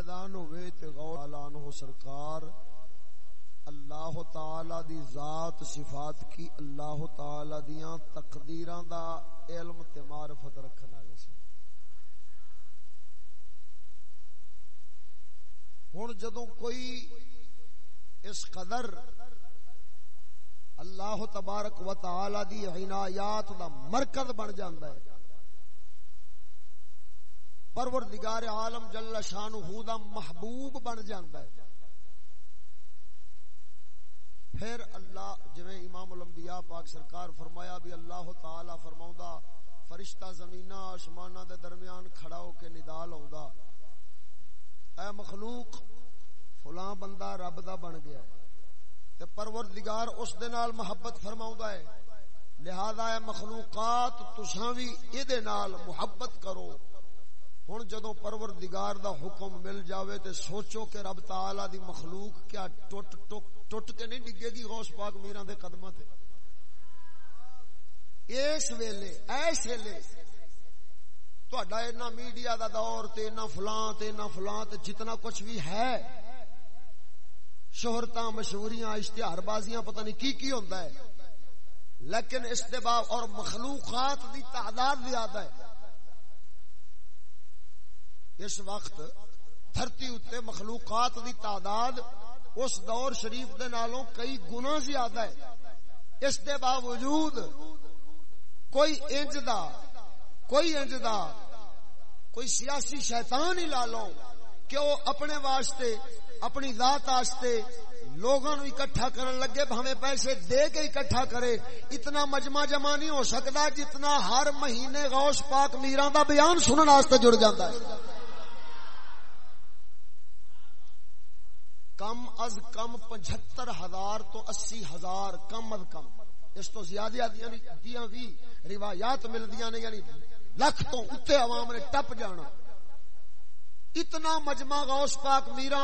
میدان ہوئے تے غور اعلان ہو سرکار اللہ تعالی دی ذات صفات کی اللہ تعالی دیاں تقدیراں دا علم تے معرفت رکھن والے سی ہن جدوں کوئی اس قدر اللہ تبارک و تعالی دی عنایات دا مرکز بن جاندا ہے پروردگار عالم جل شانہ دا محبوب بن جاندا ہے۔ پھر اللہ، جویں امام الانبیاء پاک سرکار فرمایا بھی اللہ تعالی فرماوندا فرشتہ زمینہ، آسمانہ دے درمیان کھڑا ہو کے ندا لاوندا اے مخلوق، فلاں بندہ رب دا بن گیا ہے۔ تے پروردگار اس دے نال محبت فرماوندا ہے۔ لہذا اے مخلوقات، تساں وی اے دے نال محبت کرو۔ ہن جدوں پروردگار دا حکم مل جاوے تے سوچو کہ رب تعالی دی مخلوق کیا ٹوٹ ٹوٹ ٹوٹ کے نہیں ڈگے گی غوث پاک میران دے قدماں تے؟ اس ویلے، ایس ویلے تہاڈا اینا میڈیا دا دور تے اینا فلاں تے اینا فلاں تے جتنا کچھ بھی ہے، شہرتاں، مشہوریاں اشتہار بازیاں پتہ نہیں کی کی ہوندا ہے، لیکن استباع اور مخلوقات دی تعداد زیادہ ہے۔ اس وقت دھرتی اتنے مخلوقات دی تعداد اس دور شریف دے نالوں کئی گنا زیادہ ہے۔ اس دے باوجود کوئی انج دا، کوئی انج دا، کوئی سیاسی شیطان ہی لا لو کہ وہ اپنے واسطے، اپنی ذات واسطے لوگوں نو اکٹھا کرن لگے، بھاویں پیسے دے کے اکٹھا کرے۔ اتنا مجمع جمع نہیں ہو سکتا جتنا ہر مہینے غوث پاک میران دا بیان سنن واسطے جڑ جاتا ہے۔ کم از کم پچہتر ہزار تو اسی ہزار کم از کم۔ اس تو زیادہ دیا بھی روایات ملدیاں نے یعنی لکھ تو اتنے عوام نے ٹپ جانا۔ اتنا مجمع غوث پاک میرا،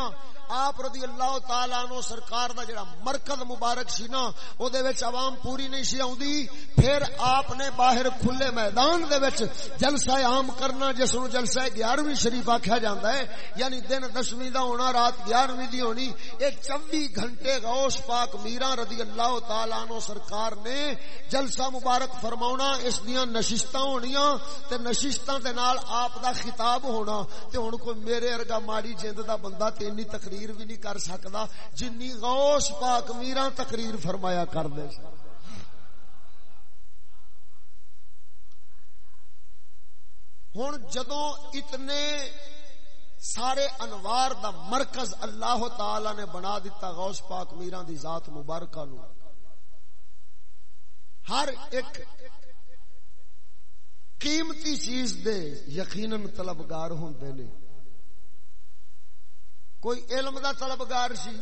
آپ رضی اللہ تعالیٰ عنہ سرکار دا جڑا مرکز مبارک سی نا، او دے وچ عوام پوری نہیں سی آوندی، پھر آپ نے باہر کھلے میدان دے وچ جلسہ عام کرنا، جس نو جلسہ 11ویں شریف آکھیا جاندا ہے یعنی دن دسویں دا ہونا، رات 11ویں دی ہونی۔ اے 24 گھنٹے غوث پاک میرا رضی اللہ تعالیٰ عنہ سرکار نے جلسہ مبارک فرماونا، اس دیاں نشستاں ہونیاں، تے نشستاں دے نال آپ دا خطاب ہونا، تے ہن کوئی میرے ارگا ماڑی جند دا بندہ تے انی تقریر بھی نہیں کر سکدا جنی غوث پاک میرا تقریر فرمایا کر دے۔ ہن جدوں اتنے سارے انوار دا مرکز اللہ تعالی نے بنا دیتا غوث پاک میرا دی ذات مبارکہ نو۔ ہر ایک قیمتی چیز دے یقیناً طلبگار ہوندے نے۔ کوئی علم دا طلبگار سی،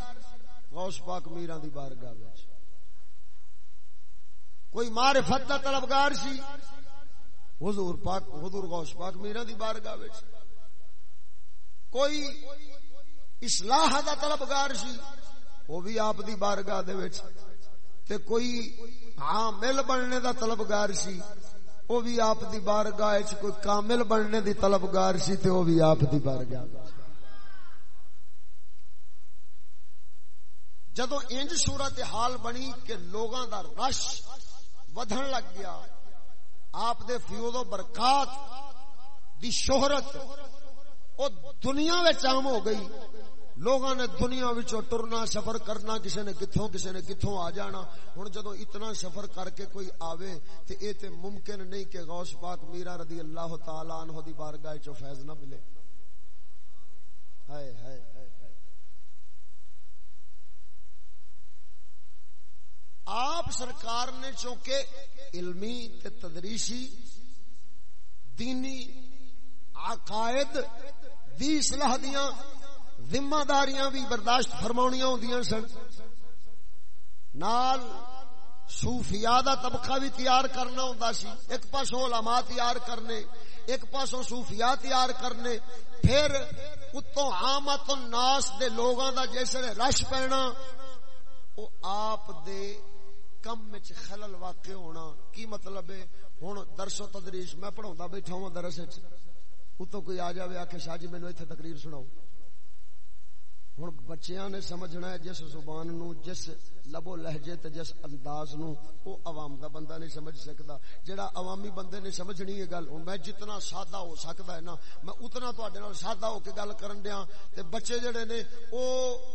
غوث پاک میران دی بارگاہ وچ۔ کوئی معرفت دا طلبگار سی، حضور پاک، حضور غوث پاک میران دی بارگاہ وچ۔ کوئی اصلاح دا طلبگار سی، وہ بھی آپ دی بارگاہ دے وچ۔ تے کوئی عامل بننے دا طلبگار سی، وہ بھی آپ دی بارگاہ وچ، کوئی کامل بننے دی طلبگار سی، تے وہ بھی آپ دی بارگاہ وچ۔ جدو انج صورت حال بنی کہ لوگاں دا رش ودھن لگ گیا، آپ دے فیوز و برکات دی شہرت او دنیا وچ عام ہو گئی۔ لوگاں نے دنیا وچوں ٹرنا، سفر کرنا، کسے نے کتھوں، کسے نے کتھوں آ جانا۔ ہن جدو اتنا سفر کر کے کوئی آوے تے اے تے ممکن نہیں کہ غوث پاک میرا رضی اللہ تعالی عنہ دی بارگاہ چوں فیض نہ ملے۔ ہائے ہائے۔ آپ سرکار نے چونکہ علمی تے تدریسی، دینی عقائد دی اصلاح دیاں ذمہ داریاں بھی برداشت فرماونیاں ہوندیاں سن۔ نال صوفیاء دا طبقہ بھی تیار کرنا ہوندا سی۔ ایک پاسوں علماء تیار کرنے، ایک پاسوں صوفیاء تیار کرنے، پھر اتوں عامت الناس دے لوگاں دا جیسے رش پینا او آپ دے کم وچ خلل واقع ہونا، کی مطلب ہے؟ ہن درس و تدریس، میں پڑھاوندا بیٹھا ہوں درس وچ، اتوں کوئی آ جاوے کے شاہ جی مینوں ایتھے تقریر سناؤ ہوں بچیاں نے سمجھنا ہے جس زبان نو، جس لبو لہجے تے جس انداز نو، او عوام دا بندہ نہیں سمجھ سکدا جڑا عوامی بندے نے سمجھنی ہے گل میں جتنا سادہ ہو سکدا ہے نا، میں اتنا تواڈے نال سادہ ہو کے گل کرن دیاں تے بچے جڑے نے، او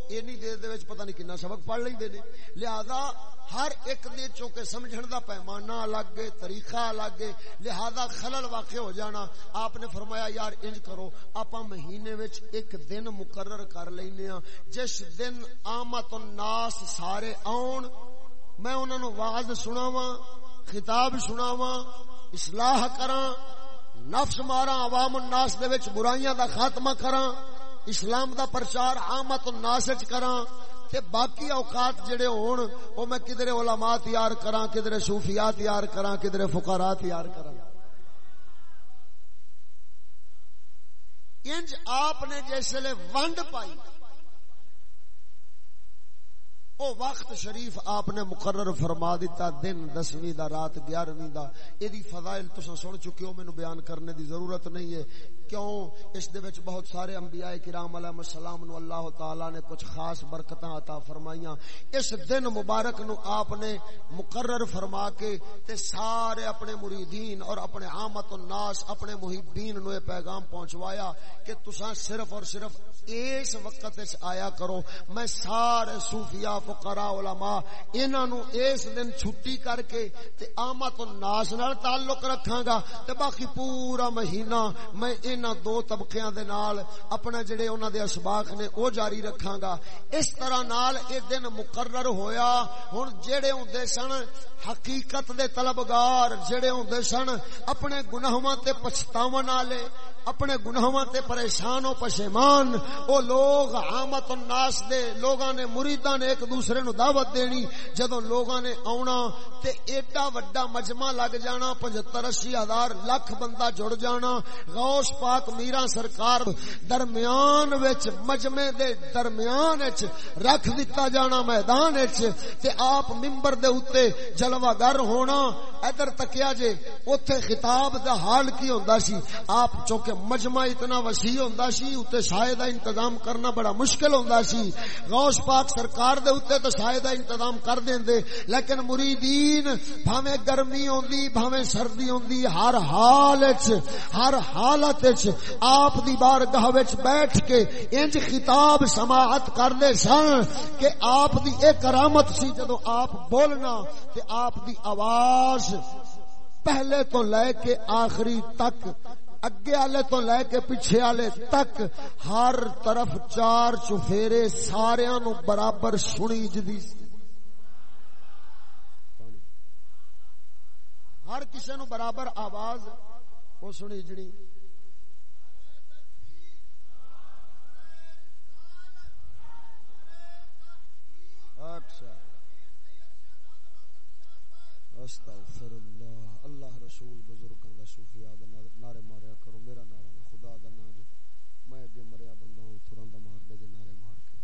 اینی دیر دے وچ پتہ نہیں کنا سبق پڑھ لیندے نے۔ لہذا ہر ایک دے چوکے سمجھن دا پیمانہ الگ ہے، طریقہ الگ ہے، لہذا خلل واقع ہو جانا۔ آپ نے فرمایا، یار انج کرو آپا مہینے وچ ایک دن مقرر کر لینے ہاں جس دن آمت الناس سارے آن، میں انہوں نے واز سناوا خطاب سناوا اصلاح کراں، نفس مارا، عوام الناس دے وچ برائیاں دا خاتمہ کراں، اسلام دا پرچار آمت الناس وچ کراں، تے باقی اوقات جڑے ہون، او میں کدھر علماء تیار کراں کدھر صوفیاء تیار کراں کدھر فقراء تیار کراں۔ انج آپ نے جیسے لے ونڈ پائی۔ او وقت شریف آپ نے مقرر فرما دیتا، دن دسویں دا، رات گیارہویں دا۔ ایدی فضائل تسا سن چکے ہو، مینوں بیان کرنے دی ضرورت نہیں ہے۔ کیوں اس دے وچ بہت سارے انبیاء کرام علیہ السلام نو اللہ تعالی نے کچھ خاص برکتاں عطا فرمائیاں۔ اس دن مبارک نو آپ نے مقرر فرما کے تے سارے اپنے مریدین اور اپنے عامت الناس، اپنے محبین نو یہ پیغام پہنچوایا کہ تسا صرف اور صرف اس وقت اس آیا کرو۔ میں سارے صوفیاء، فقراء، علماء انہاں نو اس دن چھٹی کر کے تے آمد الناس نال تعلق رکھاں گا۔ تے باقی پورا مہینہ میں انہاں دو طبقیاں دے نال اپنا جڑے انہاں دے اسباق نے او جاری رکھاں گا اس طرح نال اے دن مقرر ہویا۔ ہن جڑے ہوندے سن حقیقت دے طلبگار، جڑے ہوندے سن اپنے گناہوں تے پچھتاون والے اپنے گناہوں تے پریشان و پشیمان۔ او لوگ عامت الناس دے، لوگاں نے مریداں نے ایک دوسرے نو دعوت دینی۔ جدوں لوگاں نے آونا تے ایڈا وڈا مجمع لگ جانا 75 80 ہزار لاکھ بندہ جڑ جانا۔ غوث پاک میرا سرکار درمیان وچ، مجمع دے درمیان وچ رکھ دتا جانا میدان وچ۔ تے آپ منبر دے اوتے جلوہ گر ہونا۔ ادھر تکیا جے، اوتھے خطاب دا حال کی ہوندا سی؟ آپ چوکے کہ مجمع اتنا وسیع ہوندا سی، اوتے سائے دا انتظام کرنا بڑا مشکل ہوندا سی۔ غوث پاک سرکار دے اوتے تے سائے دا انتظام کر دیندے، لیکن مریدین بھاویں گرمی ہوندی، بھاویں سردی ہوندی، ہر حال وچ، ہر حالت وچ آپ دی بارگاہ وچ بیٹھ کے انج خطاب سماعت کردے سن کہ آپ دی ایک کرامت سی جدوں آپ بولنا تے آپ دی آواز پہلے تو لے کے آخری تک، اگے والے تو لے کے پیچھے والے تک، ہر طرف چار چفیرے سارے نو برابر سنی جدی ہر کسی نو برابر آواز وہ سنی جڑی۔ اچھا۔ استغفر اللہ اللہ رسول بزرگاں دا صوفیاء دا نعرے ماریا کرو میرا نعرہ میں خدا دا نام جو میں اگے مریا بندہ ہوں ترندا مار دے جے نعرے مار کے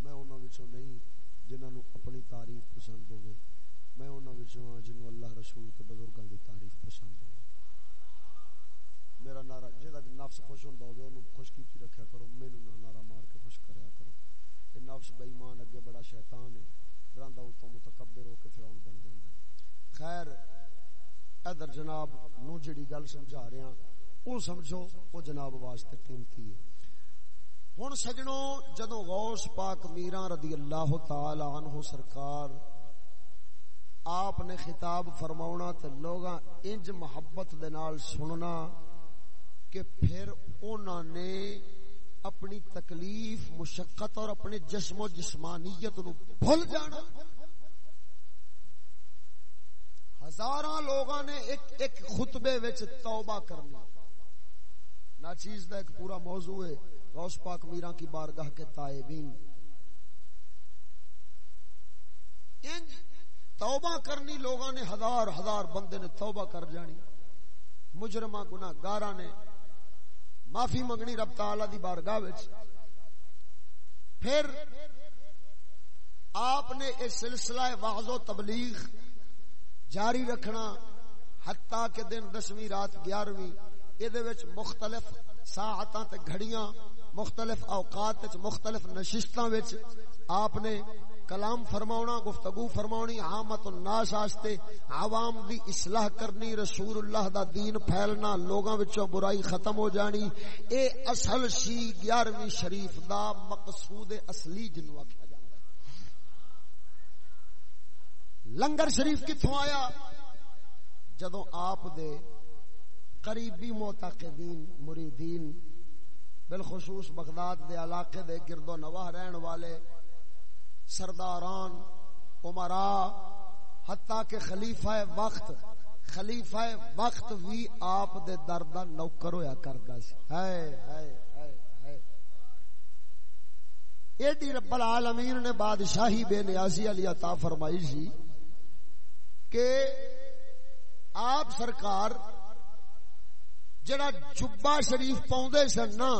میں انہاں وچوں نہیں جنہاں نو اپنی تعریف پسند ہوے میں انہاں وچوں ہاں جنوں اللہ رسول تے بزرگاں دی تعریف پسند ہو میرا نعرہ جے دا نفس خوش ہوندا ہوے اونوں خوش کیتی رکھیا کرو مینوں نہ نعرہ مار کے خوش کریا کرو اے نفس بے ایمان اگے بڑا شیطان ہے راندا اتوں متکبر ہو کے فرعون بن جاندا خیر ادھر جناب نو جڑی گل سمجھا رہا ہاں، وہ سمجھو، وہ جناب واسطے قیمتی ہے۔ ہوں سجنوں جدو غوث پاک میرا رضی اللہ تعالی عنہ سرکار آپ نے خطاب فرماؤنا تے لوگاں انج محبت دے نال سننا کہ پھر انہوں نے اپنی تکلیف، مشقت اور اپنے جسم و جسمانیت نو بھول جانا۔ ہزار لوگاں نے ایک ایک خطبے وچ توبہ کرنی۔ نہ چیز دا ایک پورا موضوع ہے، غوث پاک میرا کی بارگاہ کے تائبین۔ توبہ کرنی لوگاں نے ہزار ہزار بندے نے توبہ کر جانی۔ مجرمہ گناہ گارا نے معافی منگنی رب تعالی دی بارگاہ وچ۔ پھر آپ نے اس سلسلہ واضح و تبلیغ جاری رکھنا، حتیٰ کہ دن دسویں رات گیارہویں یہ مختلف ساعتاں تے گھڑیاں، مختلف اوقات مختلف نشستاں وچ آپ نے کلام فرماونا، گفتگو فرماونی، عامت الناس واسطے عوام دی اصلاح کرنی، رسول اللہ دا دین پھیلنا، لوگاں وچوں برائی ختم ہو جانی، اے اصل سی 11ویں شریف دا مقصود اصلی جنوں آکھیا جاندا لنگر شریف کتھوں آیا؟ جدوں آپ دے قریبی معتقدین، مریدین، بالخصوص بغداد دے علاقے دے گرد و نواح رہن والے، سرداران، عمرا، حتیٰ کہ خلیفہ وقت خلیفہ وقت بھی آپ دے درد نوکر ہویا کردا سی۔ ہائے ہائے۔ ایڈی رب العالمین نے بادشاہی بے نیازی علی عطا فرمائی سی۔ کہ آپ سرکار جڑا جبا شریف پاؤں سن نا،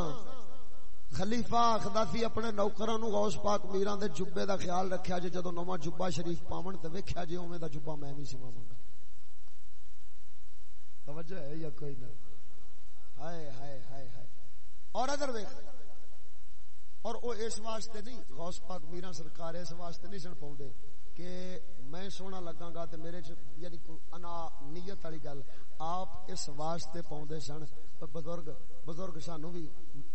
خلیفہ آخدا سی اپنے نوکراں نو غوث پاک میراں دے جبے دا خیال رکھیا جے جدوں نواں جبا شریف پاون تے ویکھیا جے اوویں دا جبا میں وی سواواں گا۔ توجہ ہے یا کوئی نہ؟ ہائے ہائے ہائے ہائے۔ اور ادھر ویکھ، اور او اس واسطے نہیں، غوث پاک میراں سرکار اس واسطے نہیں سن پاوندے کہ میں سونا لگا گا تے میرے یعنی انا نیت والی گل، آپ اس واسطے پاؤندے سن۔ بزرگ بزرگ سانو بھی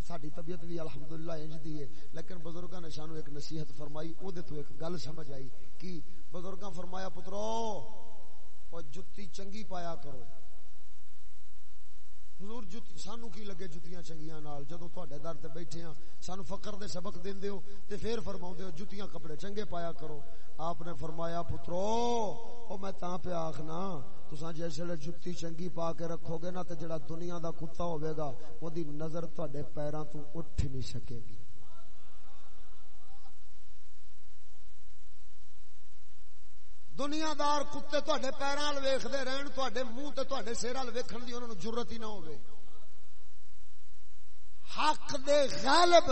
ساری طبیعت بھی الحمدللہ انج دی ہے۔ لیکن بزرگاں نے سانو ایک نصیحت فرمائی او دے تو ایک گل سمجھ آئی کہ بزرگاں فرمایا، پترو، او جُتی چنگی پایا کرو۔ حضور جُتی سانو کی لگے جتیاں چنگیاں نال؟ جدوں تہاڈے در تے بیٹھے ہاں سانو فقر دے سبق دیندے ہو تے پھر فرماوندے ہو، جتیاں کپڑے چنگے پایا کرو۔ آپ نے فرمایا، پترو، او میں تاں پہ آکھنا تساں جیسے جتی چنگی پا کے رکھو گے نا، تے جڑا دنیا دا کتا ہوے گا، اودی نظر تہاڈے پیراں تو اٹھ نہیں سکے گی۔ دنیا دار کتے تے پیروں ویختے رہن تے منہ تے تے سر وال ویکن انہوں ضرورت ہی نہ ہو حق دے غالب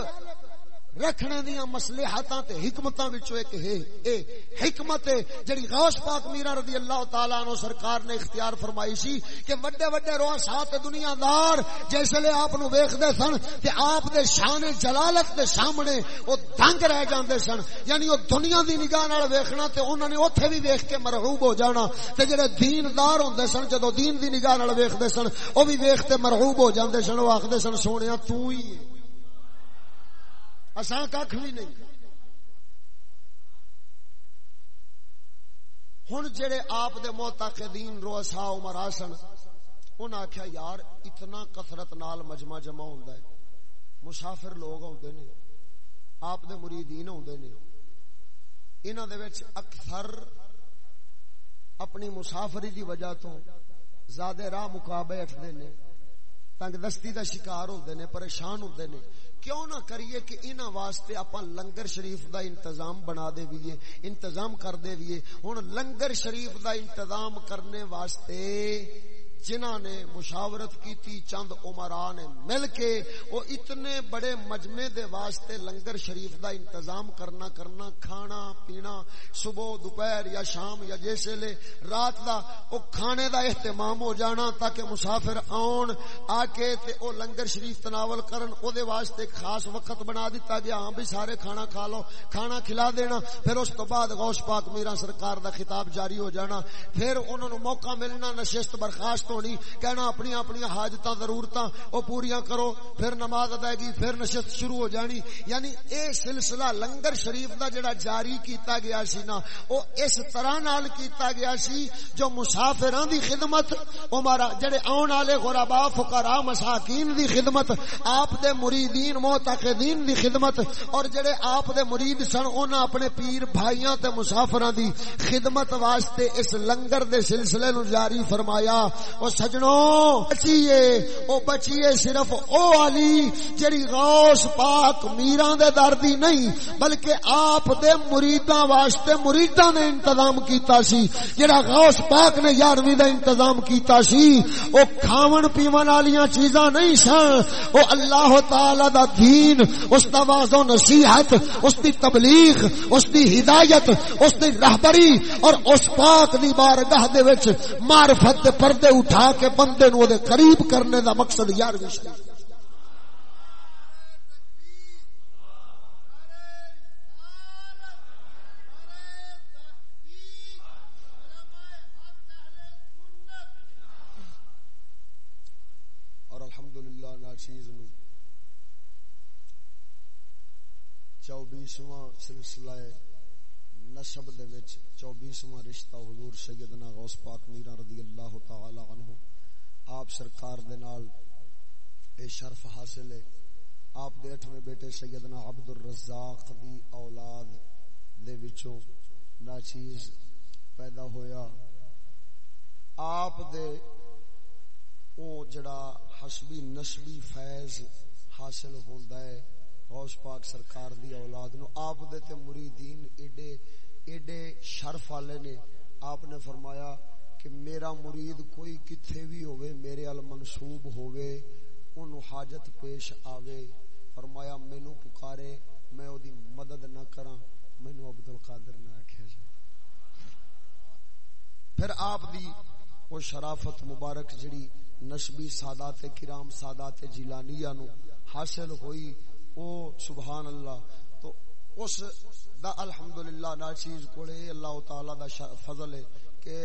رکھنے دیا مسلحتاں تے حکمتاں وچوں ایک ہے۔ حکمت جڑی غوث پاک میرا رضی اللہ تعالی عنہ سرکار نے اختیار فرمائی سی کہ وڈے وڈے رؤسا تے دنیا دار جیسے لے آپ نو ویکھدے سن تے آپ دے شان جلالت دے سامنے او دنگ رہ جاندے سن۔ یعنی او دنیا دی نگاہ نال ویکھنا تے انہاں نے اوتھے بھی ویکھ کے مرعوب ہو جانا۔ تے جڑے دین دار ہوندے سن جدوں دین دی نگاہ نال ویکھدے سن، او بھی ویکھ تے مرعوب ہو جاندے سن۔ او آکھدے سن، سونیا تو ہی ہے۔ اساں کھ بھی نہیں۔ ہوں جڑے آپ دے موتاقدین روسا عمر آسن ان آخیا یار، اتنا کثرت نال مجمع جمع ہوندا ہے۔ مسافر لوگ آتے نے آپ دے مریدین آتے نے انہوں دے وچ اکثر اپنی مسافری دی وجہ تو زیادہ راہ مقابے اٹھتے نے۔ تنگ دستی دا شکار ہوتے نے، پریشان ہوتے نے۔ کیوں نہ کریے کہ انہاں واسطے اپا لنگر شریف دا انتظام بنا دے بھی انتظام کر دے بھی ہن لنگر شریف دا انتظام کرنے واسطے جنہ نے مشاورت کیتی چند عمرا نے مل کے، وہ اتنے بڑے مجمع دے واسطے لنگر شریف دا انتظام کرنا کرنا، کھانا پینا صبح، دوپہر یا شام یا جیسے لے رات دا او کھانے دا اہتمام ہو جانا تاکہ مسافر آن، آ کے تے او لنگر شریف تناول کرن او دے واسطے خاص وقت بنا دیتا گیا ہاں بھی سارے کھانا کھا لو، کھانا کھلا دینا، پھر اس تو بعد غوث پاک میرا سرکار دا خطاب جاری ہو جانا، پھر انہوں نے موقع ملنا، نشست برخاست ہونی، کہنا اپنی اپنی حاجت ضرورت وہ پوریا کرو، پھر نماز ادائیگی پھر نشست شروع ہو جانی۔ یعنی اے سلسلہ لنگر شریف دا جڑا جاری کیتا گیا سی نا او اس طرح نال کیتا گیا سی جو مسافران دی خدمت عمر جڑے آن والے غربا فقراء، مساکین دی خدمت، آپ دے مریدین، معتقدین دی خدمت، اور جڑے آپ دے مرید سن، انہاں اپنے پیر بھائیاں تے مسافراں دی خدمت واسطے اس لنگر دے سلسلے نو جاری فرمایا۔ او سجنوں بچیے، او بچیے صرف او علی جڑی غوث پاک میران دے دردی نہیں، بلکہ آپ دے مریداں واسطے مریداں نے انتظام کیتا سی جڑا غوث پاک نے یارویں دا انتظام کیتا سی، او کھاون پیون والیاں چیزاں نہیں سن، او اللہ تعالی دا دین، اس دا واز و نصیحت، اس دی تبلیغ، اس دی ہدایت، اس دی رہبری، اور اس پاک دی بارگاہ دے وچ معرفت دے پردے اٹھا کے بندے نو دے قریب کرنے دا مقصد یار چوبیسواں سلسلہ نسب دے وچ چوبیسواں رشتہ حضور سیدنا غوث پاک میرا رضی اللہ تعالی عنہ، آپ سرکار دے نال اے شرف حاصل ہے۔ آپ دے اٹھویں بیٹے سیدنا عبد الرزاق دی اولاد دے وچوں ناچیز پیدا ہویا۔ آپ دے او جڑا حسبی نسبی فیض حاصل ہوندا ہے غوث پاک سرکار دی اولاد نو، آپ دے تے مریدین ایڈے ایڈے شرف والے نے آپ نے فرمایا کہ میرا مرید کوئی کتھے بھی ہوئے، میرے ال منصوب ہوئے انہوں حاجت پیش آوے۔ فرمایا مینو پکارے، میں او دی مدد نہ کراں مینو عبد القادر نہ آکھیا جائے۔ پھر آپ دی وہ شرافت مبارک جڑی نسبی سادات کرام سادات جیلانیہ نو حاصل ہوئی، او سبحان اللہ، تو اس دا الحمدللہ ناچیز کوڑے، اللہ تعالی دا فضل ہے کہ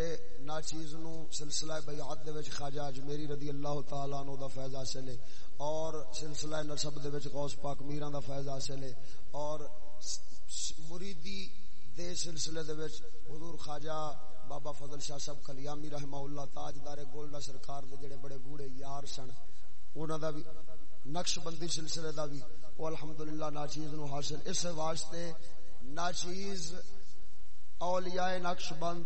ناچیز نو سلسلہ بیعت دے وچ خواجہ اجمیری رضی اللہ تعالی عنہ دا فیض حاصل ہے، اور سلسلہ نسب دے وچ غوث پاک میران دا فیض حاصل ہے، اور مریدی دے سلسلے دے وچ حضور خواجہ بابا فضل شاہ صاحب کلیامی رحمہ اللہ تاجدار گولڈا سرکار دے جڑے بڑے گوڑے یار سن، انہاں دا بھی نقش بندی سلسلے دا بھی وہ الحمدللہ ناچیز نو حاصل، اس واسطے ناچیز اولیاء نقش بند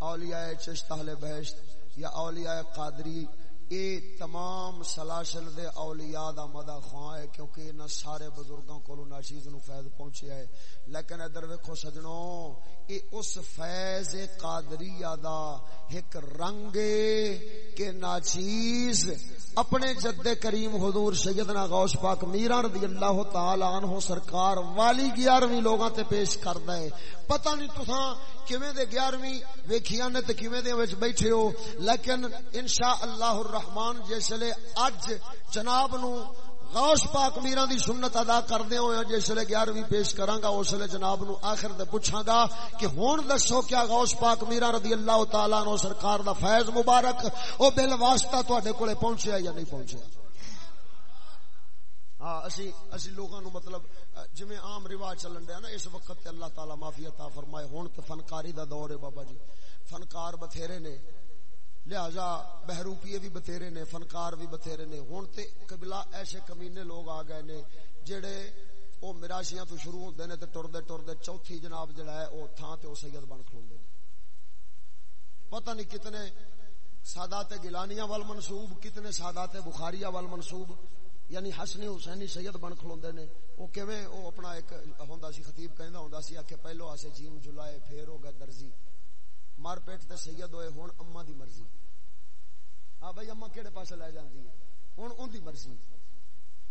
اولیاء چشتہل بہشت یا اولیاء قادری اے تمام سلاسل دے اولیاء دا مدہ خواہ ہے کیونکہ انہا سارے بزرگاں کو ناچیز نو فیض پہنچے ہے۔ لیکن ادھر ویکھو سجنوں، اے اس فیض قادریہ دا ایک رنگ کہ ناچیز اپنے جد کریم حضور سیدنا غوث پاک میرا رضی اللہ تعالی عنہ سرکار والی گیارہویں لوگاں تے پیش کردا ہے۔ پتہ نہیں تساں کیویں دے گیارہویں ویکھیاں نے تے کیویں دے وچ بیٹھے ہو، لیکن انشاء اللہ الرحمن جسلے اج جناب نو غوث پاک میرا دی سنت ادا کردے ہوئے جس لے گیارہویں پیش کراں گا اس لے جناب نو آخر تے پوچھاں گا کہ ہن دسو کیا غوث پاک میرا رضی اللہ تعالی عنہ سرکار دا فیض مبارک او بل واسطہ تواڈے کولے پہنچیا یا نہیں پہنچیا؟ ہاں اسی اسی لوگاں نو مطلب جویں عام رواج چلن دیا نا، اس وقت تے اللہ تعالی معافی عطا فرمائے ہن تے فنکاری دا دور ہے بابا جی۔ فنکار بتھیرے نے لہذا بہروپیے بھی بتھیرے نے، فنکار بھی بتھیرے نے۔ ہوں تے قبلہ ایسے کمینے لوگ آ گئے نے جڑے او مراشیاں تو شروع ہوندے نے تے ٹردے ٹردے چوتھی جناب جڑا ہے او تھاں تے او سید بن کھلوندے نے۔ پتہ نہیں کتنے سادات گلانیاں وال منسوب کتنے سادات بخاریہ وال منسوب یعنی حسنی حسینی سید بن کھلوندے نے۔ او کیویں؟ او اپنا ایک ہوندا سی خطیب کہندا ہوندا سی کہ پہلو آسے جیم جلائے، پھر ہو گئے درزی۔ مار پیٹ تے سید ہوئے، ہون اما دی مرضی۔ ہاں بھائی اما کہڑے پاسے لے جاندی ہے؟ ہن اون دی مرضی۔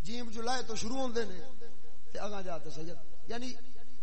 جیم جولائے تو شروع ہوندے نے، تے اگا جاتے سید۔ یعنی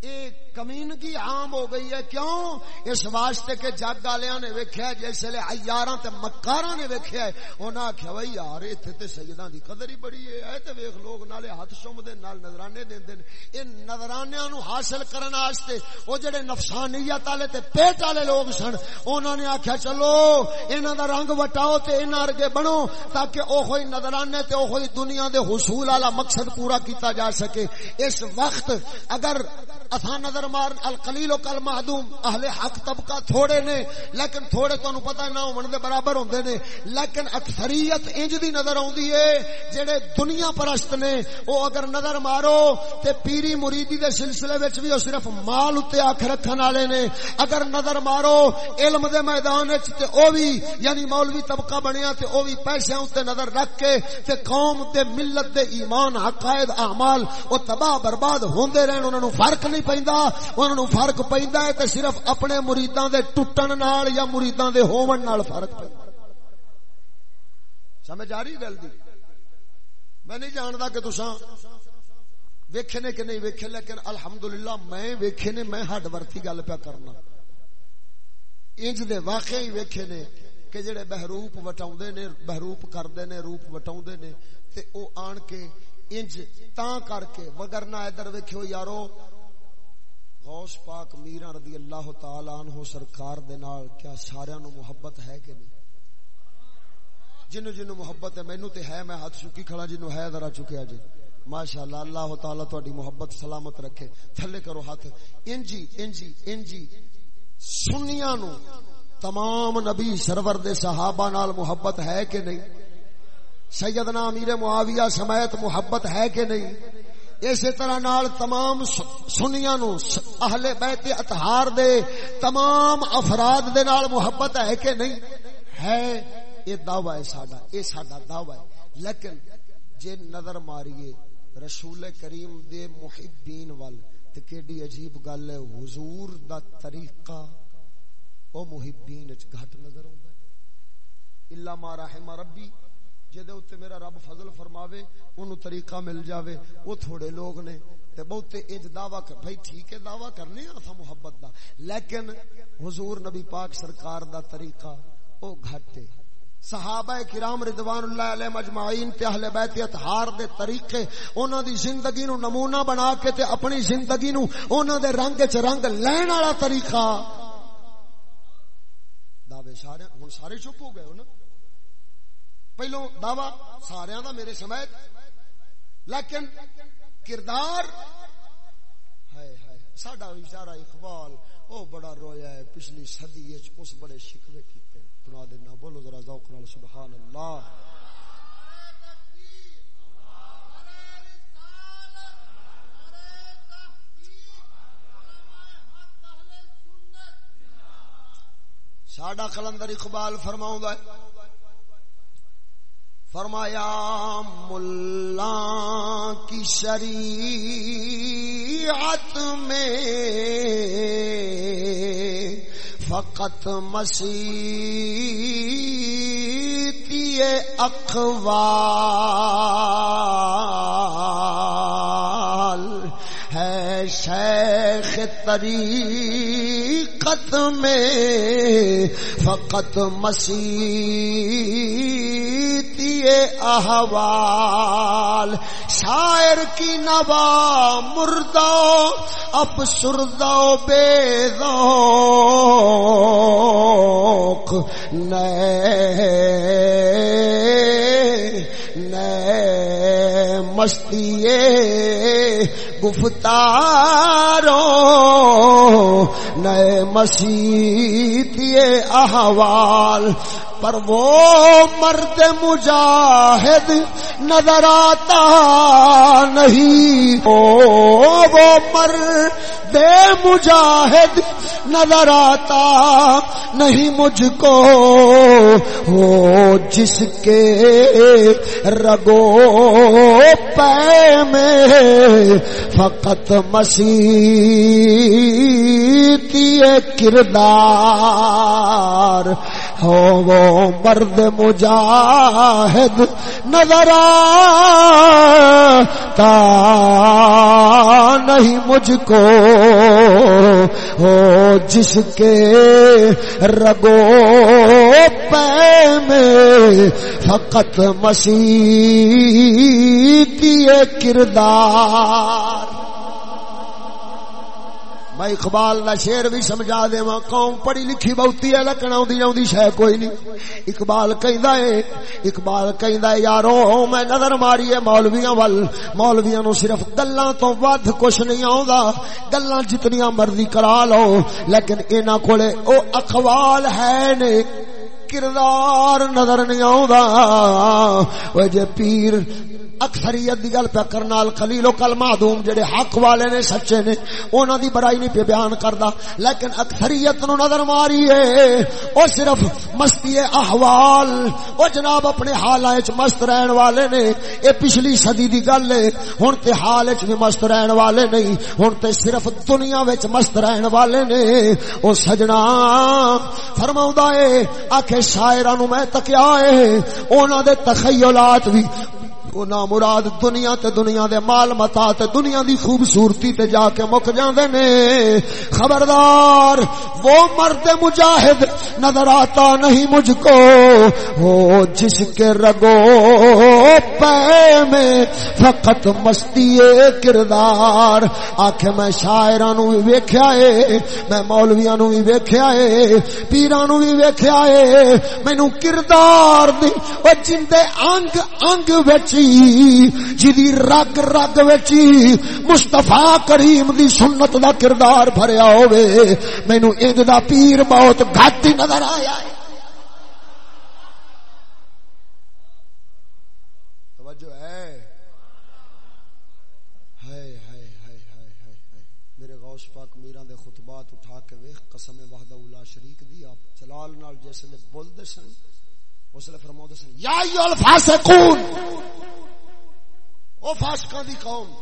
ایک کمینگی عام ہو گئی ہے۔ کیوں؟ اس واسطے کہ جگ والیاں نے ویکھیا جس لے عیاراں تے مکاراں نے ویکھیا ہے۔ انہاں آکھیا بھائی یار، ایتھے تے سیداں دی قدر ہی بڑی ہے۔ اے تے ویکھ لوگ نالے ہاتھ سومدے نال نظرانے دیندے نے۔ اے نظرانیاں نو حاصل کرن واسطے او جڑے نفسانیت والے تے پیٹ والے لوگ سن، انہاں نے آکھیا، چلو، انہاں دا رنگ وٹاؤ تے انہاں ارگے بنو تاکہ او ہوئی نظرانے تے او ہوئی دنیا دے حصول والا مقصد پورا کیتا جا سکے۔ اس وقت اگر اتھا نظر مار القلیل و کل محدوم اہل حق طبقہ تھوڑے نے، لیکن تھوڑے تو انہوں پتہ نہ ہوں دے برابر ہوں دے نے، لیکن اکثریت انج دی نظر ہوں ہے، جڑے دنیا پرست نے، او اگر نظر مارو تے پیری مریدی دے سلسلے وچ بھی او صرف مال اتے آنکھ رکھن والے نے، اگر نظر مارو علم دے میدان وچ تے او بھی یعنی مولوی طبقہ بنیا تے او بھی پیسے اتے نظر رکھ کے تے قوم تے ملت دے ایمان، عقائد، اعمال او تباہ برباد ہوندے رہن، انہاں نو فرق نہیں نہیں پیندا انہاں نو فرق پیندا ہے تے صرف اپنے مریداں دے ٹوٹن نال یا مریداں دے ہون نال فرق پیندا سمجھ آ رہی گل دی؟ میں نہیں جاندا کہ تساں ویکھے نے کہ نہیں ویکھے، لیکن الحمدللہ میں ویکھے نے، میں ہڈ ورتی گل پیا کرنا۔ انج دے واقعی ویکھے نے کہ جڑے بہروپ وٹاوندے نے، بہروپ کردے نے، روپ وٹاوندے نے، تے او آن کے انج تاں کر کے مگر نہ ادھر ویکھو یارو غوث پاک میرا رضی اللہ تعالی عنہ سرکار دے نال کیا سارے نو محبت ہے کہ نہیں؟ جنو جنو محبت ہے مینو تے ہے، میں ہاتھ چکی کھڑا جنو ہے، ذرا چکیا جی ماشاء اللہ اللہ تعالیٰ محبت سلامت رکھے۔ تھلے کرو ہاتھ۔ انجی انجی انجی۔ سنیا نو تمام نبی سرور دے صحابہ نال محبت ہے کہ نہیں؟ سیدنا امیر معاویہ سمیت محبت ہے کہ نہیں؟ اسی طرح نال تمام سنیا نو اہل بیت اتہار دے تمام افراد دے نال محبت ہے کہ نہیں؟ ہے، یہ دعوی ہے ساڈا، یہ ساڈا دعوی ہے۔ لیکن جے نظر ماریے، رسول کریم دے محبین وال، تے کیڈی عجیب گل ہے، حضور دا طریقہ، او محبین وچ گھٹ نظر اوندا ہے۔ الا ما رحم ربی جدے اوتے میرا رب فضل فرماوے، اونوں طریقہ مل جاوے۔ او تھوڑے لوگ نے تے بہتے انج دعویٰ کر بھائی ٹھیک ہے، دعویٰ کرنے آتا محبت دا۔ لیکن حضور نبی پاک سرکار دا طریقہ او گھٹ ہے۔ صحابہ کرام رضوان اللہ علیہ مجمعین تے اہل بیت اطہار دے طریقے انہاں دی زندگی نو نمونہ بنا کے تے اپنی زندگی نو انہاں دے رنگ وچ رنگ لین والا طریقہ۔ دعوے سارے، ہن سارے چپ ہو گئے ہو نا؟ پہلو دعوی سارے دا میرے سمیت، لیکن کردار، ہائے ہائے، ساڈا بیچارہ اقبال، او بڑا رویا ہے، پچھلی صدی وچ اس بڑے شکوے کی سنا دینا، بولو ذرا ذوق نال سبحان اللہ ساڈا کلندر اقبال فرماؤں ہے فرمایا ملا کی شریعت میں فقط مسیح اخوال ہے شیخ طریقت میں فقط مسیح احوال۔ شاعر کی نوا مردہ اب سردو بے ذوق نئے نئے مستی گفتارو نئے مسیح احوال۔ پر وہ مرد مجاہد نظر آتا نہیں۔ او، وہ مرد مجاہد نظر آتا نہیں مجھ کو۔ وہ جس کے رگو پے میں فقط مسیح کردار۔ ہو وہ مرد مجاہد نظر آتا نہیں مجھ کو، ہو جس کے رگو پے میں فقط مسیح کردار۔ میں اقبال دا شیر بھی سمجھا دے قوم پڑھی لکھی بہتی ہے لکن آدھی جاؤں شہ کوئی نہیں۔ اقبال کہندا ہے، اقبال کہندا ہے، یارو، میں نظر ماری ہے مولویاں ول مولویاں نو صرف گلاں تو ود کچھ نہیں آوندا۔ گلاں جتنی مرضی کرا لو، لیکن انہاں کولے او اقوال ہے نے کردار نظر نہیں آوندا۔ جے پیر اکثریت دی گل پہ کرنا خلیل و کل معدوم جڑے حق والے نے، سچے نے انہاں دی برائی نہیں پہ بیان کردا۔ لیکن اکثریت نو نظر ماری ہے او صرف مستی احوال۔ او جناب اپنے حالاں وچ مست رہن والے نے۔ اے پچھلی صدی دی گل ہے، ہن تے حال وچ بھی مست رہن والے نہیں۔ ہن تے صرف دنیا وچ مست رہن والے نے۔ او سجنا فرماوندا اے آکھے شاعراں نو میں تکیا اے انہاں دے تخیلات بھی نا مراد دنیا تے دنیا دے مال متا تے دنیا دی خوبصورتی تے جا کے مک جاندے نے۔ خبردار، وہ مرد مجاہد نظر آتا نہیں مجھ کو۔ وہ جس کے رگو پے میں فقط مستی کردار۔ آخ میں شاعران نو بھی ویکھیا اے میں مولویاں نو بھی ویکھیا اے پیراں نو بھی ویکھیا اے مینوں کردار دی او جن دے انگ انگ وچ سی جدی رگ رگ وچی مصطفی کریم دی سنت دا کردار بھریا ہوئے، مینو انج دا پیر بہت گھٹ ہی نظر آیا ہے۔ جسے بولتے سن، اس لیے فرما سن، یا الفاسقون! او فاسقاں دی قوم۔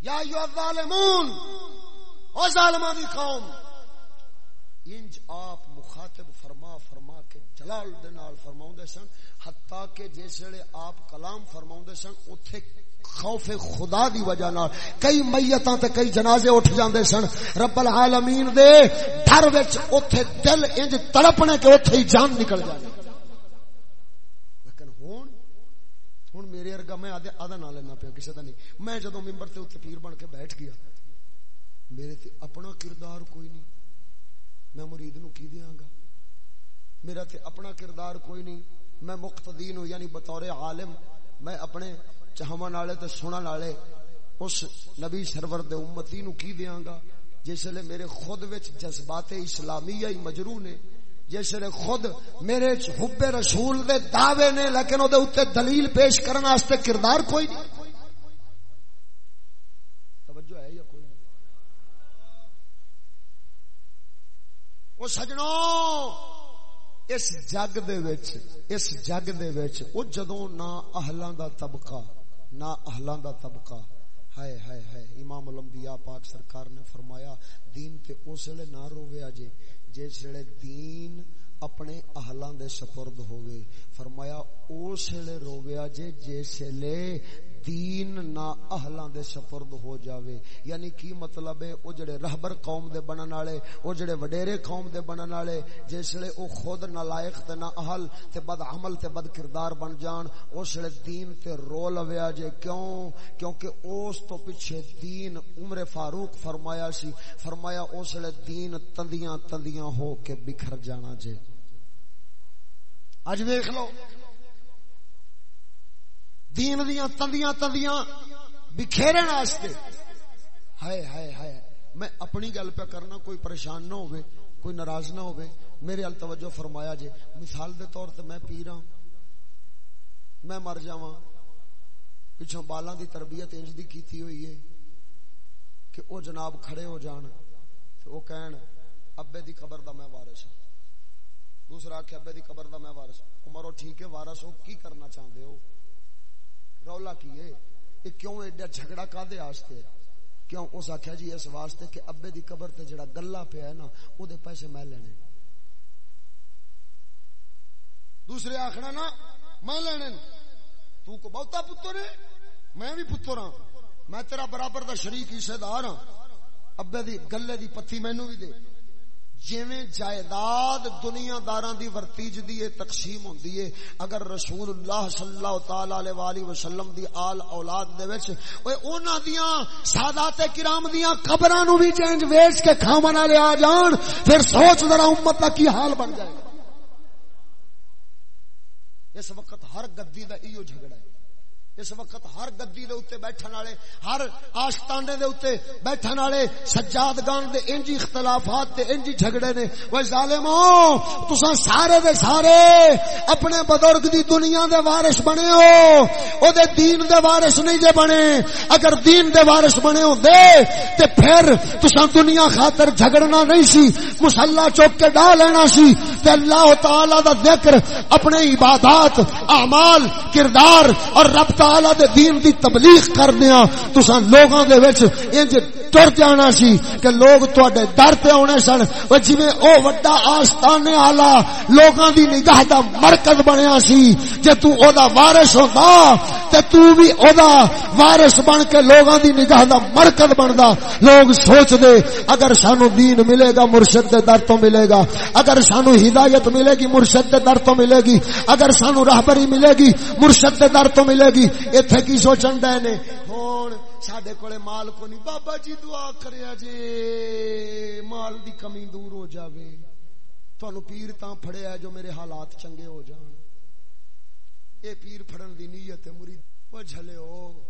یا ایو الظالمون، او ظالماں دی قوم۔ انج آپ مخاطب فرما فرما کے جلال دے نال فرماوندے سن، حتیٰ کہ جسے آپ کلام فرماوندے سن، اوتھے خوف خدا دی وجہ نال کئی میتاں تے کئی جنازے اٹھ جاندے سن۔ رب العالمین دے ڈر وچ اوتھے دل انج تڑپنے کہ اوتھے ہی جان نکل جائے لیکن ہن ہن میرے ارگا میں آدھے آدھا نہ لینا پیا، کسے دا نہیں۔ میں جدوں ممبر تے اوتھے پیر بن کے بیٹھ گیا، میرے تے اپنا کردار کوئی نہیں۔ میں مرید نو کی دیاں گا؟ میرا تے اپنا کردار کوئی نہیں۔ میں مقتدین ہوں یعنی بطور عالم، میں اپنے چاہن والے تے سنن والے اس نبی سرور دے امتی نو کی دیاں گا؟ جس لے میرے خود وچ جذبات اسلامیہ ہی مجرو نے جس لے خود میرے حب رسول دے دعوے نے، لیکن او دے اوتے دلیل پیش کرن واسطے کردار کوئی نہیں۔ توجہ ہے یا کوئی نہیں؟ او سجنوں اس جگ دے وچ، اس جگ دے وچ، او جدوں نہ اہلاں دا طبقہ، نہ اہلاں دا طبقہ، ہائے ہائے ہائے، امام الانبیاء پاک سرکار نے فرمایا، دین تے اس لے نہ رویا جے جس ویلے دین اپنے اہلاں دے سپرد ہوئے فرمایا اس لے رویا جے جس ویلے دین نہ اہلاں دے سپرد ہو جاوے۔ یعنی کی مطلب ہے، او جڑے رہبر قوم دے بنن والے، او جڑے وڈیرے قوم دے بنن والے، جس لے او خود نالائق تے نہ اہل تے بد عمل تے بد کردار بن جان، اس لے دین تے رو لویا جے۔ کیوں؟ کیونکہ اس تو پیچھے دین عمر فاروق فرمایا سی، فرمایا اس لے دین تندیاں تندیاں ہو کے بکھر جانا جے۔ اج ویکھ لو۔ دین دیاں، تندیاں تندیاں بکھیرن واسطے۔ ہائے ہائے ہائے، میں اپنی گل پہ کرنا کوئی پریشان نہ ہوئے کوئی ناراض نہ ہوئے میرے ال توجہ فرمایا جے۔ مثال دے طور تے میں پی رہا ہوں میں مر جاواں۔ پچھوں بالاں دی تربیت انج دی کیتی ہوئی ہے کہ او جناب کھڑے ہو جان تے او کہن، ابے دی قبر دا میں وارث ہوں دوسرا کہ ابے دی قبر دا میں وارث ہاں۔ عمر ٹھیک ہے، وارث ہو، کی کرنا چاہندے ہو؟ رولا کی ہے؟ یہ کیوں ایڈا جھگڑا کا دے آستے؟ کیوں اس آخیا جی اس واسطے کہ ابے دی قبر تے جڑا گلا پیا ہے نا، او دے پیسے میں لینے۔ دوسرے آخنا نا، میں لینے۔ تو کو بہتا پتر ہے، میں بھی پتر ہاں۔ میں تیرا برابر دا شریک حصے دار ہاں۔ ابے دی گلے دی پتھی مینو بھی دے۔ جویں جائیداد دنیا داراں دی ورتیج دی تقسیم ہوندی ہے، اگر رسول اللہ صلی اللہ تعالی علیہ والہ وسلم دی آل اولاد دے وچ اوے انہاں دیاں سادات کرام دیاں قبراں نو بھی چینج ویچ کے کھاون والے آ جان، پھر سوچ ذرا امت دا کی حال بن جائے اس وقت ہر گدی دا ایو جھگڑا ہے۔ اس وقت ہر گدی دے اوتے بیٹھن والے، ہر آستانے دے اوتے بیٹھن والے سجادگان دے انجی اختلافات تے انجی جھگڑے نے۔ اوے ظالمو، تساں سارے دے سارے اپنے بزرگ دی دنیا دے وارث بنے ہو۔ او دے دین دے وارث نہیں جے بنے۔ اگر دین دے وارث بنے ہوندے، تے پھر تساں دنیا خاطر جھگڑنا نہیں سی مصلا چوک کے ڈال لینا سی۔ تے اللہ تعالی دا ذکر، اپنے عبادات، اعمال، کردار اور رب تعالی دے دین دی تبلیغ کردیا تساں لوگاں دے وچ انج ٹر جانا سی کہ لوگ تواڈے در تے اونے سن۔ او جویں او وڈا آستانے والا لوگاں دی نگاہ دا مرکز بنیا سی۔ جے تو او دا وارث ہوندا، تے تو بھی او دا وارث بن کے لوگاں دی نگاہ دا مرکز بندا۔ لوگ سوچ دے اگر سانو دین ملے گا، مرشد دے در تو ملے گا۔ اگر سانو ہدایت ملے گی، مرشد دے در تو ملے گی۔ اگر سانو راہبری ملے گی، مرشد دے در تو ملے گی۔ اتنے کی سوچن دے نے؟ ہوں اچھا سڈے کو مال کو نہیں۔ بابا جی دعا کریا جی مال دی کمی دور ہو جاوے۔ تھانو پیر تاں پھڑیا جو میرے حالات چنگے ہو جان۔ اے پیر پھڑن دی نیت مرید۔ او جھلے او۔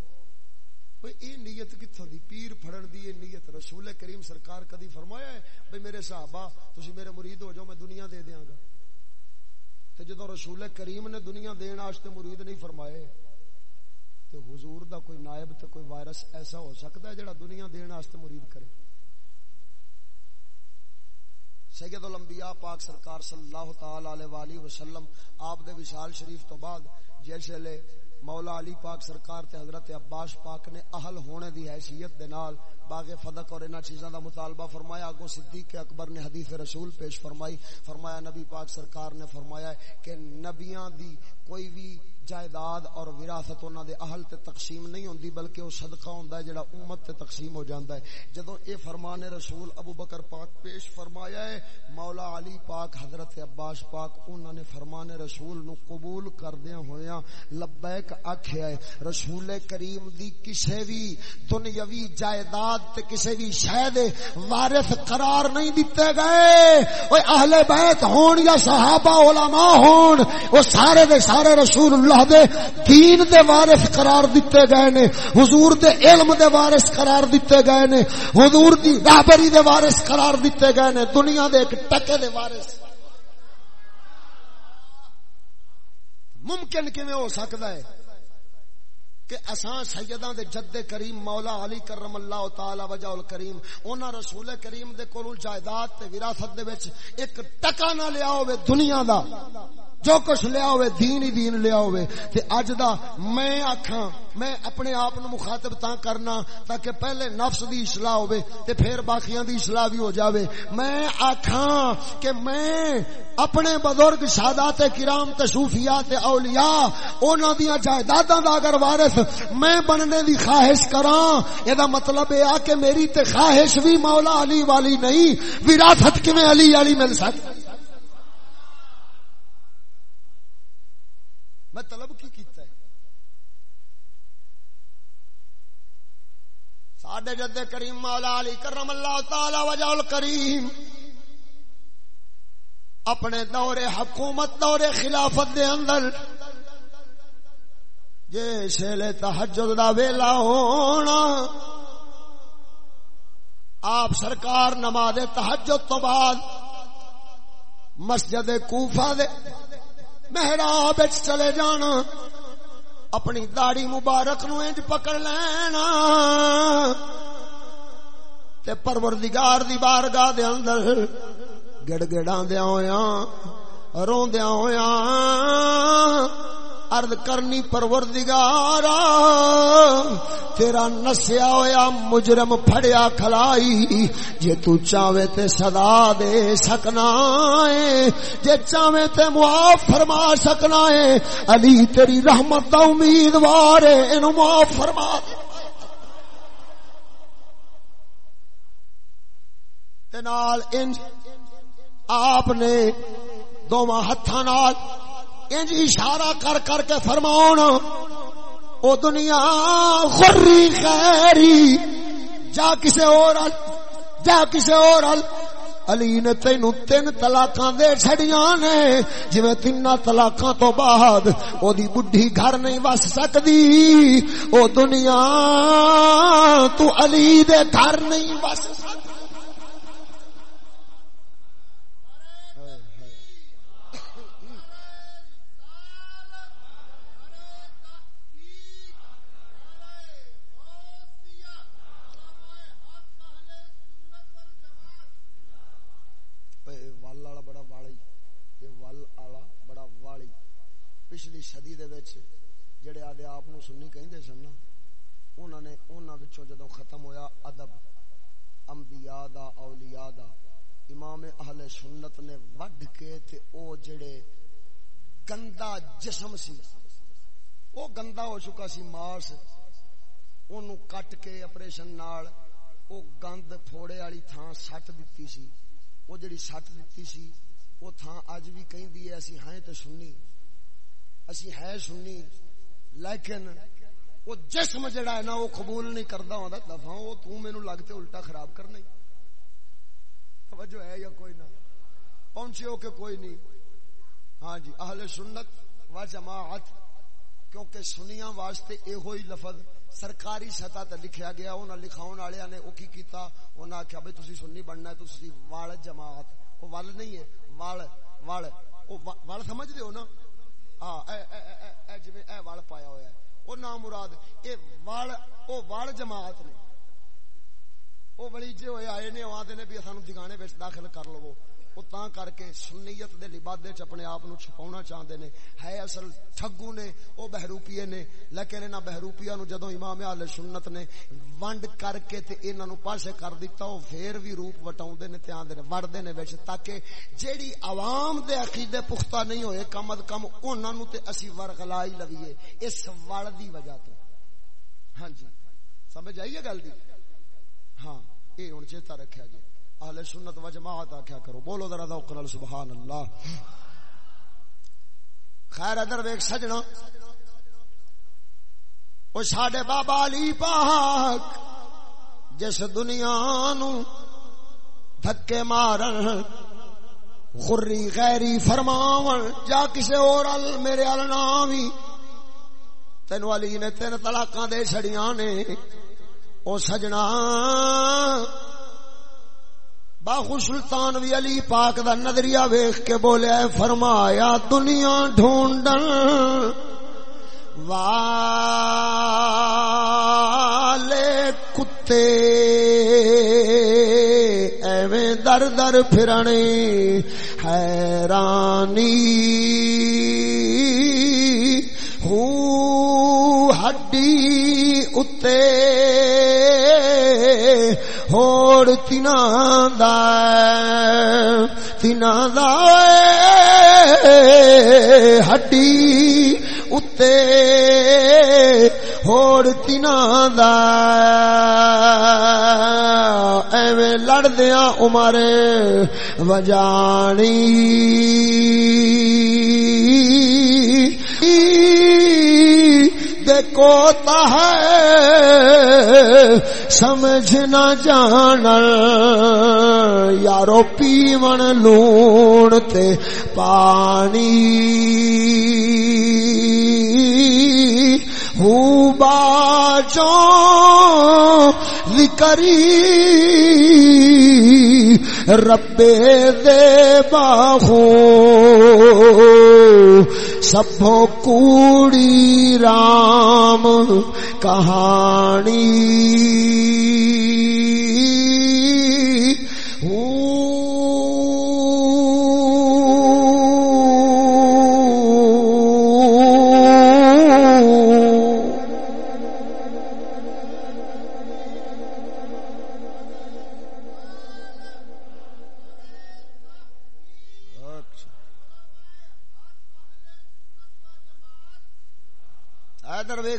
اے نیت کتوں دی؟ پیر پھڑن دی اے نیت۔ رسول کریم سرکار کدی فرمایا ہے، بھئی میرے صحابہ، تسی میرے مرید ہو جاؤ، میں دنیا دے دیاں گا۔ تے جدوں رسول کریم نے دنیا دین واسطے مرید نہیں فرمائے تے حضور دا کوئی نائب تے کوئی وائرس ایسا ہو سکتا ہے جڑا دنیا دین واسطے مرید کرے۔ سید الانبیاء پاک سرکار صلی اللہ تعالی علیہ والہ وسلم آپ دے وصال شریف تو بعد جیسے لے مولا علی پاک سرکار تے حضرت عباس پاک نے اہل ہونے دی حیثیت دے نال باغ فدق اور انہاں چیزاں دا مطالبہ فرمایا، اگوں صدیق اکبر نے حدیث رسول پیش فرمائی۔ فرمایا، نبی پاک سرکار نے فرمایا کہ نبیاں دی کوئی بھی جائیداد اور وراثت انہاں دے اہل تے تقسیم نہیں ہوندی، بلکہ وہ صدقہ ہوندا ہے جڑا امت تے تقسیم ہو جاندا ہے۔ جدوں اے فرمان رسول ابو بکر پاک پیش فرمایا ہے، مولا علی پاک حضرت عباس پاک، انہاں نے فرمان رسول نو قبول کردیاں ہویاں۔ لبیک آکھیا ہے، رسول کریم دی کسے بھی دنیاوی جائیداد تے کسے بھی شے دے وارث قرار نہیں دتے گئے۔ اوے اہل بیت ہون یا صحابہ علماء ہون او سارے دے سارے رسول اللہ دے دین دے وارث قرار دیتے گئے نے، حضور دے علم دے وارث قرار دیتے گئے نے، حضور دی رہبری دے وارث قرار دیتے گئے نے، دنیا دے ایک ٹکے دے وارث۔ ممکن کیویں ہو سکتا ہے کہ اساں سیداں دے جد کریم مولا علی کرم اللہ تعالی وجہ الکریم، انہاں رسول کریم دے کول جائیداد تے وراثت دے وچ ایک ٹکا نہ لیا ہوے دنیا دا۔ جو کچھ لیا ہوئے، دین ہی دین لیا ہوئے۔ تے اج دا میں آکھاں، میں اپنے آپ نو مخاطب تاں کرنا تاکہ پہلے نفس دی اصلاح ہوئے تے پھر باقیاں دی اصلاح بھی ہو جاوے۔ میں آکھاں کہ میں اپنے بزرگ سادات کرام تے صوفیات تے اولیاء، انہاں دیاں جائیداداں دا اگر وارث میں بننے دی خواہش کراں اے دا مطلب اے آ کہ میری تے خواہش بھی مولا علی والی نہیں، وراثت کیویں علی والی مل سکتی؟ میں طلب کی کیتا ہے؟ ساڈے جد کریم مولا علی کرم اللہ تعالی وجہ الکریم اپنے دور حکومت، دور خلافت دے اندر جے شیلے تحجد دا ویلا ہونا، آپ سرکار نماز تحجد تو بعد مسجد کوفہ دے محراب چلے جانا اپنی داڑی مبارک نو انج پکڑ لینا تے پروردگار دی بارگاہ دے اندر گڑ گڑاں دیا ہویا روندیا ہویا ارد کرنی پروردگارا تیرا نسیا ہویا مجرم پھڑیا کھلائی، جے تو چاہے تے صدا دے سکنا ہے جے چاہے تے معاف فرما سکنا ہے علی تیری رحمت دا امیدوار ہے انو معاف فرما دے۔ تے نال ان آپ نے دونوں ہاتھوں انج اشارہ کر کر کے فرماؤ او دنیا خری خیری، جا کسے اور جا کسے اور علی نے تینو تین طلاقاں دے چھڑیاں نے، جویں تین طلاقاں تو بعد او دی بڈھی گھر نہیں وس سکدی۔ او دنیا تو علی دے گھر نہیں وس سکدی۔ سنت نے وڈ کے تے او جڑے گندا جسم سی، او گندا ہو چکا سی ماس اونوں کٹ کے اپریشن نال او گند پھوڑے والی تھان سٹ دتی سی۔ او جڑی سٹ دتی سی، او تھان اج بھی کہندی ہے، اسی ہیں تے سنی اسی ہے سنی لیکن وہ جسم جڑا ہے نا وہ قبول نہیں کرتا ہوں دفاع وہ تو مینو لگتے الٹا خراب کرنا توجہ ہے یا کوئی نہ؟ پہنچے ہو کہ کوئی نہیں۔ ہاں جی اہل سنت و جماعت، کیونکہ سنیا واسطے یہ ہوئی لفظ سرکاری سطح تے لکھیا گیا، انہاں لکھاون والے نے او کی کیتا؟ انہاں آکھیا، بھئی تسی سنی بننا ہے، تسی وال جماعت۔ او ول نہیں ہے، وال وال۔ او وال سمجھ دیو نا؟ ہاں اے اے اے اے جویں اے وال پایا ہویا ہے۔ او نام مراد، اے وال، او وال جماعت نے۔ او بڑی جے ہوئے آئے نے آدھے نے بھی سانو جگانے وچ داخل کر لو۔ وہ تا کر کے سنیت دے لبادے چ اپنے آپ نو چھپاونا چاہندے نے۔ ہے اصل ٹھگو نے او بہروپیے نے۔ لیکن انہاں بہروپیاں نو جدوں امام اہل سنت نے ونڈ کر کے تے انہاں نو پاسے کر دتا او پھر بھی روپ وٹاوندے نے تے آندے نے، وڑدے نے وچ، تاکہ جیڑی عوام دے عقیدے پختہ نہیں ہوئے، کم از کم انہاں نو تے اسی ورغلائی لویے، اس وڑ دی وجہ تو۔ ہاں جی سمجھ آئیے گل دی؟ ہاں اے ہن چیتا رکھیا جی۔ اہل سنت و جماعت آکھیا کرو، بولو ذرا ذوق نال سبحان اللہ خیر، ادھر ویکھ سجنا۔ او ساڈے بابا علی پاک، جس دنیا نو دھکے مارن خری غیری فرماون، جا کسے اور ال میرے ال نامی تینو علی نے تین طلاقاں دے چھڑیاں نے۔ او سجنا۔ باہو سلطان بھی علی پاک دا نظریہ ویخ کے بولیا فرمایا، دنیا ڈھونڈن۔ والے کتے ایویں در در پھرنے، حیرانی۔ ہوں ہڈی اتے ہوڑ تینا دا تینا ہڈی اتے ہوڑ تینا دا ایویں لڑدیا عمر وجانی کوتا ہے، سمجھ نہ جان یارو پیون لون تے پانی۔ ہوں باجوں ذکری ربے دے باہو۔ سبو کوڑی رام کہانی۔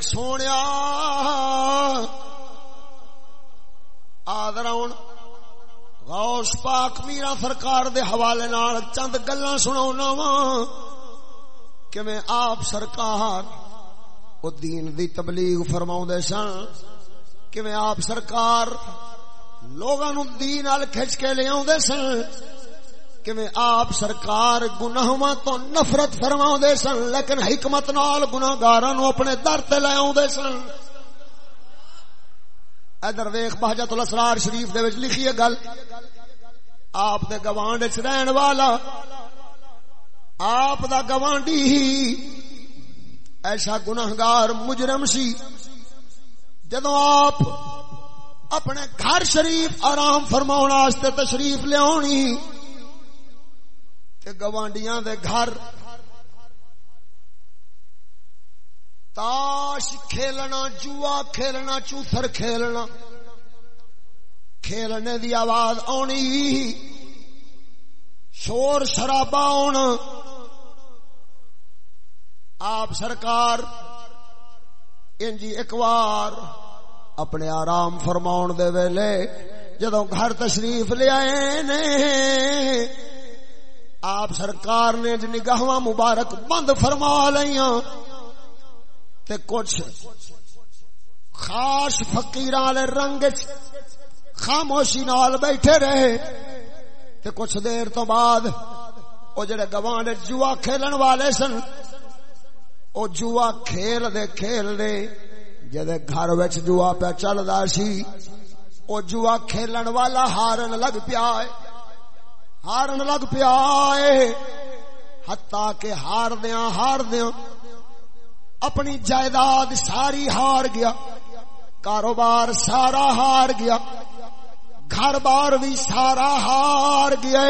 سونے آدر غوث پاک میرا سرکار دے حوالے نال چند گلا سنا وا کہ میں آپ سرکار او دین دی تبلیغ فرما سن کہ میں آپ سرکار لوگوں دین کھچ کے لے لیا سن کہ آپ سرکار گناہواں تو نفرت فرما دے سن لیکن حکمت نال گناہگاراں نو اپنے در تے لے اوندے سن ادھر ویکھ بہجت الاسرار شریف دے وچ لکھی ہے گل آپ دے گوانڈ وچ رہن والا آپ دا گوانڈی ہی ایسا گناہگار مجرم سی جدوں آپ اپنے گھر شریف آرام فرماؤ واسطے تشریف لیا تے گوانڈیاں دے گھر۔ تاش کھیلنا، جوا کھیلنا، چوتھر کھیلنا۔ کھیلنے دی آواز آنی۔ شور شرابا آنا آپ سرکار، انجی ایک بار اپنے آرام فرماؤن دے ویلے جدو گھر تشریف لے آئے نے آپ سرکار نے نگاہ مبارک بند فرما لیا کچھ خاص فکیر رنگ خاموشی نال بیٹھے رہے، تے کچھ دیر تو بعد وہ جڑے گوان جوا کھیلن والے سن، او جوا کھیل دے کھیل دے جدے گھر وچ جوا پہ چلدا سی، او جوا کھیلن والا ہارن لگ پیا ہے۔ ہارن لگ پیا ہے حتا کہ ہار دیاں ہار دیاں اپنی جائیداد ساری ہار گیا کاروبار سارا ہار گیا گھر بار بھی سارا ہار گیا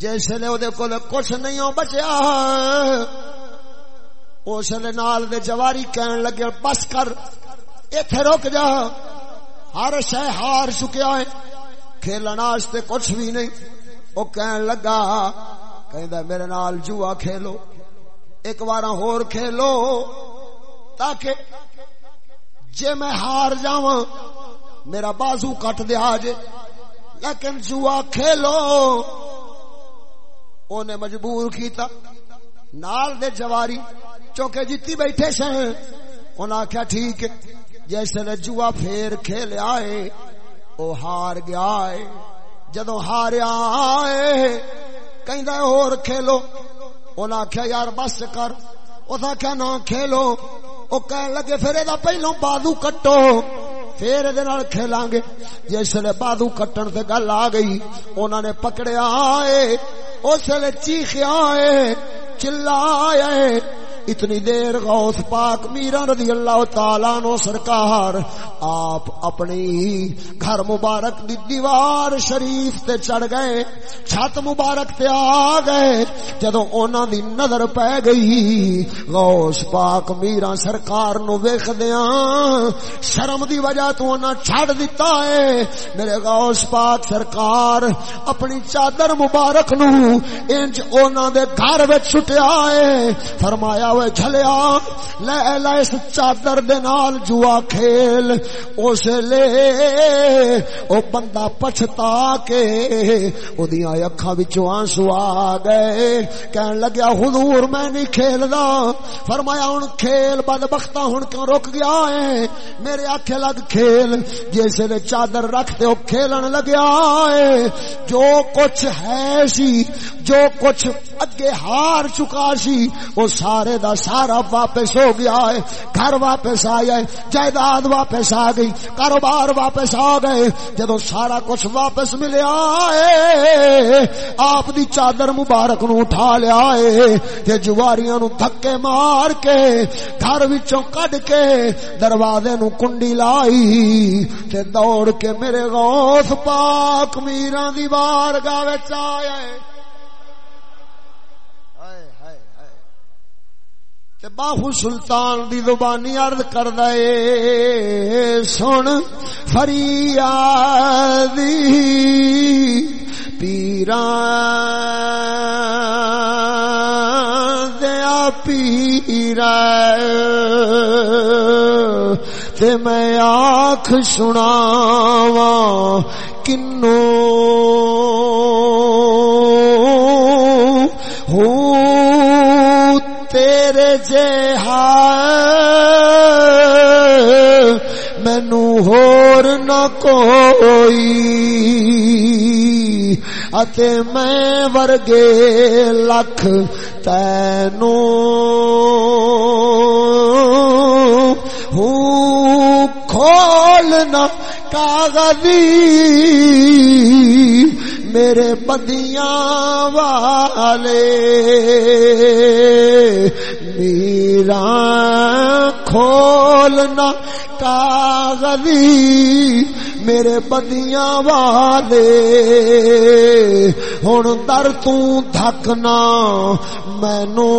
جیسے لے دے کول کچھ نہیں بچیا اس نے نال دے جواری کہن لگے بس کر ایتھے رک جا ہر شے ہار چکیا ہے کھیلنا واسطے کچھ بھی نہیں۔ او کہن لگا، کہندا میرے نال جوا کھیلو، ایک بار ہور کھیلو، تاکہ جے میں ہار جاواں، میرا بازو کٹ دیا جے لیکن جوا کھیلو اونے مجبور کیتا۔ نال دے جواری چوکے جیتی بیٹھے سن۔ انہاں آخیا ٹھیک ہے، جیسے لے جوا پھیر کھیل آئے او ہار گیا ہے۔ جدو ہاریا ہے کہیں اور کھیلو۔ انہاں آخیا یار بس کر اس آخیا نہ کھیلو وہ کہنے لگے، پھر یہ پہلو بادو کٹو۔ پھر یہ کھیلاں گے جس لے بادو کٹن سے گل آ گئی انہوں نے پکڑیا ہے۔ اس لیے چیخیا ہے، چلایا ہے۔ اتنی دیر غوث پاک میرا رضی اللہ تعالی نو سرکار، آپ اپنی گھر مبارک دی دیوار شریف تے چڑھ گئے، چھت مبارک تے آ گئے جدو اونا دی نظر پہ گئی، غوث پاک میرا سرکار نو ویخ دیاں شرم دی وجہ تو اونا چھڑ دیتا ہے۔ میرے غوث پاک سرکار اپنی چادر مبارک نو انج اونا دے گھر وچ چھٹیا ہے۔ فرمایا ہوئے جھلیا۔ لے لے اس چادر دے نال جوا کھیل۔ اس لے او بندہ پچھتا کے او دیاں اکھاں وچوں آنسو آ گئے۔ کہن لگیا، حضور میں نہیں کھیلدا۔ فرمایا، ہن کھیل بدبختہ ہن کیوں رک گیا ہے؟ میرے آکھے لگ کھیل۔ جیسے لے چادر رکھ تے او کھیلن لگیا ہے۔ جو کچھ ہے سی، جو کچھ اگے ہار چکا سی، وہ سارے دا سارا واپس ہو گیا ہے۔ گھر واپس آیا ہے۔ جائیداد واپس آ گئی۔ کاروبار واپس آ گئے۔ جدو سارا کچھ واپس ملیا ہے، آپ دی چادر مبارک نو اٹھا لیا ہے۔ جواریاں نو دھکے مار کے، گھر وچوں کڈ کے دروازے نو کنڈی لائی۔ تے دوڑ کے میرے غوث پاک میران دی بارگاہ وچ آیا ہے۔ باہو سلطان دی زبانی عرض کر دے سن فریاد پیرا دیا پیرا تے میں آنکھ سناوا کنو تیرے جے مینو ہور نہ کوئی اتے میں ورگے لکھ تینو ہوں کھولنا کاغذی میرے بدیاں والے میرا کھولنا کاغذی میرے بدیاں والے۔ ہوں در تکنا مینو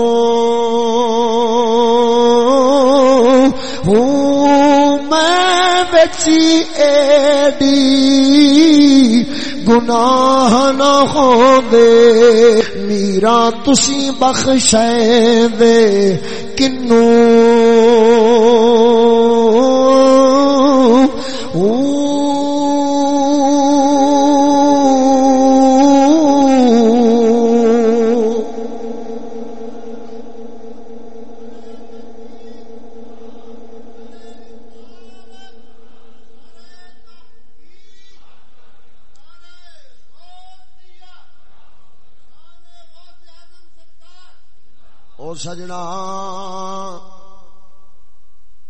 ہوں میں بچی ایڈی۔ گناہ نہ ہو دے میرا تسی بخش دے کنو سجنا۔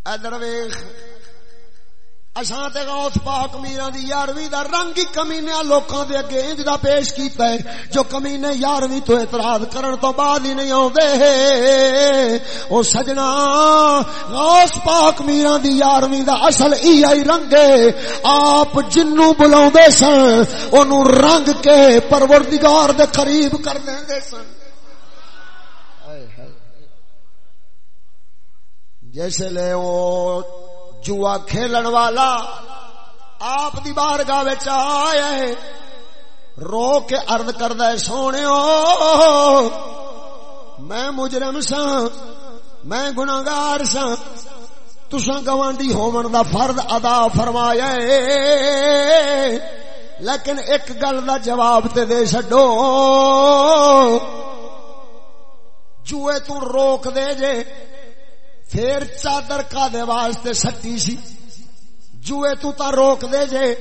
ادر ویخ اساں تے غوث پاک میرا دی یارویں دا رنگ ہی کمینے لوکاں دے اگے انج دا پیش کیتا ہے۔ جو کمینے یارویں تو اعتراض کرن تو بعد ہی نہیں اوندے او سجنا۔ غوث پاک میرا دی یارویں دا اصل ای آئی رنگ ہے۔ آپ جنوں بلاوندے سن، اونوں رنگ کے پروردگار دے قریب کر دیندے سن۔ جیسے لے او جوا کھیلن والا آپ دی بارگاہ وچ آیا ہے، رو کے عرض کردا ہے سونے میں مجرم سا میں گناہگار سا تساں گوانڈی ہون دا فرض ادا فرمایا ہے۔ لیکن ایک گل دا جواب تے دے چھڈو۔ جوئے تو روک دے جے پھر چادر کا دے واسطے سٹی سی۔ جوئے تو تا روک دے جے۔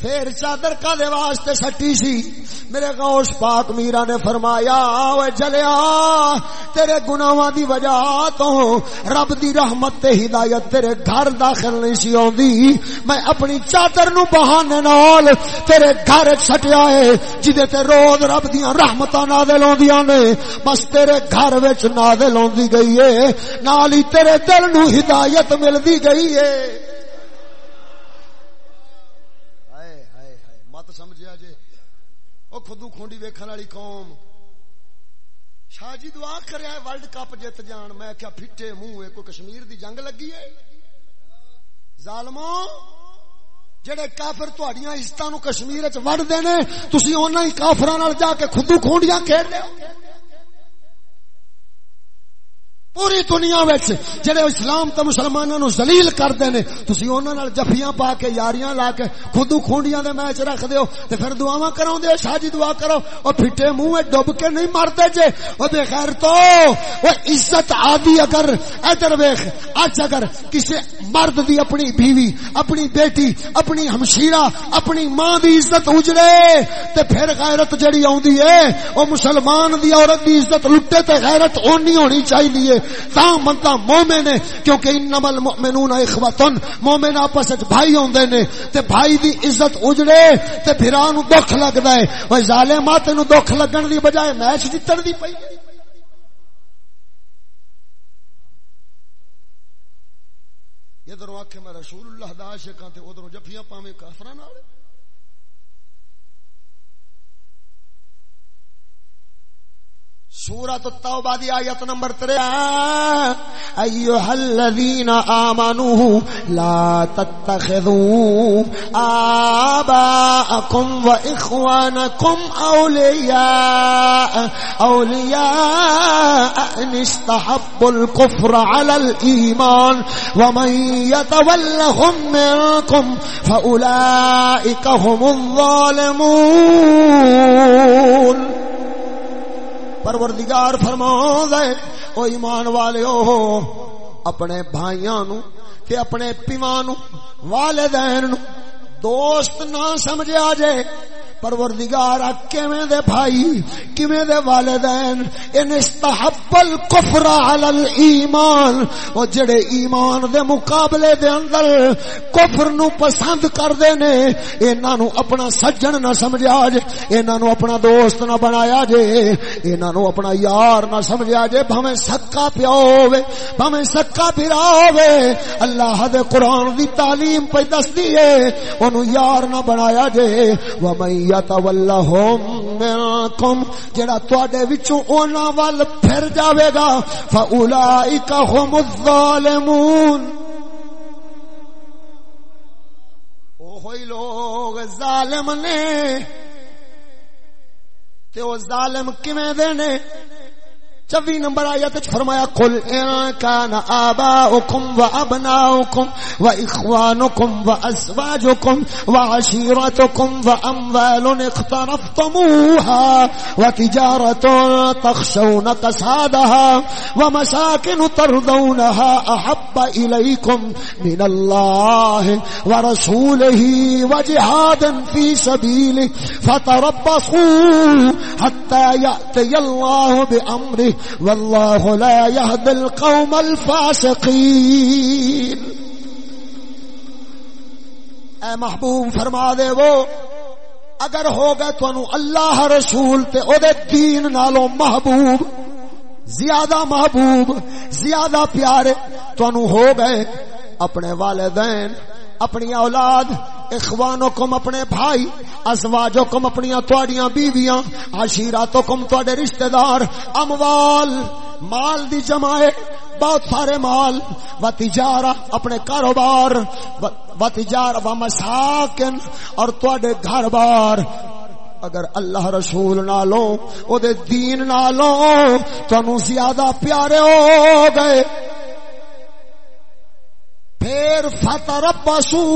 پھر چادر کا دے واسطے سٹی سی۔ میرے غوث پاک میرا نے فرمایا، اوے جلیا، تیرے گناہاں دی وجہ تو رب دی رحمت تے ہدایت تیرے گھر داخل نہیں سی اوندی میں اپنی چادر نو بہانے نال تیرے گھر سٹیا ہے، جدے تے روز رب دیاں رحمتاں نازل ہوندیاں نے، بس تیرے گھر وچ نازل ہوندی گئی ہے۔ نال ہی تیرے دل نو ہدایت ملدی گئی ہے۔ خدو کھونڈی ویکھن والی قوم۔ شاہ جی دعا کریا ہے ورلڈ کپ جیت جان۔ میں کیا پھٹے منہ کو کشمیر دی جنگ لگی ہے؟ ظالموں، جڑے کافر تہاڈیاں عزتاں نو کشمیر وچ وڑ دے نے، تسی انہاں ہی کافراں نال جا کے خودو کھونڈیاں کھیڈ لو پوری دنیا وچ جڑے اسلام تے مسلماناں نو ذلیل کردے نے، تسی انہاں نال جفیاں پا کے، یاریاں لا کے خودو کھونڈیاں دے میچ رکھ دیو تے پھر دعاواں کراون دے، شاہ جی دعا کرو، او پھٹے منہ وچ ڈب کے نہیں مردے جے۔ او بے خیر تو، او عزت عادی اگر، ادھر ویکھ، اج اگر کسے مرد دی اپنی بیوی، اپنی بیٹی، اپنی ہمشیرہ، اپنی ماں دی عزت اجڑے تے پھر غیرت جڑی اوندی او مسلمان دی عورت دی عزت لٹے تے غیرت اونی ہونی چاہیے تا بندہ مومن ہے کیونکہ انما المؤمنون اخوتن، مومن آپس وچ بھائی ہوندے نے، تے بھائی دی عزت اجڑے، تے بھرا نو دکھ لگدا ہے۔ او ظالما تینو دکھ لگن دی بجائے میچ جتن دی پئی۔ ادھر آخ میں رسول اللہ دا عاشق ہاں، تے ادھر جفیاں پاویں کافراں نال۔ سورة التوبة دي آية نمبر 3 أيها الذين آمنوا لا تتخذوا آباءكم وإخوانكم أولياء أولياء أن استحبوا الكفر على الإيمان ومن يتولهم منكم فأولئك هم الظالمون۔ پروردگار فرما دے او ایمان والے ہو اپنے بھائیاں نو تے اپنے پیواں نو، والدین نو، دوست نہ سمجھا جائے پروردگار کیویں دے بھائی؟ کیویں دے والدین؟ ان استحب الکفر علی الایمان۔ او جڑے ایمان دے مقابلے دے اندر کفر نو پسند کردے نے، انہاں نو اپنا سجن نہ سمجھا جے، انہاں نو اپنا دوست نہ بنایا جے، انہاں نو اپنا یار نہ سمجھا جے، بھویں سکا پیو ہوے بھویں سکا بھرا ہوے اللہ دے قران دی تعلیم پہ دس دی ہے اونوں یار نہ بنایا جے۔ و ومن یتولہم منکم جڑا تواڈے وچوں اوناں ول پھر جاوے گا فاولائک هم الظالمون۔ اوہی لوگ ظالم نے، تے او ظالم کیویں دے نے؟ چوی نمبر آیت فرمایا، قل ان کان آباؤکم و ابناؤکم و اخوانکم و ازواجکم و عشیرتکم و اموال اخترفتموها و تجارت تخشون قصادها و مساکن ترضونها احب الیکم من اللہ و رسوله و جهاد فی سبیله فتربصوا حتى یأتی اللہ بأمره واللہ لا يهد القوم الفاسقین۔ اے محبوب فرما دے وہ، اگر ہو گئے تو اللہ رسول تے او دے دین نالو محبوب، زیادہ محبوب، زیادہ پیارے تو ہو گئے اپنے والدین، اپنی اولاد اخوانکم اپنے بھائی، ازواجکم اپنی تواڈیاں بیویاں، عشیراتکم تواڈے رشتہ دار اموال، مال دی جمائے، بہت سارے مال، و تجارہ، اپنے کاروبار، و تجارہ و مساکن، اور تواڈے گھر بار اگر اللہ رسول نالوں او دے دین نالوں تانوں زیادہ پیارے ہو گئے۔ پھر فتح ربسو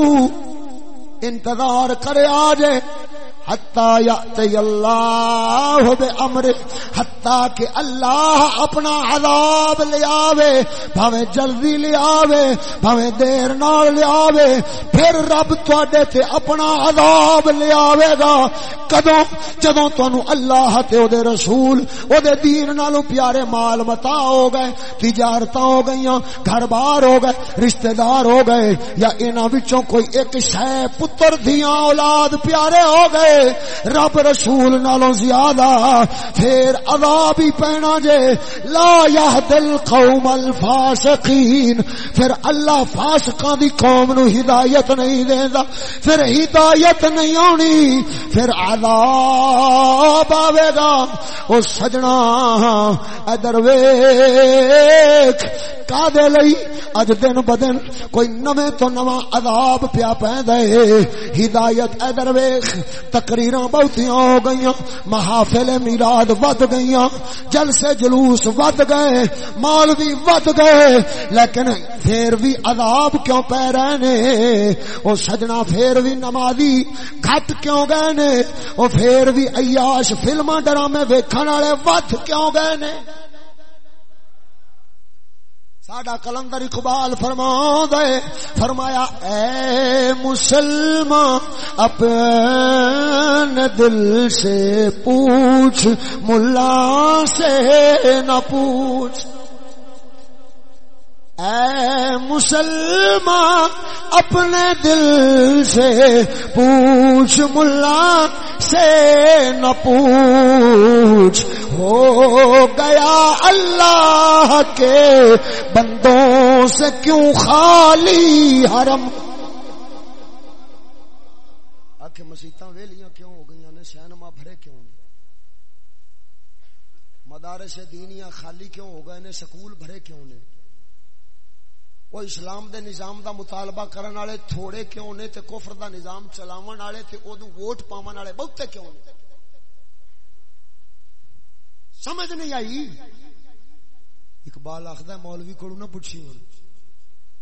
انتظار کرے آ جائے حتی یأتی اللہ بے امر حتی کہ اللہ اپنا عذاب لے آوے، بھاوے جلدی لے آوے، بھاوے دیر نال لے آوے، پھر رب توڑے تے اپنا عذاب لے آوے گا۔ کدوں؟ جدوں تانوں اللہ تے او دے رسول او دے دین نالو پیارے مال متا ہو گئے، تجارتاں ہو گئیاں گھر بار ہو گئے رشتہ دار ہو گئے، یا انہاں وچوں کوئی ایک شے پتر دیاں اولاد پیارے ہو گئے رب رسول نالوں زیادہ، پھر عذاب ہی پینا جے۔ لا یہد القوم الفاسقین۔ پھر اللہ فاسقاں دی قوم نو ہدایت نہیں دیندا۔ پھر ہدایت نہیں ہونی، پھر عذاب آوے گا۔ او سجنا ادھر ویکھ کا دے لئی؟ اج دن بدن کوئی نویں تو نواں عذاب پیا پیندا اے۔ ہدایت ادھر ویکھ تقریر بہت ہو گئی محافل میلاد ود گئی جلسے جلوس ود گئے مال بھی ود گئے، لیکن پھر بھی عذاب کیوں پہ رہے وہ سجنا پھر بھی نمازی گھٹ کیوں گئے نے وہ پھر بھی عیاش فلما ڈرامے ویکھن والے ود کیوں گئے نے ساڈا کلندر اقبال فرما دے فرمایا، اے مسلمان، اپنے دل سے پوچھ، ملا سے نہ پوچھ۔ اے مسلمان، اپنے دل سے پوچھ، ملا سے نہ پوچھ۔ ہو گیا اللہ کے بندوں سے کیوں خالی حرم؟ آخر مسیطا ویلیاں کیوں ہو گئی نے؟ سینما بھرے کیوں نے؟ مدارس دینیاں خالی کیوں ہو گئے نے؟ سکول بھرے کیوں نے؟ وہ اسلام دے نظام دا مطالبہ کرن والے تھوڑے کیوں نے تے کفر دا نظام چلاون والے تے اودوں ووٹ پاون والے بہتے کیوں نے؟ سمجھ نہیں آئی؟ اقبال آخدا مولوی کو نہ پوچھی ہوں۔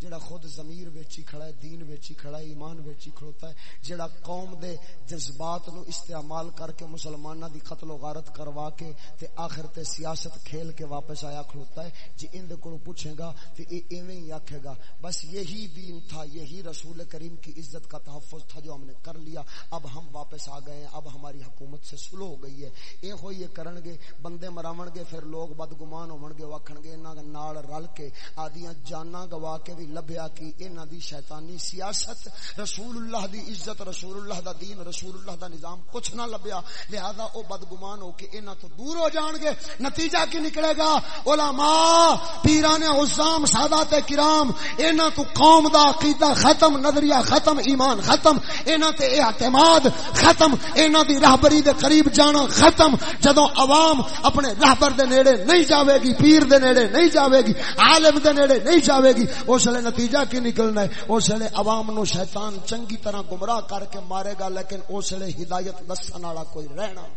جڑا خود ضمیر ویچی کھڑا ہے، دین ویچی کھڑا ہے، ایمان ویچی کھڑوتا ہے، جڑا قوم دے جذبات نو استعمال کر کے مسلمانہ دی قتل و غارت کروا کے تے آخر تے سیاست کھیل کے واپس آیا کھڑوتا ہے جی ان دے کو پوچھے گا تے اے ایویں ہی آکھے گا، بس یہی دین تھا، یہی رسول کریم کی عزت کا تحفظ تھا جو ہم نے کر لیا۔ اب ہم واپس آ گئے ہیں، اب ہماری حکومت سے سلو ہو گئی ہے۔ اے ہوئی یہ کرن گے، بندے مراون گے، پھر لوگ بدگمان ہون گے واکھن گے، انہاں نال رل کے آدیاں جاناں گوا کے بھی لبیا کی انہاں دی شیطانی سیاست رسول اللہ دی عزت رسول اللہ دا دین رسول اللہ دا نظام کچھ نہ لبیا۔ لہذا او بدگمان ہو کے انہاں تو دور ہو جان گے۔ نتیجہ کی نکلے گا؟ علماء، پیران عظام، سادات کرام، انہاں تو قوم دا عقیدہ ختم، نظریہ ختم، ایمان ختم۔ انہاں تے اعتماد ختم۔ انہاں دی راہبری دے قریب جانا ختم۔ جدوں عوام اپنے راہبر دے نیڑے نہیں جاوے گی، پیر دے نیڑے نہیں جاوے گی، عالم دے نیڑے نہیں جاوے گی، اس لیے نتیجہ کی نکلنا ہے؟ اس لیے عوام نو شیطان چنگی طرح گمراہ کر کے مارے گا، لیکن اس لیے ہدایت دسن والا کوئی رہنا۔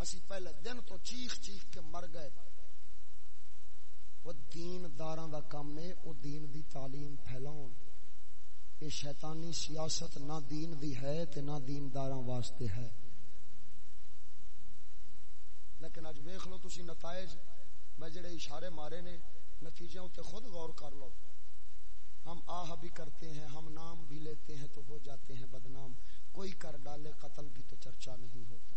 اسی پہلے دن تو چیخ چیخ کے مر گئے۔ وہ دین داراں دا کام ہے، وہ دین دی تعلیم پھیلاؤ یہ شیطانی سیاست نہ دین دی ہے تے نہ دین داراں واسطے ہے۔ لیکن اج ویکھ لو تسی نتائج۔ میں جڑے اشارے مارے نے، نتیجے تے خود غور کر لو۔ ہم آہ بھی کرتے ہیں، ہم نام بھی لیتے ہیں تو ہو جاتے ہیں بدنام۔ کوئی کر ڈالے قتل بھی تو چرچا نہیں ہوتا۔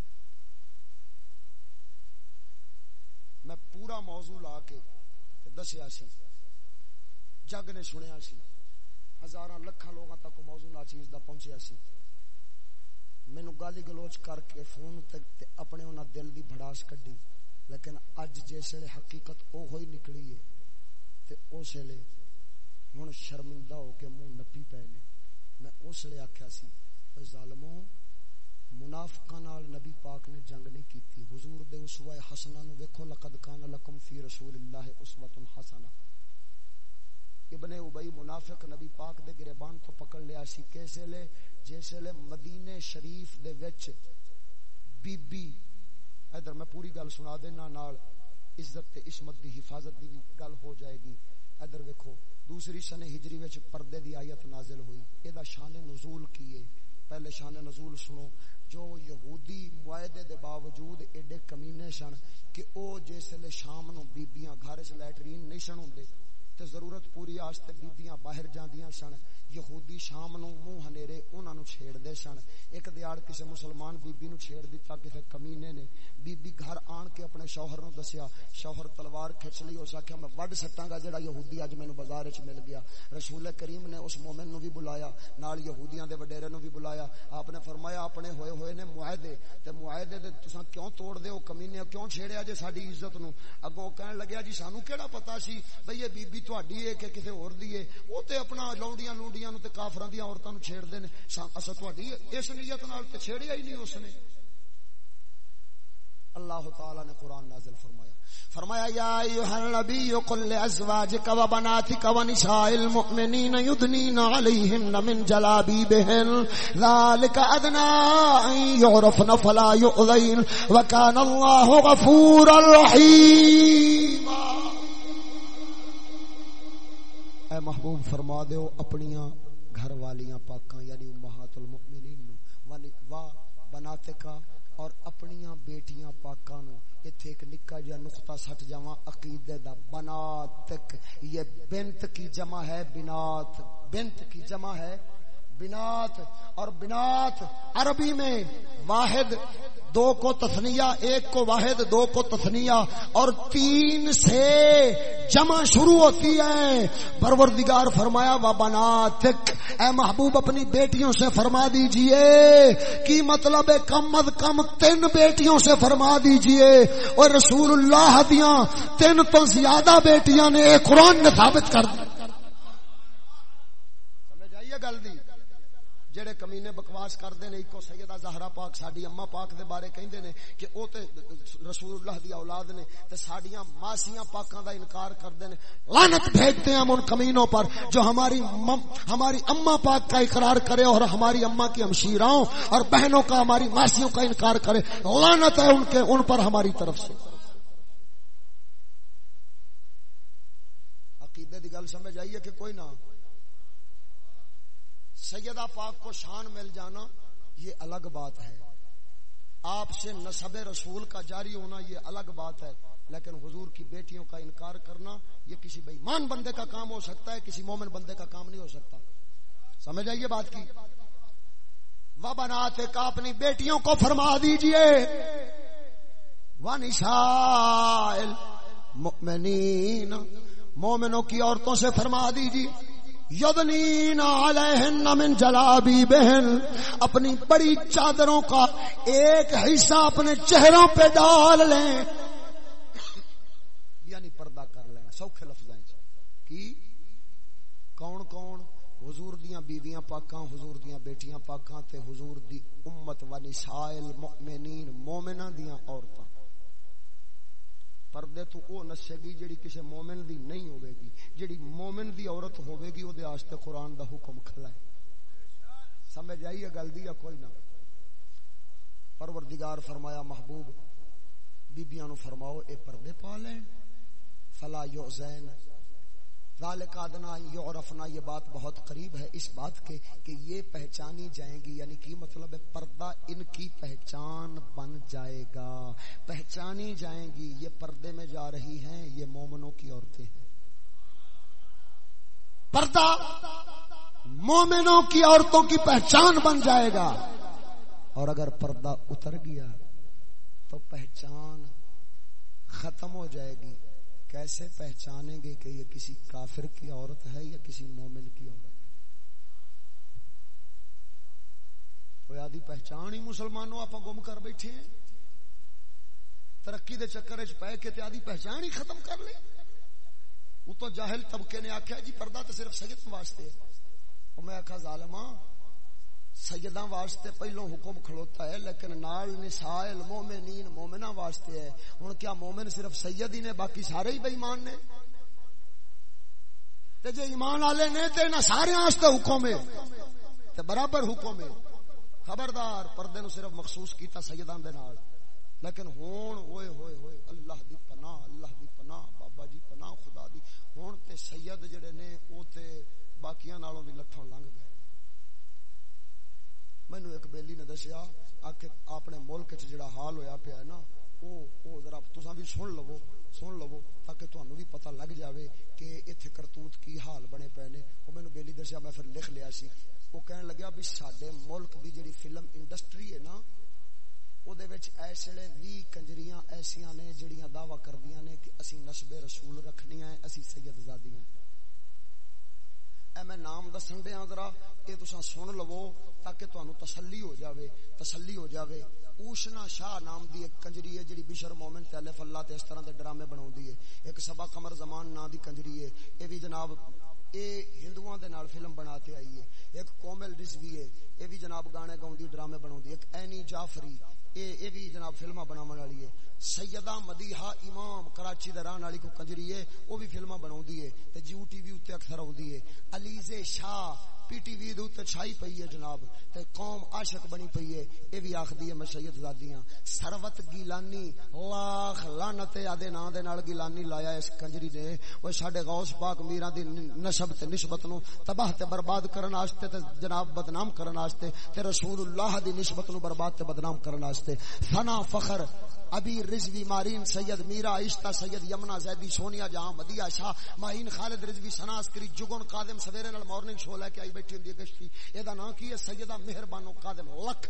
میں پورا موضوع لا کے دسیا سی۔ جگ نے سنیا سی۔ ہزار لکھا لوگوں تک موضوع نا چیز دا پہنچیا سی۔ مینو گالی گلوچ کر کے فون تک اپنے انہاں دل دی بھڑاس کڈی۔ لیکن اج جس حقیقت او ہوئی نکلی ہے تے اس ویلے ہوں شرمندہ ہو کے منہ نپی پے نے۔ میں اس لیے آخیا سی اے ظالموں، منافقاں نال نبی پاک نے جنگ نہیں کیتی۔ حضور دے اسوہ حسنہ نو ویکھو، لقد کان لکم فی رسول اللہ اسوۃ حسنہ۔ ابن ابئی منافق نبی پاک دے گریبان تو پکڑ لیا سی۔ کیسے لے جیسے لے مدینے شریف دے وچ بی بی ادھر میں پوری گل سنا دینا، نال عزت تے عصمت دی حفاظت دی بھی گل ہو جائے گی۔ ادھر ویکھو، دوسری سن ہجری وچ پردے دی آیت نازل ہوئی۔ اے دا شان نزول کیے پہلے شان نزول سنو۔ جو یہودی معاہدے دے باوجود ایڈے کمینے سن کہ او جس لے شام نو بیبیاں گھر چ لیٹرین نہیں سن ہوندے تے ضرورت پوری آستے بیبیاں باہر جاندیاں سن۔ یہودی شام نو منہ ہنیرے انہاں نو چھیڑ دے سن۔ ایک دیار کسے مسلمان بی بی نو چھیڑ دیتا کسے کمینے نے۔ بی بی گھر آن کے اپنے شوہر نو دسیا، شوہر تلوار کھچ لی، اس آکھیا، میں وڈ سٹاں گا جڑا یہودی اج مینوں بازار وچ مل گیا۔ رسول کریم نے اس مومن نو بھی بلایا، نال یہودیاں دے وڈیرے نو بھی بلایا۔ آپ نے فرمایا، اپنے ہوئے ہوئے نے معاہدے، تے معاہدے دے تساں کیوں توڑ دے؟ او کمینے کیوں چھیڑیا جے ساڈی عزت نو؟ اگوں کہن لگیا جی سانو کیڑا پتہ سی؟ بھئی یہ بی بی تہاڈی ہے کہ کسے اور دی ہے او تے اپنا لونڈیاں لونڈیاں نو تے کافراں دی عورتاں نو چھیڑ دے نے اسا تہاڈی اس نیت نال تے چھیڑیا ہی نہیں اس نے اللہ تعالی نے قرآن نازل فرمایا فرمایا یا ایوہ النبی قل لازواجک و بناتک و نساء المؤمنین یدنین علیہن من جلابیبہن ذالک ادنا ان یعرفن فلا یؤذین وکان اللہ غفور الرحیم اے محبوب فرما دیو اپنیاں گھر والیاں پاکاں یعنی امہات المؤمنین نو۔ و بناتکا اور اپنیاں بیٹیاں پاکاں نو۔ ایتھے ایک نکا جا نقطہ سٹ جاواں، عقیدے دا بناتک۔ یہ بنت کی جمع ہے، بنات۔ بنت کی جمع ہے بنات اور بنات عربی میں واحد، دو کو تثنیہ، ایک کو واحد، دو کو تثنیہ، اور تین سے جمع شروع ہوتی ہے۔ پروردگار فرمایا و بناتک اے محبوب اپنی بیٹیوں سے فرما دیجیے۔ کی مطلب ہے، کم از کم تین بیٹیوں سے فرما دیجیے۔ اور رسول اللہ دیاں تین تو زیادہ بیٹیاں نے قرآن نے ثابت کر دی۔ سمجھ آئیے گل دی؟ جڑے کمینے بکواس کرتے نے، ایکو سیدہ زہرا پاک ساری اما پاک دے بارے کہندے نے کہ او تے رسول اللہ دی اولاد نے تے ساڈیاں ماسیاں پاکاں دا انکار کردے نے۔ لعنت بھیجتے ہیں ہم ان کمینوں پر جو ہماری ہماری اما پاک کا اقرار کرے اور ہماری اما کی ہمشیراؤں اور بہنوں کا، ہماری ماسیوں کا انکار کرے۔ لعنت ہے ان کے، ان پر ہماری طرف سے۔ عقیدے دی گل سمجھ آئیے کہ کوئی نہ؟ سیدہ پاک کو شان مل جانا یہ الگ بات ہے۔ آپ سے نصب رسول کا جاری ہونا یہ الگ بات ہے، لیکن حضور کی بیٹیوں کا انکار کرنا یہ کسی بےمان بندے کا کام ہو سکتا ہے، کسی مومن بندے کا کام نہیں ہو سکتا۔ سمجھ آئیے بات کی؟ وہ بناتے کا اپنی بیٹیوں کو فرما دیجیے۔ وہ نشائل مؤمنین مومنوں کی عورتوں سے فرما دیجیے۔ یدنین علیہن من جلابی بہن اپنی بڑی چادروں کا ایک حصہ اپنے چہروں پہ ڈال لیں۔ یعنی پردہ کر لیں، سوکھے لفظ کی؟ کون کون؟ حضور دیاں بیویاں پاکاں، حضور دیاں بیٹیاں پاکاں تے حضور دی امت و نسائل مؤمنین مومنہ دیاں عورتاں۔ پردے تو او نسے گی جڑی کسے مومن دی نہیں ہوئے گی۔ جڑی مومن دی عورت ہوئے گی او دے آستے قرآن دا حکم کھلا ہے۔ سمجھ آئیے گل دی یا کوئی نہ؟ پروردگار فرمایا، محبوب، بیبیاں نو فرماؤ، اے پردے پا لیں فلا یعزین ذالک آدنا یعرفنا یہ بات بہت قریب ہے اس بات کے کہ یہ پہچانی جائیں گی یعنی کی مطلب ہے پردہ ان کی پہچان بن جائے گا۔ پہچانی جائیں گی، یہ پردے میں جا رہی ہیں، یہ مومنوں کی عورتیں ہیں۔ پردہ مومنوں کی عورتوں کی پہچان بن جائے گا۔ اور اگر پردہ اتر گیا تو پہچان ختم ہو جائے گی۔ کیسے پہچانیں گے کہ یہ کسی کافر کی عورت ہے یا کسی مومن کی عورت؟ کوئی آدھی پہچان ہی مسلمانوں آپ گم کر بیٹھے ہیں؟ ترقی دے چکر پہ کے آدھی پہچان ہی ختم کر لے۔ وہ تو جاہل طبقے نے آخیا جی پردہ تو صرف سید واسطے ہے۔ میں آخا ظالما سیداں واسطے پہلو حکم کھڑوتا ہے، لیکن نال نسائل مومنین مومنا واسطے ہے۔ ہوں کیا مومن صرف سید ہی نے، باقی سارے ہی بےمان نے؟ تے جے ایمان والے نے، تے نہ سارے واسطے حکم ہے۔ تے برابر حکم ہے۔ خبردار، پردے نو صرف مخصوص کیتا سیداں دے نال۔ لیکن ہون ہوئے ہوئے ہوئے، اللہ دی پناہ، اللہ دی پناہ، بابا جی پناہ، خدا دی۔ ہون تے سید جڑے نے، او تے باقیاں نالوں بھی لٹھوں لنگ گئے۔ مینوں ایک بیلی نے دسیا کہ اپنے ملک چ جڑا حال ہویا پیا ہے نا او او ذرا تساں بھی سن لو سن لو تاکہ تانوں بھی پتہ لگ جاوے کہ ایتھے کرتوت کی حال بنے پے نے او مینوں بیلی دسیا میں پھر لکھ لیا سی وہ کہنے لگا بھی سڈے ملک دی جڑی فلم انڈسٹری ہے نا وہ ایسے بھی کنجریاں ایسیاں نے جڑیاں دعوی کردیاں نے کہ اسی نسب رسول رکھنی ہیں اسی سید زادیاں ہیں اے میں نام دسن دیا ذرا یہ تسا سن لو تاکہ تانوں تسلی ہو جاوے، تسلی ہو جاوے۔ اوشنا شاہ نام دی ایک کنجری ہے جڑی بشر مومن تے الف اللہ تے اس طرح دے ڈرامے بناوندی ہے۔ ایک سبا قمر زمان نا دی کنجری ہے۔ اے بھی جناب، اے ہندوؤں دے نال فلم بناتے آئی ہے۔ ایک کومل رضوی ہے۔ اے بھی جناب گانے گاوندی ڈرامے بناوندی ایک اینی جعفری یہ بھی جناب فلما بنا والی ہے۔ سیدہ مدیحہ امام کراچی دے رہن والی کو کنجری ہے، وہ بھی فلما بنا ہے۔ تے جیو ٹی وی اتنے اکثر ہوندی ہے۔ علیزے شاہ پی ٹی وی دے چھائی پئی ہے جناب، تے قوم عاشق بنی پئی ہے، اے بھی آکھدی ہے میں سید زادیاں۔ سروت گیلانی، لاکھ لعنت ادے نا دے نال گیلانی لایا اس کنجری نے۔ او ساڈے غوث پاک میرا دی نسب تے نسبت نو تباہ تے برباد کرن واسطے تے جناب بدنام کرن واسطے تے رسول اللہ دی نسبت نو برباد تے بدنام کرن واسطے ثنا فخر ابھی رضوی مارین سید میرا عشتہ سید یمنا زیدی سونیا جہاں مدیہ شاہ ماہین خالد رضوی سناس کری جگن قادم سویرے نال مارننگ شو لے کے آئی بیٹھی ہوندی گشتی اے دا نام کی ہے؟ سیدہ مہربانو قادم لکھ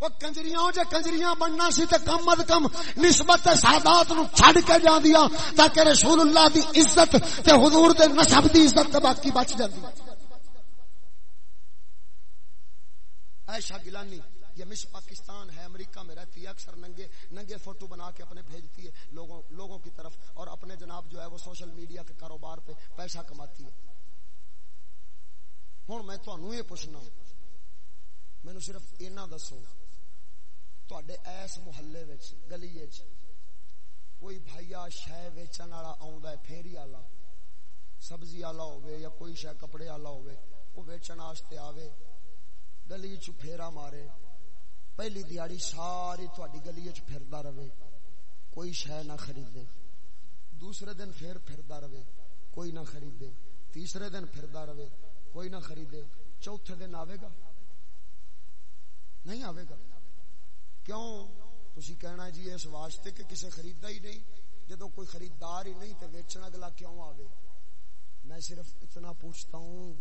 وہ کنجریاں جے کنجریاں بننا سی تے کم از کم نسبت سادات نو چھڈ کے جان دیا تاکہ رسول اللہ دی عزت تے حضور دے نسب دی عزت تے باقی بچ جاندی۔ عائشہ گیلانی یہ مس پاکستان ہے، امریکہ میں رہتی ہے، اکثر ننگے ننگے فوٹو بنا کے اپنے بھیجتی ہے، لوگوں لوگوں کی طرف، اور اپنے جناب جو ہے وہ سوشل میڈیا کے کاروبار پہ پیسہ کماتی ہے۔ ہوں، میں تھانوں یہ پوچھنا مینو صرف اینا دسو تے ایس محلے گلی کوئی بھائیا شہ ویچن والا آ پھیری والا، سبزی والا ہوے یا کوئی شہ کپڑے والا ہوے وہ ویچن واسطے آوے، گلی چ پھیرا مارے پہلی دیہڑی ساری تھوڑی گلی چردا رہے۔ کوئی شہ نہ خریدے۔ دوسرے دن پھر پھردا رہے۔ کوئی نہ خریدے۔ تیسرے دن پھردا رہے۔ کوئی نہ خریدے۔ چوتھے دن آئے گا؟ نہیں آئے گا۔ کیوں؟ تھی کہنا جی اس واسطے کہ کسے خریدا ہی نہیں۔ جدو کوئی خریدار ہی نہیں تو ویچنا اگلا کیوں آوے؟ میں صرف اتنا پوچھتا ہوں،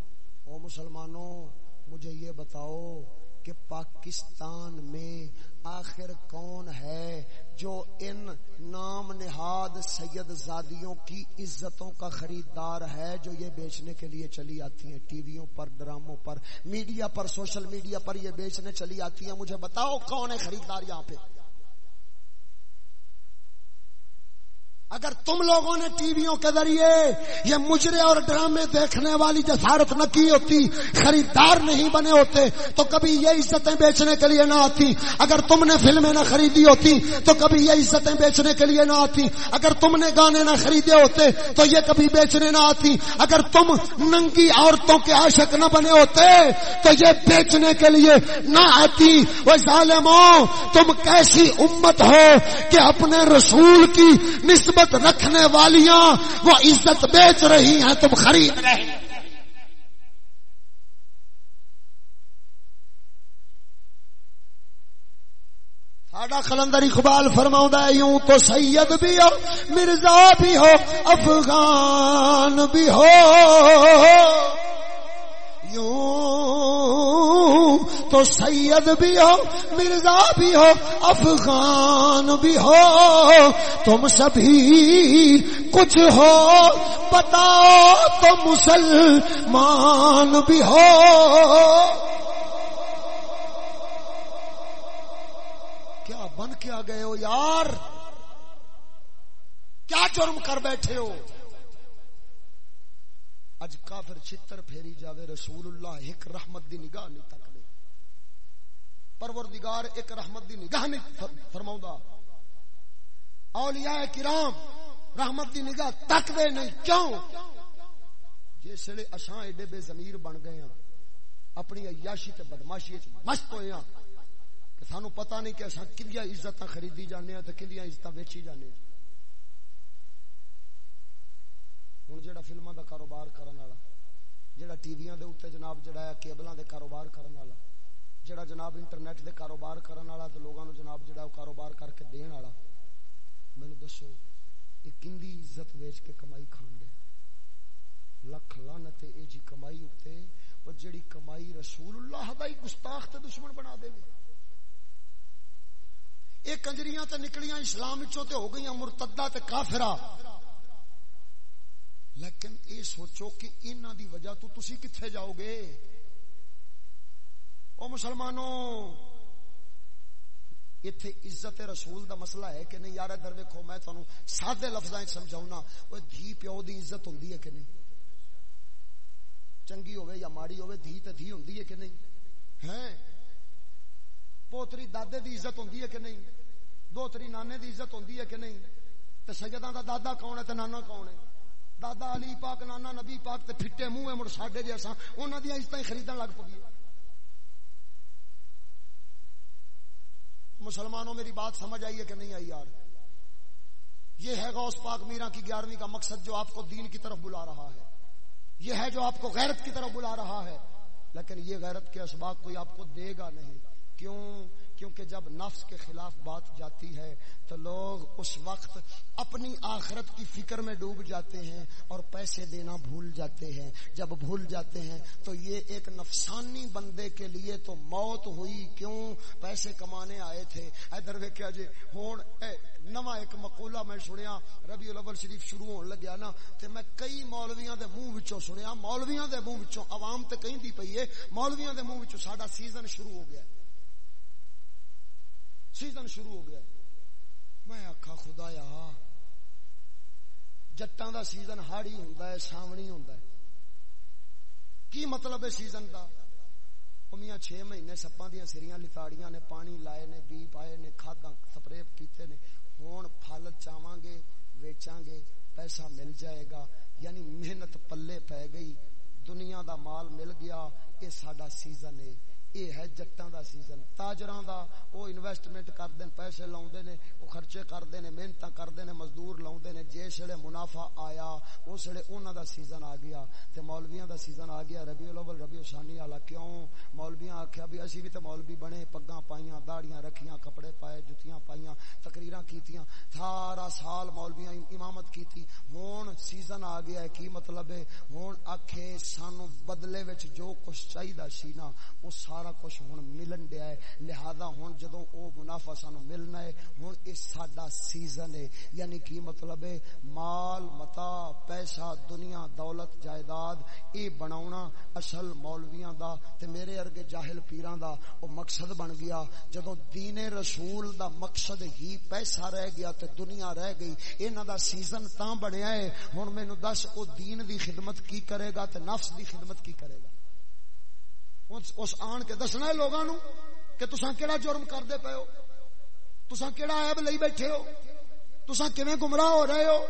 او مسلمانوں، مجھے یہ بتاؤ کہ پاکستان میں آخر کون ہے جو ان نام نہاد سید زادیوں کی عزتوں کا خریدار ہے جو یہ بیچنے کے لیے چلی آتی ہیں؟ ٹی ویوں پر، ڈراموں پر، میڈیا پر، سوشل میڈیا پر یہ بیچنے چلی آتی ہیں؟ مجھے بتاؤ کون ہے خریدار یہاں پہ؟ اگر تم لوگوں نے ٹی ویوں کے ذریعے یہ مجرے اور ڈرامے دیکھنے والی جسارت نہ کی ہوتی، خریدار نہیں بنے ہوتے، تو کبھی یہ عزتیں بیچنے کے لیے نہ آتی۔ اگر تم نے فلمیں نہ خریدی ہوتی، تو کبھی یہ عزتیں بیچنے کے لیے نہ آتی۔ اگر تم نے گانے نہ خریدے ہوتے، تو یہ کبھی بیچنے نہ آتی۔ اگر تم ننگی عورتوں کے عاشق نہ بنے ہوتے، تو یہ بیچنے کے لیے نہ آتی۔ وہ ظالموں، تم کیسی امت ہو کہ اپنے رسول کی نسبت عزت رکھنے والیاں وہ عزت بیچ رہی ہیں، تم خرید رہے ساڈا کلندر اقبال فرما یوں تو سید بھی ہو، مرزا بھی ہو، افغان بھی ہو۔ یوں تو سید بھی ہو، مرزا بھی ہو، افغان بھی ہو۔ تم سبھی کچھ ہو، بتاؤ تو مسلمان بھی ہو۔ کیا بن کے آ گئے ہو یار؟ کیا جرم کر بیٹھے ہو؟ اج کافر چھتر پھیری جاوے رسول اللہ، ایک رحمت دی نگاہ نہیں تک۔ پروردگار ایک رحمت دی نگاہ نہیں فرماؤں اولیاء کرام رحمت دی نگاہ تک دے نہیں، کیوں؟ جس لیے اشاں ایڈے بے زمیر بن گئے ہیں اپنی عیاشی تے بدماشی مست ہوئے ہیں کہ سانو پتہ نہیں کہ اشاں کلیاں عزتاں خریدی جانے ہیں تے کلیاں عزتاں بیچی جانے ہیں ہوں جہاں فلما کا کاروبار کرنے والا جہاں ٹی وی اتنے جناب جہاں کیبلوں کے کاروبار کرنے والا جہاں جناب انٹرنیٹ دے کاروبار کرنے والا تو لوگوں جناب جہاں کاروبار کر کے دین والا مینو دسو یہ کھی عزت ویچ کے کمائی کھان دے لکھ لانت اے جی کمائی اتنے اور جیڑی کمائی رسول اللہ دا ہی گستاخ تے دشمن بنا دے یہ کنجریاں تے نکلیاں اسلام چوں تے ہو گئیاں مرتدہ تے کافرہ لیکن اے سوچو کہ انہ دی وجہ تو تسی کتھے جاؤ گے او مسلمانوں، ایتھے عزت رسول دا مسئلہ ہے کہ نہیں؟ یار ادھر ویکھو، میں تانوں سادے لفظاں سمجھاؤں نا او دھی پیو دی عزت ہوندی ہے کہ نہیں؟ چنگی ہوے یا ماڑی ہوے دھی تے دھی ہوندی ہے کہ نہیں؟ ہیں؟ پوتری دادے دی عزت ہوندی ہے کہ نہیں؟ دوتری نانے دی عزت ہوندی ہے کہ نہیں؟ تے سیداں دا دادا کون ہے تے نانا کون ہے؟ دادا علی پاک، نانا نبی پاک تے پھٹے منہ مڑ ساڈے جیسا انہاں دی عزتاں خریدن لگ پئی مسلمانوں، میری بات سمجھ آئی ہے کہ نہیں آئی یار؟ یہ ہے غوث پاک میرا کی گیارہویں کا مقصد جو آپ کو دین کی طرف بلا رہا ہے۔ یہ ہے جو آپ کو غیرت کی طرف بلا رہا ہے۔ لیکن یہ غیرت کے اسباق کوئی آپ کو دے گا نہیں۔ کیوں؟ کیونکہ جب نفس کے خلاف بات جاتی ہے تو لوگ اس وقت اپنی آخرت کی فکر میں ڈوب جاتے ہیں اور پیسے دینا بھول جاتے ہیں۔ جب بھول جاتے ہیں تو یہ ایک نفسانی بندے کے لیے تو موت ہوئی۔ کیوں؟ پیسے کمانے آئے تھے۔ ادھر ویکیا جی؟ ہوں نواں ایک مقولہ میں سنیا ربی الاول شریف شروع ہون لگیا نا، تے میں کئی مولویاں دے منہ وچوں سنیا، مولویاں دے منہ وچوں عوام تے کہیں دی پئی ہے، مولویاں دے منہ وچوں ساڈا سیزن شروع ہو گیا۔ سیزن شروع ہو گیا میں آخا خدایا جٹان دا سیزن ہاڑی ہوں سامنی ہوں کی مطلب ہے سیزن دا؟ میاں چھ مہینے سپا دیا سریاں لتاڑیاں نے پانی لائے نے، بی پائے نے کھادا سپرے کیتے نے۔ ہوں پھل چاواں گے ویچاں گے پیسہ مل جائے گا۔ یعنی محنت پلے پی گئی، دنیا دا مال مل گیا۔ یہ ساڈا سیزن ہے۔ یہ ہے جٹاں دا سیزن تاجراں دا او انویسٹمنٹ کردے پیسے لاؤندے نے او خرچے کردے نے، محنتاں کردے نے، مزدور لاؤندے نے، جس منافع آیا، اس ویلے انہاں دا سیزن آ گیا تے مولویاں دا سیزن آ گیا۔ ربیع الاول، ربیع ثانی والا کیوں؟ مولویاں آکھیا بھی اسی بھی تے مولوی بنے، پگاں پائیاں، داڑیاں رکھیاں، کپڑے پائے، جُتیاں پائیاں، تقریراں کیتیاں۔ سارا سال مولویاں امامت کیتی۔ ہن سیزن آ گیا ہے، کی مطلب ہے؟ ہن آکھے سانو بدلے وچ جو کچھ چاہیدا سی نا او سارا سارا کچھ ہوں ملن دیا ہے۔ لہذا ہوں جدو او منافع سانو ملنا ہے ہوں یہ ساڈا سیزن ہے۔ یعنی کی مطلب ہے، مال، متا، پیسہ، دنیا، دولت، جائیداد یہ بنا اصل مولویاں دا تے میرے ارگے جاہل پیران دا او مقصد بن گیا۔ جدو دین رسول دا مقصد ہی پیسہ رہ گیا تے دنیا رہ گئی، انہاں دا سیزن تاں بنیا ہے۔ ہن مینوں دس، او دین دی خدمت کی کرے گا تے نفس دی خدمت کی کرے گا۔ اس آن کے دسنا ہے لوگوں کہ تسا کیڑا جرم کرتے پے ہو؟ تسا کیڑا عیب لئی بیٹھے ہو؟ تسا کیویں گمراہ ہو رہے ہو؟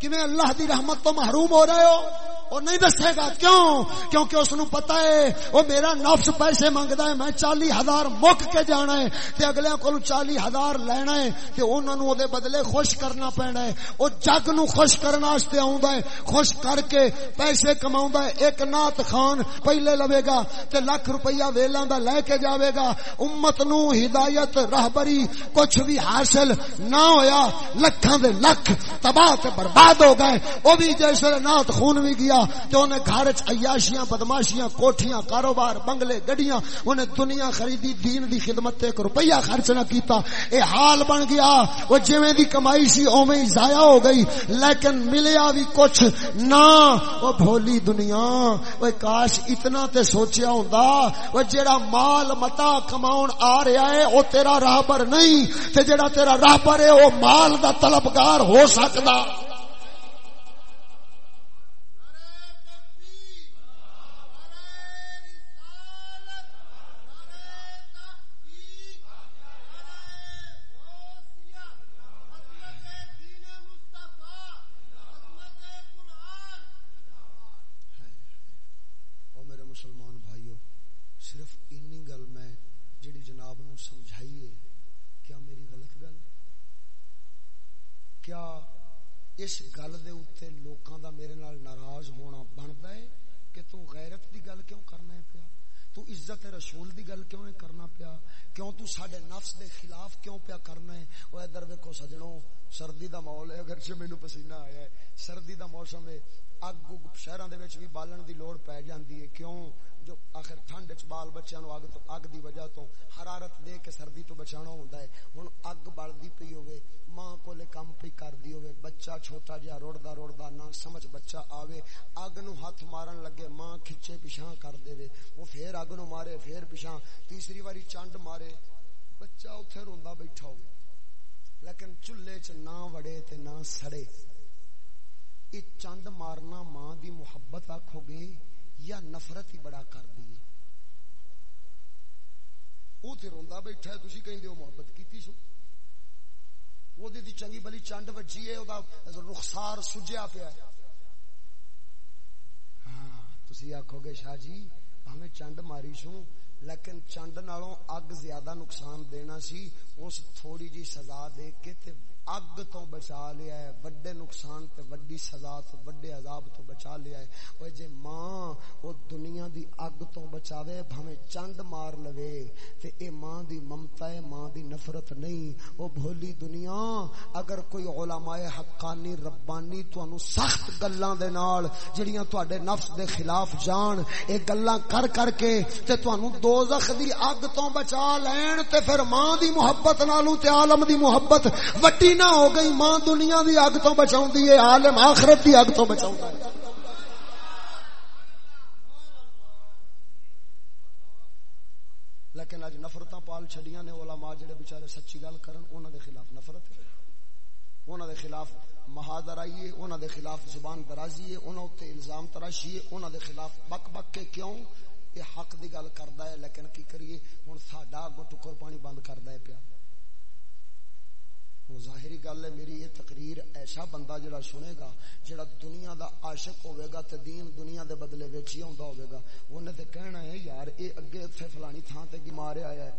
کیویں اللہ دی رحمت تو محروم ہو رہے ہو؟ اور نہیں دسے گا کیوں؟ کیونکہ اس پتا ہے، وہ میرا نفس پیسے منگتا ہے، میں چالی ہزار مک کے جانا ہے، تے اگلے کو چالی ہزار لینا ہے، تے انہوں نے دے بدلے خوش کرنا پینا ہے۔ وہ جگ نو خوش کرنا آستے آؤں ہے، خوش کر کے پیسے کماؤں ہے۔ ایک نات خان پہلے لوے گا، تے لکھ روپیہ ویلان دا لے کے جاوے گا۔ امت نو ہدایت، رہبری کچھ بھی حاصل نہ ہویا، لکھاں دے لکھ تباہ تے برباد ہو گئے۔ وہ بھی جیسے نات خون بھی گیا ملیا تے انہیں گھر چ عیاشیاں، بدماشیاں، کوٹھیاں، کاروبار، بنگلے، گڈیاں، انہیں دنیا خریدی، دین دی خدمت ایک روپیہ خرچ نہ کیتا۔ اے حال بن گیا۔ وہ جویں دی کمائی سی اوویں ضائع ہو گئی۔ لیکن ملیا بھی کچھ نہ۔ وہ بھولی دنیا۔ وہ کاش اتنا تے سوچیا ہوندا۔ وہ جڑا مال متا کماون آ رہا ہے او تیرا راہبر نہیں۔ تے جڑا تیرا راہبر ہے او مال دا طلبگار ہو سکدا اس گل دے اوتے لوکاں دا میرے نال ناراض ہونا بندا ہے کہ تو غیرت دی گل کیوں کرنا ہے پیا تو عزت رسول دی گل کیوں کرنا پیا کیوں تو ساڈے نفس دے خلاف کیوں پیا کرنا ہے؟ او ادھر ویکھو سجنوں، سردی دا ماحول ہے اگر مینوں پسینہ آیا ہے، سردی دا موسم ہے۔ اگ شہراں دے وچ بھی بالن دی لوڑ پے جاندی ہے کیوں جو آخر ٹھنڈ چ بال بچیاں نو اگ تو اگ دی وجہ تو حرارت دے کے سردی تو بچانا ہوندا ہے ہن اگ بلدی پئی ہوے ماں کو لے کم پی کر دی بچہ چھوٹا جہا روڑدا روڑدا نہ سمجھ بچہ آوے اگ نو ہاتھ مارن لگے ماں کھچے پیچھا کر دے وے وہ پھر اگ نو مارے پھر پیچھا تیسری واری چانڈ مارے بچہ اوتھے روندا بیٹھا ہوئے لیکن چولہے چ نہ وڑے تے نہ سڑے یہ چند مارنا ماں دی محبت آکھو گے یا نفرت ہی بڑا کر دی وہ تے روندا بیٹھا ہے، تسی کہندے محبت کیتی سو؟ وہ دی چنگی بلی چنڈ بچی ہے وہ رخسار سجیا پیا ہاں تھی آخو گے شاہ جی ہمیں چنڈ ماری سو لیکن چنڈ نالوں اگ زیادہ نقصان دینا سی، اس تھوڑی جی سزا دے کے تے اگ تو بچا لیا ہے، وڈے نقصان تے وڈی سزا تو وڈے عذاب تو بچا لیا ہے۔ وہ جے ماں وہ دنیا دی اگ تو بچاوے، بھویں چند مار لوے، تے اے ماں دی ممتا ہے، ماں دی نفرت نہیں۔ وہ بھولی دنیا، اگر کوئی علماء حقانی ربانی تو سخت گلاں دے نال، جڑیاں تواڈے نفس دے خلاف جان، اے گلاں کر کر کے تے تانوں دوزخ دی اگ تو بچا لین تے پھر ماں دی محبت نالوں تے عالم دی محبت وڈی نہ ہو گئی، ماں دنیا دی اگ تو بچاؤں ہے عالم آخرت دی اگ تو بچاؤں لیکن اج نفرت پال چڈیاں نے علماء جڑے بچارے سچی گل کرن، انہاں دے خلاف نفرت انہاں دے خلاف مہادر آئیے انہاں دے خلاف زبان درازی ہے، انہاں تے الزام تراشی ہے، انہاں دے خلاف بک بک کے کیوں یہ حق دی گل کردا ہے، لیکن کی کریے؟ ہن ساڈا اگوں ٹکر پانی بند کردا ہے پیا۔ ظاہری گل ہے، میری یہ تقریر ایسا بندہ جڑا سنے گا، جڑا دنیا دا عاشق ہوے گا تے دین دنیا دے بدلے وچ ہی ہوندا ہوے گا۔ اونے تے کہنا ہے، یار، اے اگے اتھے فلانی تھان تے کی ماریا آیا ہے۔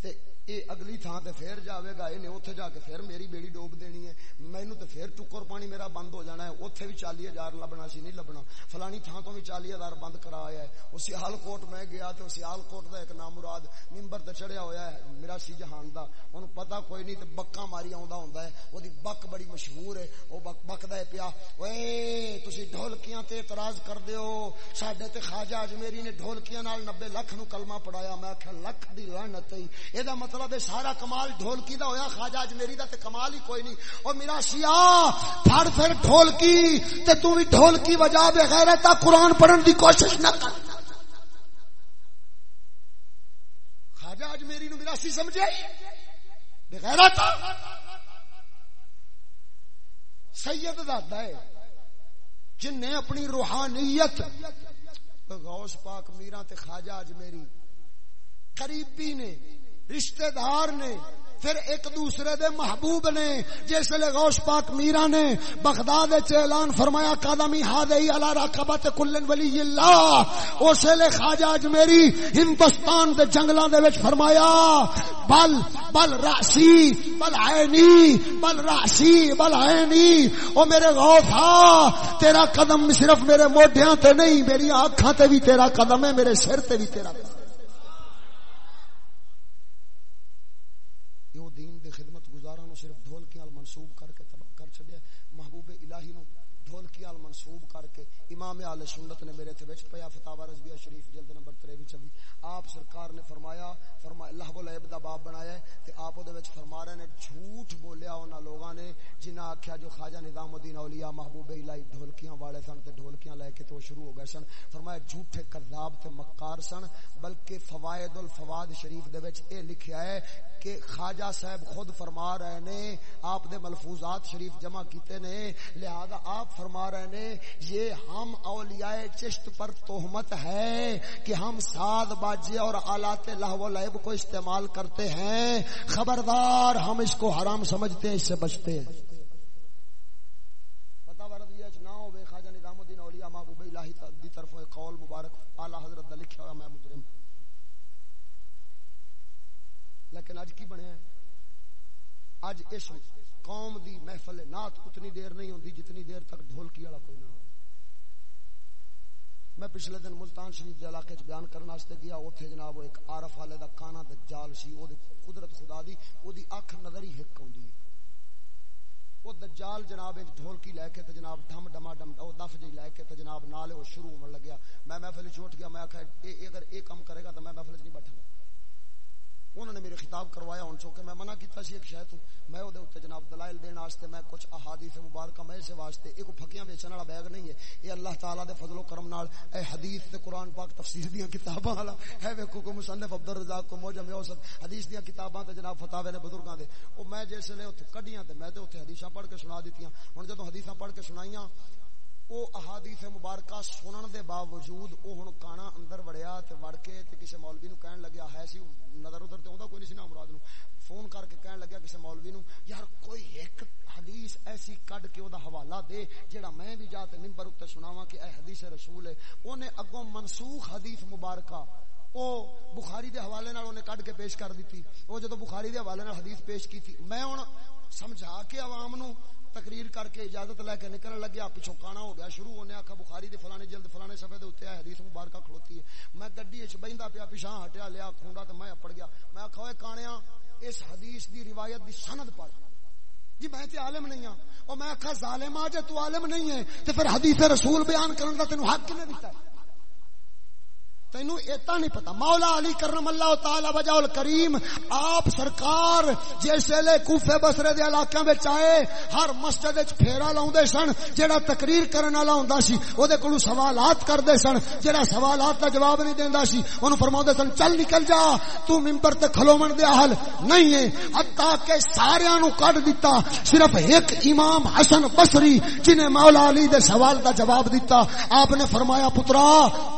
تے اے اگلی تھان تے پھر جاوے گا، اے نے اوتھے جا کے پھر میری بیڑی ڈوب دینی ہے۔ مینوں تے پھر ٹکر پانی میرا بند ہو جانا ہے۔ اوتھے بھی 40000 لبنا سی، نہیں لبنا۔ فلانی تھان تو بھی 40000 بند کرایا ہے۔ اس سیال کوٹ میں گیا تے سیال کوٹ دا ایک نام مراد منبر تے چڑھیا ہویا ہے، میرا سی جہان دا۔ اونوں پتہ کوئی نہیں تے بکا ماری آوندا ہوندا ہے۔ اودی بک بڑی مشہور ہے۔ او بک بکدا ہے پیا، اوئے، تسی ڈھولکیاں تے اعتراض کر دیو ساڈے تے خواجہ اجمیری نے ڈھولکیاں نال 90 لاکھ نو کلمہ پڑھایا۔ میں کہ لاکھ دی لعنت ہے اے دا مطلب مطلب ہے سارا کمال ڈھولکی دا ہویا، خواجہ اجمیری دا تے کمال ہی کوئی نہیں۔ او میرا سیا پھڑ پھر ڈھولکی، تے تو بھی ڈھولکی وجا بے غیرتا قرآن پڑھن دی کوشش نہ کر۔ خواجہ اجمیری نو میرا سی سمجھے؟ بے غیرتا سید دادا ہے، جن نے اپنی روحانیت، غوث پاک میرا تے خواجہ اجمیری، قریبی نے رشتہ دار نے، پھر ایک دوسرے دے محبوب نے، جس لیے غوث پاک میرا نے بغداد اعلان فرمایا، قدمی ہادئی علی رقبت کلن ولی اللہ۔ اس لیے خواجہ اجمیری ہندوستان دے جنگلاں دے وچ فرمایا، بل بل راسی بل عینی، بل راسی بل عینی۔ او میرے غوث ہا تیرا قدم صرف میرے موڈیاں تے نہیں، میری آنکھاں تے بھی تیرا قدم ہے، میرے سر تے بھی تیرا قدم امام عال سنت نے میرے تھے وچ پیا فتاوا رضویہ شریف جلد نمبر 23 چوی۔ آپ سرکار نے فرمایا فرمایا اللہ بول عیب دا باب بنایا ہے۔ آپ فرما رہے نے، جھوٹ بولیا انہاں لوگاں نے، جنہاں آکھیا جو خواجہ نظام الدین اولیاء محبوب الہی ڈھولکیاں والے سن تے ڈھولکیاں لے کے تو شروع ہو گئے سن۔ فرمایا، جھوٹے کذاب تے مکار سن، بلکہ فوائد الفواد شریف دے وچ اے لکھیا ہے کہ خواجہ صاحب خود فرما رہے نے، آپ دے ملفوظات شریف جمع کیتے نے۔ لہذا آپ فرما رہے نے، یہ ہم اولیاء چشت پر تہمت ہے کہ ہم ساد باجے اور آلات لہو لعب کو استعمال کرتے ہیں۔ خبردار ہم اس کو حرام سمجھتے ہیں، اس سے بچتے ہیں۔ لیکن اج کی بنیا اج اس قوم دی محفل نات اتنی دیر نہیں ہوندی جتنی دیر تک ڈھولکی والا کوئی نہ ہو۔ میں پچھلے دن ملتان شریف دے علاقے چ بیان کرنے واسطے گیا، اوتھے جناب وہ ایک عارف والے دا کانا دجال سی، او دی قدرت خدا دی، او دی اکھ نظر ہی ہک ہوندی او دجال جناب ایک ڈھولکی لے کے تے جناب ڈھم ڈما ڈم او دف جی لے کے تے جناب نال او شروع ہون لگیا۔ میں محفل چھوٹ گیا، میں آکھا اگر اے کام کرے گا تو میں محفل چ نہیں بیٹھا انہوں نے میرے خطاب کروایا، ہوں چونکہ میں منع کیتا سی ایک شاید میں او دے اوتے جناب دلائل دین واسطے میں کچھ احادیث مبارکہ میں سے واسطے ایک پھکیاں بیچن والا بیگ نہیں ہے۔ یہ اللہ تعالی دے فضل و کرم نال اے حدیث تے قران پاک تفسیر دیاں کتاباں والا۔ ہے ویکھو کو مصنف عبد الرزاق کو موجم اوسط حدیث دیاں کتاباں تے جناب فتاوی نے بزرگاں دے۔ او میں جس لے اوتے کڈیاں تے میں تے اوتے حدیثاں پڑھ کے سنا دتیاں ہن جدوں حدیثاں پڑھ کے سنائیاں او احادیث مبارکہ سنن دے باوجود او ہن کانا اندر وڑیا تے وڑ کے تے کسے مولوی نو کہن لگیا ہے سی، نظر ادھر تے اوندا کوئی نہیں سی نا مراد نو۔ فون کر کے کہن لگیا کسے مولوی نو، یار کوئی ایک حدیث ایسی کڈ کے او دا حوالہ دے جیڑا میں بھی جا تے منبر تے سناواں کہ اے حدیث رسول ہے۔ اونے اگوں منسوخ حدیث مبارکہ او بخاری دے حوالے نال اونے کڈ کے پیش کر دتی او جدوں بخاری دے حوالے نال حدیث پیش کیتی، میں ہن سمجھا کے عوام نو تقریر کر کے اجازت لے کے نکلنے لگیا پیچھوں کانا ہو گیا، شروع ہونے آخا بخاری دے فلانے جلد فلانے صفحے دے اوتے حدیث مبارکہ کھلوتی ہے۔ میں گڈی وچ بیندا پیا پیچھے ہٹیا، لیا کھونڈا تے میں اپڑ گیا۔ میں آکھا اوے کانیا اس حدیث دی روایت دی سند پڑھ۔ جی میں تے عالم نہیں ہاں۔ او میں آکھا، ظالم جے، تو عالم نہیں ہے۔ تے پھر حدیث رسول بیان کرن دا تینو حق کنے دتا ہے؟ تینو ایتا نہیں پتا مولا علی کرم اللہ تعالی وجہ الکریم، آپ سرکار جیسے لے کوفے بسرے دے علاقے میں چاہے ہر مسجد وچ پھیرا لاؤندے سن، جیڑا تقریر کرن والا ہوندا سی او دے کولوں سوالات کردے سن، جیڑا سوالات دا جواب نہیں دیندا سی، اونوں فرماوندے سن، چل نکل جا، تو منبر تے کھلوون دے اہل نہیں ہے حتا کہ سارے نو کڈ دیتا صرف ایک امام حسن بصری جنے مولا علی دے سوال دا جواب دیتا آپ نے فرمایا، پترا،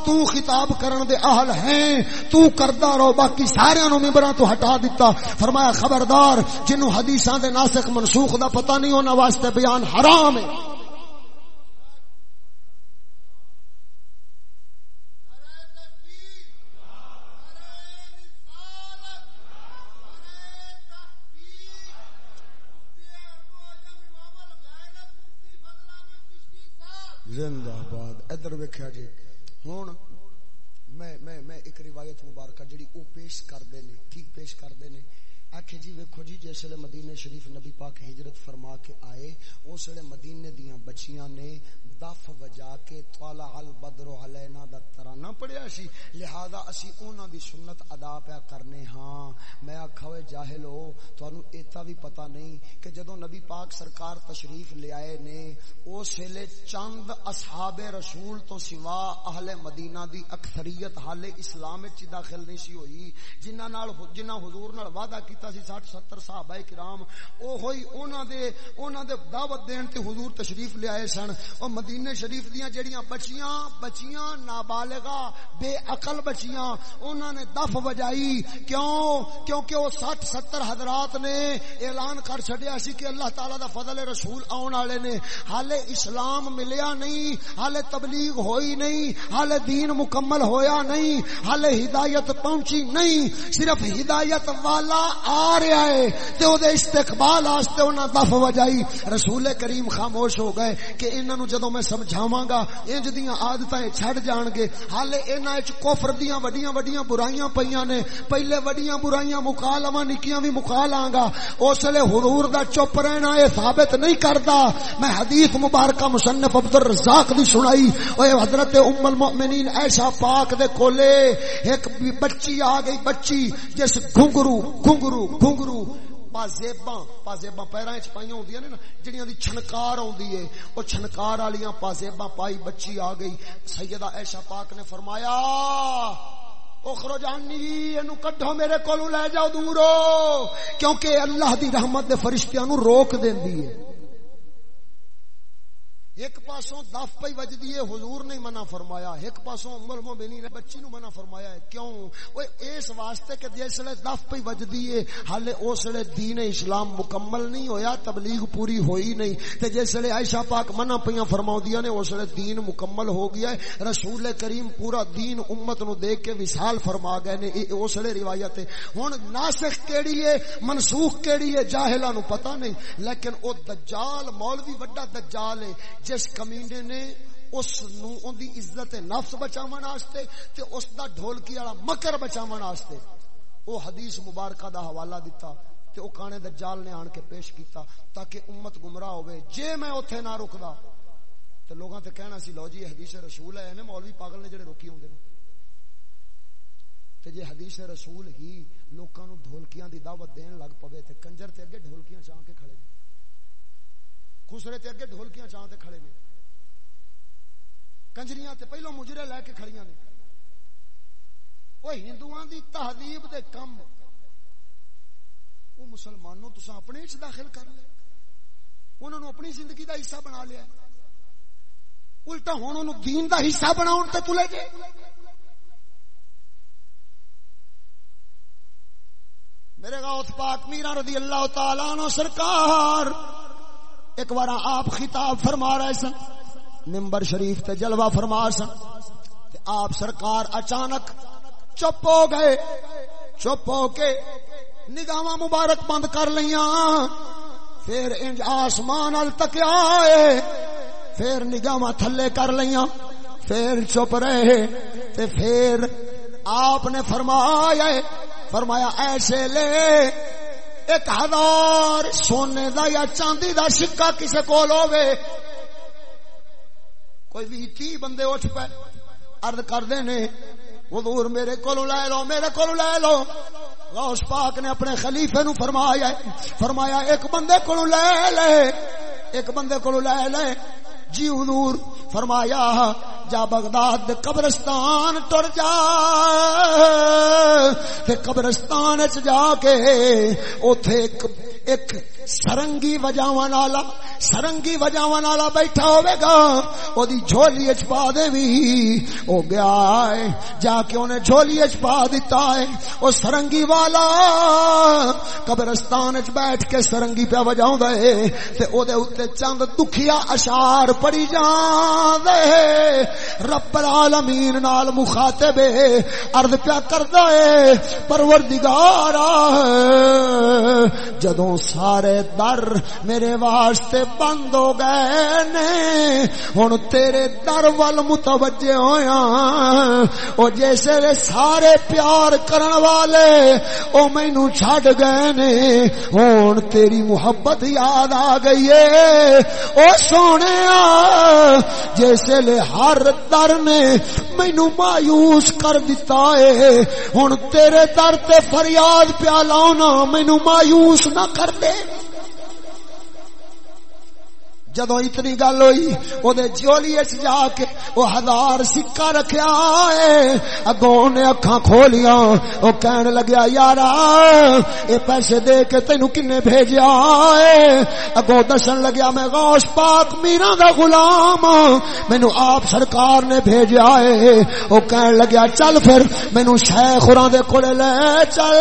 تو خطاب کرن کرن دے اہل ہیں۔ تو کردا رو، باقی سارے نو ممبراں تو ہٹا دیتا فرمایا، خبردار جنو حدیثاں دے ناسخ منسوخ دا پتہ نہیں ہونا واسطے بیان حرام ہے۔ زندہ باد، ادھر ویکھیا جی۔ ہوں میں میں میں ایک روایت مبارکہ جڑی او پیش کر دے نے ٹھیک پیش کر دے نے آکھے جی ویکھو جی جس ویلے مدینے شریف نبی پاک ہجرت فرما کے آئے، اس ویلے مدینے دیاں بچیاں نے دف وجا کے طالع البدر علینا دا ترانہ پڑھیا سی۔ لہذا اسی انہاں دی سنت ادا پیا کرنے ہاں۔ میں آکھا ہوئے جاہل ہو تانوں ایتا بھی پتہ نہیں کہ جدوں نبی پاک سرکار تشریف لے آئے نے، اس ویلے چند اصحاب رسول تو سوا اہل مدینہ دی اکثریت حال اسلام وچ داخل نہیں سی ہوئی، جنہاں نال، جنہاں حضور نال وعدہ کیتا کیتا سی 60 70 صحابہ کرام۔ او ہوئی انہاں دے انہاں دے دعوت دین تے حضور تشریف لے آئے سن۔ او مدینے شریف دیاں جڑیاں بچیاں بچیاں نابالغا بے عقل بچیاں۔ انہاں نے دف وجائی۔ کیوں؟ کیونکہ وہ سٹھ ستر حضرات نے اعلان کر چھڈیا سی کہ اللہ تعالی دا فضل رسول آن والے نے۔ حالے اسلام ملیا نہیں، حالے تبلیغ ہوئی نہیں، حالے دین مکمل ہویا نہیں، حالے ہدایت پہنچی نہیں۔ صرف ہدایت والا آ رہا ہے تے او دے استقبال واسطے انہاں دف وجائی۔ رسول کریم خاموش ہو گئے کہ انہاں نو جدوں میں سمجھاواں گا، انج دیاں عادتاں چھڈ جان گے۔ حالے انہاں وچ کفر دیاں وڈیاں وڈیاں برائیاں پیاں نے۔ پہلے وڈیاں برائیاں مکا لواں نکیاں وی مکا لاں گا۔ اس لے حضور دا چپ رہنا اے ثابت نہیں کردا میں حدیث مبارکہ مصنف عبد الرزاق دی سنائی۔ اوے حضرت ام المؤمنین عائشہ پاک دے کولے ایک بچی آ گئی، بچی جس گھنگرو گھنگرو گھنگرو، پازیباں پازیباں پیراں وچ پائیاں ہوندیاں نے نا، جڑیاں دی چھنکار ہوندی ہے او چھنکار والیاں پازیباں پائی بچی آ گئی۔ سیدہ عائشہ پاک نے فرمایا، اخرو جانی اینو کڈھو میرے کولوں، لے جاؤ دورو، کیونکہ اللہ دی رحمت دے فرشتیاں نو روک دیندی ہے ایک پاسوں دف پی وجدی ہے، حضور نے منع فرمایا۔ ایک پاسوں ام المؤمنین بچی نو منع فرمایا ہے۔ کیوں؟ اوے اس واسطے کہ جسلے دف پی وجدی ہے، حالے اسلے دین اسلام مکمل نہیں ہویا، تبلیغ پوری ہوئی نہیں۔ تے جسلے عائشہ پاک منع پیاں فرماودیاں نے اسلے دین مکمل ہو گیا ہے۔ رسول کریم پورا دین امت نو دیکھ کے وصال فرما گئے نے اسلے روایت ہے۔ ہن ناسخ کیڑی ہے، منسوخ کیڑی ہے، جاہلاں نو پتہ نہیں، لیکن او دجال، مولوی بڑا دجال ہے۔ جس کمینے نے اس نو دی عزت نفس بچاون واسطے تے اس دا ڈھولکی والا مکر بچاون واسطے او حدیث مبارکہ دا حوالہ دتا تے او کانے دجال نے آن کے پیش کیتا تاکہ امت گمراہ ہوے جے میں اوتھے نہ رکدا تے لوگاں تے کہنا سی، لو جی حدیث رسول ہے ایویں مولوی پاگل نے جڑے روکی ہوندے نے۔ تے جے حدیث رسول ہی لوکاں نو ڈھولکیاں دی دعوت دین لگ پوے تے کنجر تے اگے ڈھولکیاں چاہ کے کھڑے خسرے تے اگے ڈھولکیاں چاہ تے کھڑے نے۔ کنجریاں تے پہلو مجرے لے کے کھڑیاں نے۔ وہ ہندوؤں دی تہذیب دے کم۔ وہ مسلمانوں تسا اپنے وچ داخل کر لے انہوں نے اپنی زندگی دا حصہ بنا لیا۔ الٹا ہوں انہوں دین دا حصہ بناؤ تے تلے جے میرے غوث پاک میرا رضی اللہ تعالیٰ عنہ سرکار ایک بار آپ خطاب فرما رہے سن ممبر شریف تے جلوہ فرما سن، تے آپ سرکار اچانک چپ ہو گئے، چپ ہو کے نگاہ مبارک بند کر لیاں، پھر انج آسمان ال تک آئے، پھر نگاہ تھلے کر لیاں، پھر چپ رہے، تے پھر آپ نے فرمایا فرمایا ایسے لے ایک ہزار سونے دا یا چاندی دا سکا کسے کو ہوے کوئی بھی تی بندے اٹھ پے ارد کردے نے، حضور میرے کو لے لو، میرے کو لے لو۔ غوث پاک نے اپنے خلیفے نو فرمایا فرمایا، ایک بندے کو لے لے، ایک بندے کو لے لے۔ جی حضور فرمایا جا بغداد قبرستان ٹر جا۔ تے قبرستان چ جا کے اوتھے ایک سرنگی وجاون والا سرنگی وجاون والا بیٹھا ہوے گا۔ او جھولی وچ پا دے وی او گیا ہے، جا کے اونے جھولی وچ پا دتا ہے۔ او سرنگی والا قبرستان وچ بیٹھ کے سرنگی پہ وجاوندا ہے۔ تے او دے اوتے چند دکھیا اشعار پڑھی جاندے رب العالمین نال مخاطب عرض پیا کردا ہے۔ پروردگارا، جدوں سارے در میرے واسطے بند ہو گئے نے۔ ہن تیرے در ول متوجہ ہویا۔ او جیسے سارے پیار کرن والے، او مینوں چھڈ گئے نے۔ ہن تیری محبت یاد آ گئی ہے او سونے جیسے لے ہر در نے مینو مایوس کر دیتا ہے ہن تیرے در تے فریاد پیا لاؤنا مینو مایوس نہ کر دے جدو اتنی گل ہوئی وہ جولی جا کے وہ ہزار سکا رکھیا ہے۔ اگوں نے اکھاں کھولیاں وہ کہن لگیا یار اے پیسے دے کے تینو کنے بھیجیا ہے؟ اگوں دسن لگیا، میں غوث پاک میرا دا غلام ہاں، مینو آپ سرکار نے بھیجیا ہے۔ وہ کہن لگیا، چل پھر، مینو شیخ ہوراں دے کولے لے چل۔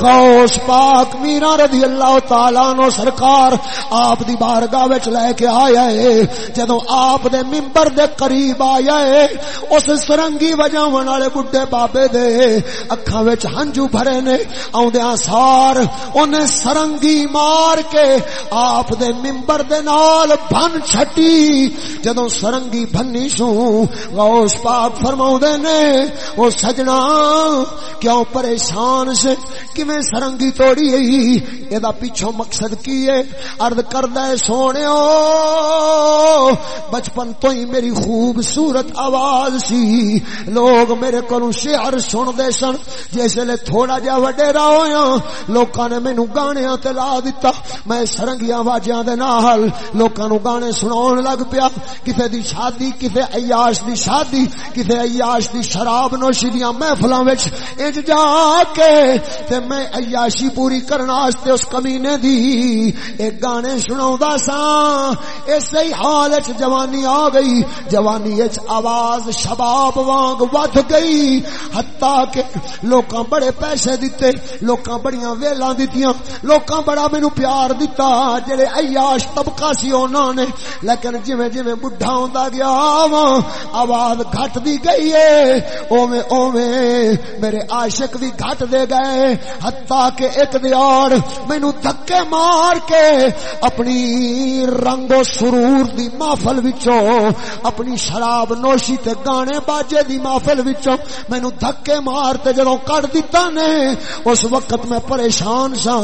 غوث پاک میرا رضی اللہ تعالی نو سرکار آپ دی بارگاہ وچ لے کے آیا ہے جدوں آپ دے ممبر دے قریب آیا ہے اس سرنگی وجاون والے بڈھے بابے دے اکھاں وچ ہنجو بھرے نے اوندیاں سار اونے سرنگی مار کے آپ دے ممبر دے نال بن چھٹی۔ جدوں سرنگی بھنی سو غوث پاک فرماؤ دے نے، او سجنا، کیوں پریشان سے؟ کیویں سرنگی توڑی ہے اے دا پیچھے مقصد کی ہے عرض کر کردا ہے سونےو بچپن تو ہی میری خوبصورت آواز سی۔ لوگ میرے کولوں شعر سن دے سن۔ جس لے تھوڑا جا وڈیرا ہویا، لوکاں نے مینوں گانیاں تے لا دتا۔ میں سرنگیاں واجیاں دے نال لوکاں نو گانے سناون لگ پیا۔ کسے دی شادی، کسے عیاش دی شادی، کسے عیاش دی شراب نوشی دیاں محفلاں وچ۔ انج جا کے تے میں عیاشی پوری کرن واسطے اس کمینے دی ایک گانے سناوندا سا اسی حال وچ جوانی آ گئی۔ جوانی وچ آواز شباب وانگ ود گئی۔ حتا کہ لوکاں بڑے پیسے دتے، لوکاں بڑیاں ویلاں دتیاں۔ لوکاں بڑا مینوں پیار دتا، جڑے عیاش طبقہ سی انہاں نے۔ لیکن جویں جویں بڈھا ہوندا گیا وا آواز گھٹ دی گئی ہے اوویں اوویں میرے عاشق بھی گھٹ دے گئے۔ حتا کہ ایک دیار مینوں دھکے مار کے اپنی رنگ و سرور دی محفل وچوں، اپنی شراب نوشی تے گانے باجے دی محفل وچوں مینوں دھکے مار تے جدوں کڈ دتا نے، اس وقت میں پریشان سا،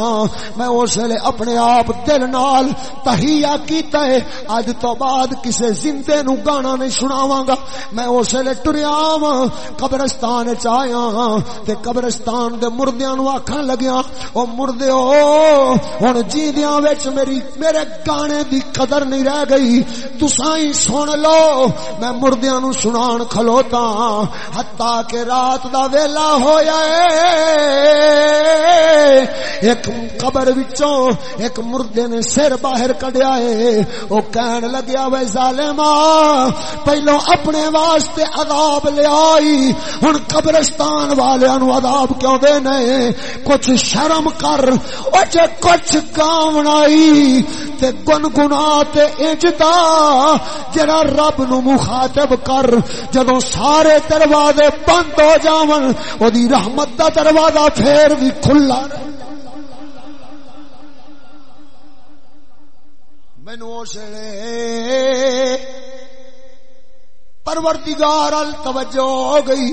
میں اس ویلے اپنے آپ دل نال تہیا کیتا ہے اج تو بعد کسے زندے نو گانا نہیں سناواں گا۔ میں اس ویلے ٹریا وا قبرستان وچ آیا ہاں تے قبرستان دے مردیاں نو آکھن لگیا او مردیو، ہن جیندیاں وچ میری میرے گانے دی قدر نہیں رہ گئی۔ تساں ہی سن لو، میں مردیاں نو سنان کھلوتا ہاں۔ حتا کہ رات دا ویلا ہویا اے ایک قبر وچوں ایک مردے نے سر باہر کڈیا اے او کہن لگیا، وے ظالما پہلو اپنے واسطے عذاب لے آئی۔ ہن قبرستان والےاں نو عذاب کیوں دے نے کچھ شرم کر۔ او جے کچھ کام گاونائی تے گنگنا تے اجدا جڑا رب نو مخاطب کر، جدوں سارے دروازے بند ہو جاون اودی رحمت دا دروازہ پھر بھی کھلا۔ مینو اسلے پروردگار ال توجہ ہو گئی۔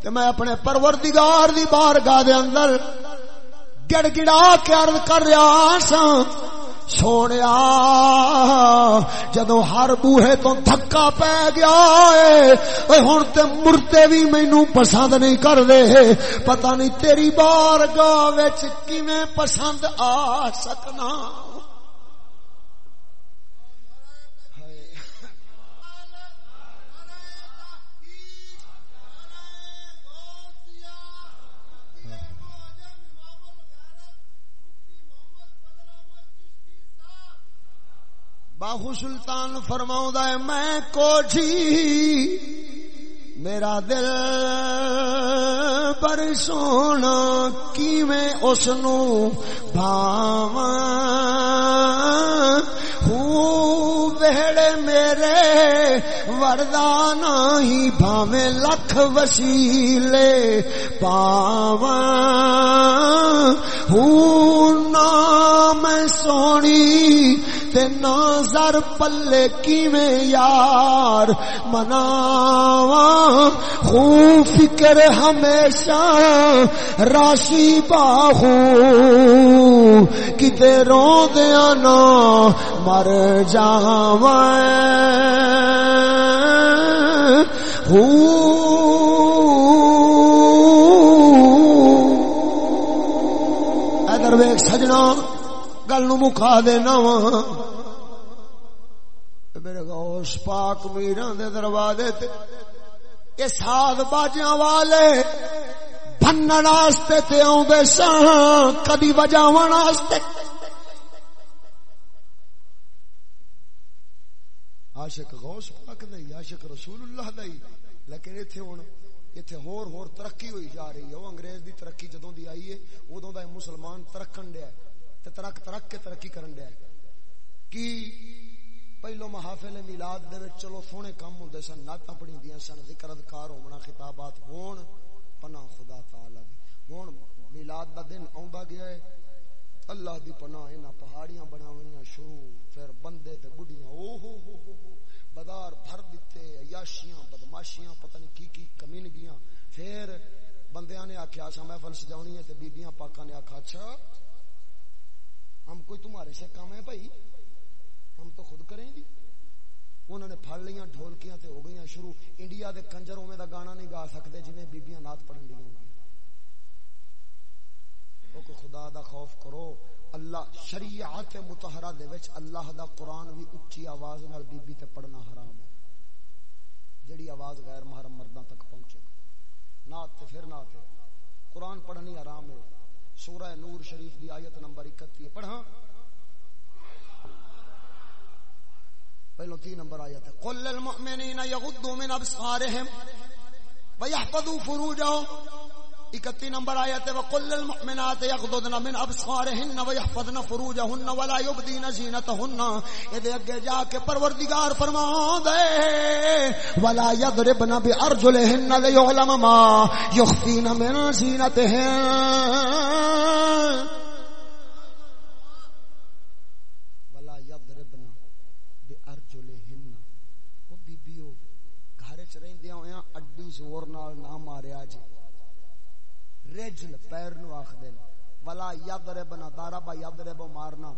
تے میں اپنے پروردگار دی بارگاہ دے اندر گڑ گڑا کے عرض کر رہا سا سونے جدو ہر بوہے تو دھکا پی گیا ہوں تے مرتے بھی مینو پسند نہیں کر دے پتہ نہیں تیری بار گاہ پسند آ سکنا۔ باہو سلطان فرماؤں ہے، میں کوٹھی میرا دل پر سونا کی میں اس نو بھاو وہڑے میرے وردان ہی بھاوے لکھ وسیلے پاو نام سونی تے نظر پلے کیویں یار؟ مناواں خو فکر ہمیشہ راشی باہو۔ کتے رو دیا نا مر جاواں ادر ویک سجنا گل نو مکا دینا وا۔ میرے غوث پاک میران دے دروازے تے یہ ساتھ باجیاں والے بنن واسطے تے اوندے سان کدی وجاون واسطے۔ عاشق غوث پاک دے عاشق رسول اللہ دے لیکن ایتھے ہن، ایتھے ہور ہور ترقی ہوئی جا رہی ہے۔ او انگریز دی ترقی جدوں دی آئی ہے اودوں دا مسلمان ترکن دیا تے ترک ترک کے ترقی کرن دیا کی پہلو محافل میلاد دے وچ چلو سونے کام ہوندے سن، نعتاں پڑھیندیاں سن، ذکر اذکار ہونا خطابات ہون، پناہ خدا تعالی دی۔ ہن میلاد دا دن آندا گیا ہے۔ اللہ دی پناہ انہاں پہاڑیاں بناونیاں شروع، پھر بندے تے بڈیاں او ہو ہو ہو بازار بھر دتے، عیاشیاں، بدماشیاں، پتہ نہیں کی کی کمینگیاں پھر بندیاں نے آکھیا سا محفل سجاونی ہے تے بیبییاں پاکاں نے آکھا اچھا ہم کوئی تمہارے سے کام ہے بھائی؟ ہم تو خود کریں گی انہوں نے پھڑ لیاں ڈھولکیاں تے ہو گئی شروع۔ انڈیا دے کنجر اوے دا گانا نہیں گا سکتے جویں بیبییاں نعت پڑھن دیاں ہوں کو خدا دا خوف کرو، اللہ شریعت متحرہ دے وچ اللہ دا قرآن بھی اچھی آواز نال بی بی تے پڑھنا حرام ہے۔ جڑی آواز غیر محرم مرداں تک پہنچے۔ نعت تے پھر نعت ہے۔ قرآن پڑھنی حرام ہے۔ سورہ نور شریف دی آیت نمبر 31 پڑھا پہلو تین نمبر آیت ہے۔ قل للمؤمنین یغضوا من ابصارهم ويحفظوا فروجهم اکتی نمبر آیا تے وقل المؤمنات یغضضن من ابصارهن ويحفظن فروجهن ولا يبدين زينتهن۔ اے اگے جا کے پروردگار فرما دے ولا يضربن بارجلهن ليعلم ما يخفين من زينتهن ولا يضربن بارجلهن او بیبیو گھر چ رہندیاں ہویاں اڈی زور نال نہ ماریا جی رجل پیر نو آخ دین ولا ید ربنا دارا با ید ربو مارنا۔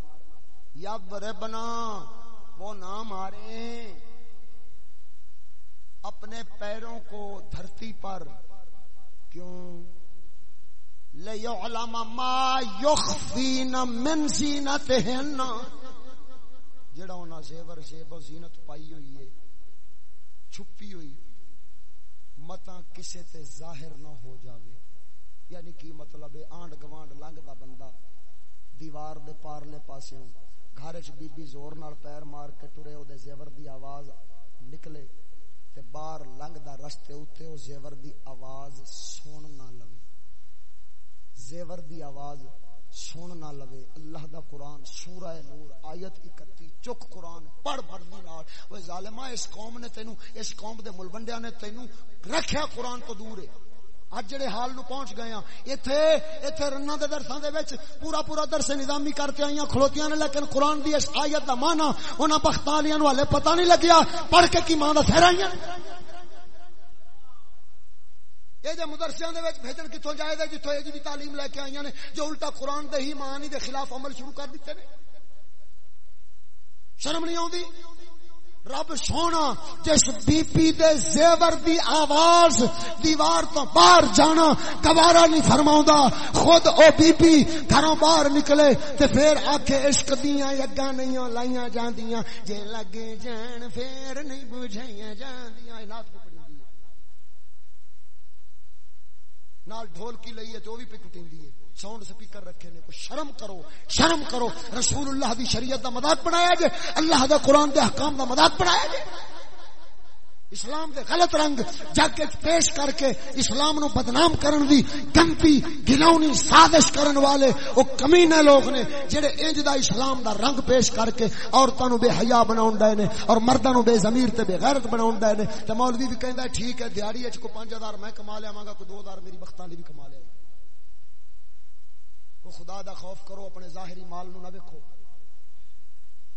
ید ربنا وہ نہ مارے۔ اپنے پیروں کو دھرتی پر۔ کیوں؟ لیعلم ما یخفین من زینتہن جڑا انہاں زیور، زیب زینت پائی ہوئی ہے، چھپی ہوئی متا کسے تے ظاہر نہ ہو جاوے۔ یعنی کی مطلب ہے؟ آنڈ گوانڈ لنگ دا بندہ، دیوار دے پارلے پاسوں گھر چ بی بی زور نال پیر مار کے ٹرے او دے زیور دی آواز نکلے تے باہر لنگ دا رستے اوتے او زیور دی آواز سن نہ لوے۔ زیور دی آواز سن نہ لوے۔ اللہ دا قرآن سورہ نور آیت 31 چک قرآن، پڑھ پڑھ دی نال۔ او ظالما اس قوم نے تینو اس قوم دے ملوندیاں نے تینو رکھیا قرآن تو دور ہے۔ اج جڑے حال نو پہنچ گئے ہیں ایتھے ایتھے رنا دے درساں دے وچ پورا پورا درس نظامی کرتے آئیاں، کھلوتیاں نے، لیکن قرآن دی اس آیت دا معنی انہاں بختالیاں نو ہلے پتہ نہیں لگیا، پڑھ کے کی ماں دا پھر آئیاں یہ جو مدرسیاں دے وچ بھیجن کتھوں جائے دے، جتھوں یہ جی تعلیم لے کے آئیاں نے، جو الٹا قرآن دے ہی معنی دے خلاف عمل شروع کر دیتے نے۔ شرم نہیں آوندی؟ رب سونا، جس بی پی دے زیور دی آواز دیوار تو باہر جانا گوارا نہیں فرما خود او بی پی گھروں باہر نکلے تے پھر آکھے عشق دیاں، یگاں نہیں لائیاں جاندیاں، جے لگے جان پھر نہیں بجھائیاں جاندیاں نات کو پڑھی دی نال ڈھول کی لئیے تو بھی پہ ٹوٹیندی ہے۔ ساؤنڈ سپیکر رکھے نے کو شرم کرو شرم کرو۔ رسول اللہ دی شریعت دا مذاق بنایا جے، اللہ دا قرآن دے احکام دا مذاق بنایا جے۔ اسلام دے غلط رنگ جگ پیش کر کے اسلام نو بدنام کرن دی گندی گناونی سازش کرن والے او کمینے لوگ نے، جڑے انج دا اسلام دا رنگ پیش کر کے عورتاں نو بے حیا بناون دے نے اور مرداں نو بے ضمیر تے بے غیرت بناون دے نے۔ تے مولوی بھی کہندا ٹھیک ہے، دیہاڑی وچ کو 5000 میں کما لیاواں گا، کو 2000 میری بختاں دی بھی کما لے۔ کو خدا دا خوف کرو، اپنے ظاہری مال نو نہ ویکھو۔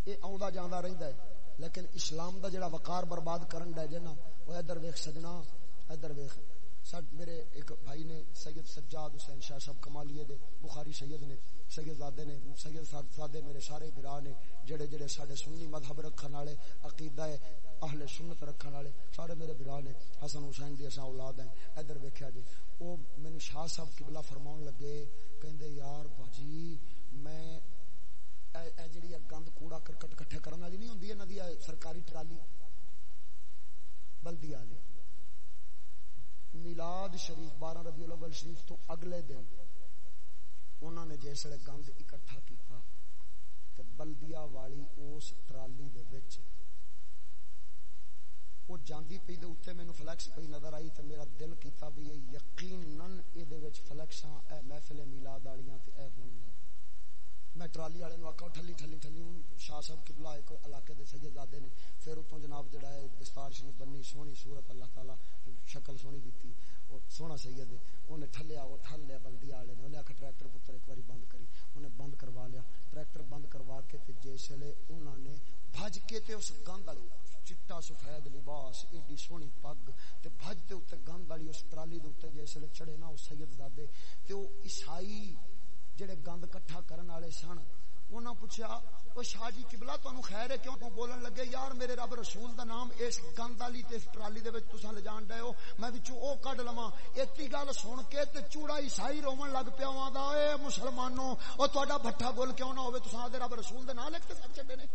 اے آندا جاندا رہندا ہے، لیکن اسلام دا جڑا وقار برباد کرن دا جنا او ادھر ویکھ سجنا، ادھر ویکھ۔ سٹ میرے ایک بھائی نے سید سجاد حسین شاہ صاحب کمالیے دے بخاری سید نے سید زادے نے سید زادے میرے سارے بھرا نے جڑے جڑے ساڈے سنی مذہب رکھن والے عقیدہ ہے اہل سنت رکھن والے سارے میرے بھرا نے۔ حسن حسین دی اساں اولاد ہیں۔ ادھر ویکھیا جی او مینوں شاہ صاحب قبلہ فرماون لگے کہندے یار باجی میں اے, اے جڑی گند کوڑا کرکٹ کٹھے کرن والی نہیں ہوندی انہاں دی سرکاری ٹرالی بلدی والی۔ میلاد شریف بارہ ربیع الاول شریف تو اگلے دن انہوں نے جسے گند اکٹھا کیتا تے بلدیا والی اس ٹرالی دے وچ وہ جاندی پئی دے اوتے مینوں فلیکس پئی نظر آئی تے میرا دل کیتا بھی یہ یقیناً اے دے فلیکساں، اے محفل میلاد والیاں تے اے ہونی میں ٹرالی والے آخا ٹھلی ٹھلی ٹھلی شاہ صاحب کبلا ایک علاقے دے سید زادے نے۔ پھر اتوں جناب جڑا ہے، دستار شریف بنی، سونی صورت اللہ تعالی، شکل سونی دیتی۔ اور سونا سید انہیں ٹھلیا، وہ ٹھل لیا بلدی والے نے۔ انہیں آخر ٹریکٹر پتر ایک باری بند کری۔ انہیں بند کروا لیا۔ ٹریکٹر بند کروا کے تے جس ویلے انہوں نے بھج کے تے اس گند والے چٹا، سفید لباس، ایڈی سونی پگ تے بھج تے اتنے گند والی اس ٹرالی دے اتنے جس ویلے چڑھے نا، وہ سید زادے۔ تے وہ عیسائی جڑے گند کٹھا کرن والے سن۔ انہاں پوچھا او شاہ جی قبلہ تانوں خیر ہے؟ کیوں تو بولن لگے؟ یار، میرے رب رسول دا نام اس گند والی تے اس ٹرالی دے وچ تساں لے جان ڈیو۔ میں وچوں او کڈ لواں۔ ایتھی گل سن کے تے چوڑا عیسائی رون لگ پیا واندا اے مسلمانوں! او تہاڈا بھٹا گل کیوں نہ ہوے تساں دے رب رسول دے نام لکھ تے سب چھڈے نے۔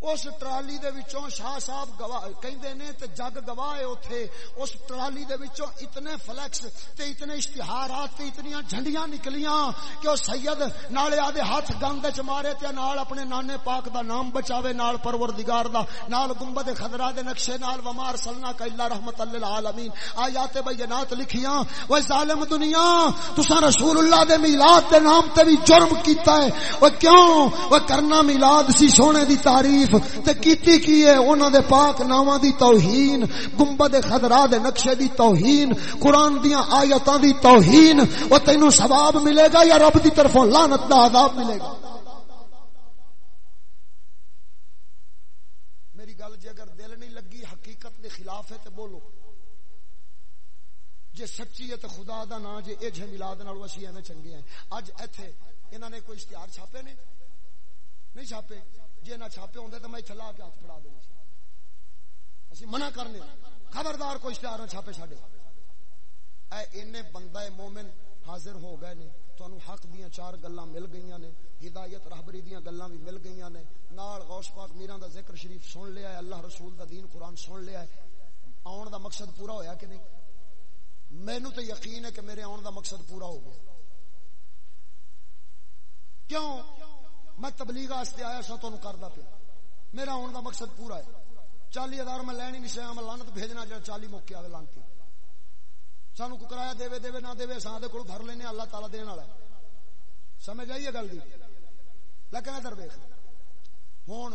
اس ٹرالی دے وچوں شاہ صاحب گواہ کہندے نے تے جگ گواہ ہے اوتھے، اس ٹرالی دے وچوں اتنے فلیکس تے اتنے اشتہارات تے اتنیاں جھنڈیاں نکلیاں کہ او سید نالے آدے ہاتھ گند وچ مارے تے نال اپنے نانے پاک دا نام بچاوے، نال پروردگار دا، نال گنبد خضرا دے نقشے نال، ومار سلنا کا الا رحمت للعالمین آیات بینات لکھیاں او ظالم دنیا، تساں رسول اللہ دے میلاد دے نام تے بھی جرم کیتا ہے او کیوں؟ او کرنا میلاد سی سونے دی تعریف تعریف تے کیتی کی ہے؟ انہاں دے پاک ناماں دی توہین، گنبد خضرا دے نقشے دی توہین، قرآن دیاں آیتاں دی توہین، او تینو ثواب ملے گا یا رب دی طرفوں لعنت دا عذاب ملے گا؟ میری گل جے اگر دل نہیں لگی، حقیقت دے خلاف ہے تے بولو۔ جے سچی ہے تے خدا دا نا جے اے جے میلاد نال اسی ایویں چنگے ہیں۔ اج ایتھے انہاں نے کوئی اشتہار چھاپے نے؟ نہیں چھاپے؟ جی نہ چھاپے ہوں تو میں چلا کے ہاتھ پڑا دیں اسی منع کرنے۔ خبردار کوئی اشتہار نہ چھاپے چڈے اے این بندہ مومن حاضر ہو گئے نے تہن حق دیا چار گلا مل گئی نے، ہدایت رہبری دیا گلا بھی مل گئی نے۔ نال غوث پاک میران دا ذکر شریف سن لیا ہے، اللہ رسول دا دین قرآن سن لیا ہے۔ آن دا مقصد پورا ہویا کہ نہیں؟ مینو تو یقین ہے کہ میرے آن دا مقصد پورا ہو گیا۔ کیوں؟ میں تبلیغ واسطے آیا سا تمہیں کردا پیا۔ میرا آن دا مقصد پورا ہے۔ چالی ہزار میں لینی نہیں سیا، میں لانت بھیجنا جا، چالی موقع آئے لانتی۔ سانو کو کرایہ دے دے نہ دے سان کو بھر لینے، اللہ تعالیٰ دین والا سمجھ آئیے گل دی؟ لیکن ادھر ویخ ہوں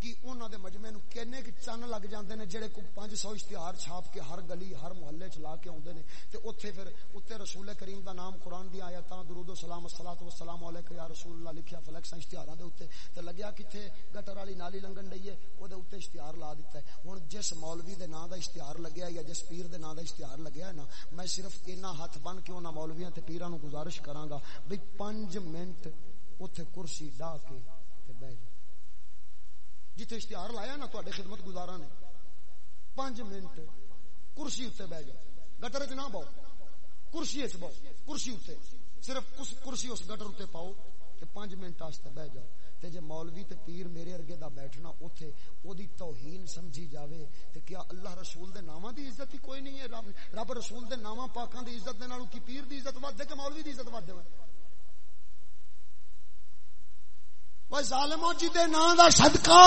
کہ انہوں دے مجمع نو کہنے کہ چن لگ جاندے نے جڑے کو پانچ سو اشتہار چھاپ کے ہر گلی، ہر محلے چلا کے آدھے نے۔ تے اتنے پھر اتنے رسول کریم دا نام قرآن دی آیا درود و سلام السلام و سلام علیکم یا رسول اللہ لکھیا فلیکس اشتہار دے اتنے تے لگیا کتنے گٹر والی نالی لنگن ڈئی ہے وہ اتنے اشتہار لا دیتا ہے۔ ہوں جس مولوی دے نام دا اشتہار لگیا یا جس پیر دے نام دا اشتہار لگیا ہے نا، میں صرف اینا ہاتھ بن کے انہوں مولویاں تے پیران نو گزارش کراں گا بھئی پانچ منٹ اتنے کرسی ڈا کے بہ جا جتنے اشتہار لایا نا تے خدمت گزارا نے۔ پانچ منٹ کرسی اتنے بہ جاؤ۔ گٹر چ نہ باؤ۔ کرسی بہو کرسی اتنے صرف کرسی اس گٹر اتنے پاؤ تے پانچ منٹ واسطے بہ جاؤ۔ تے جے مولوی تے پیر میرے ارگے دا بیٹھنا اوتھے او دی توہین سمجھی جاوے۔ تے کیا اللہ رسول دے ناماں دی عزت ہی کوئی نہیں ہے؟ رب, رسول دے ناماں پاکاں دی عزت دے نالوں کی پیر دی عزت ود کہ مولوی دی عزت ود دے ظالمو جی دے نام دا صدقہ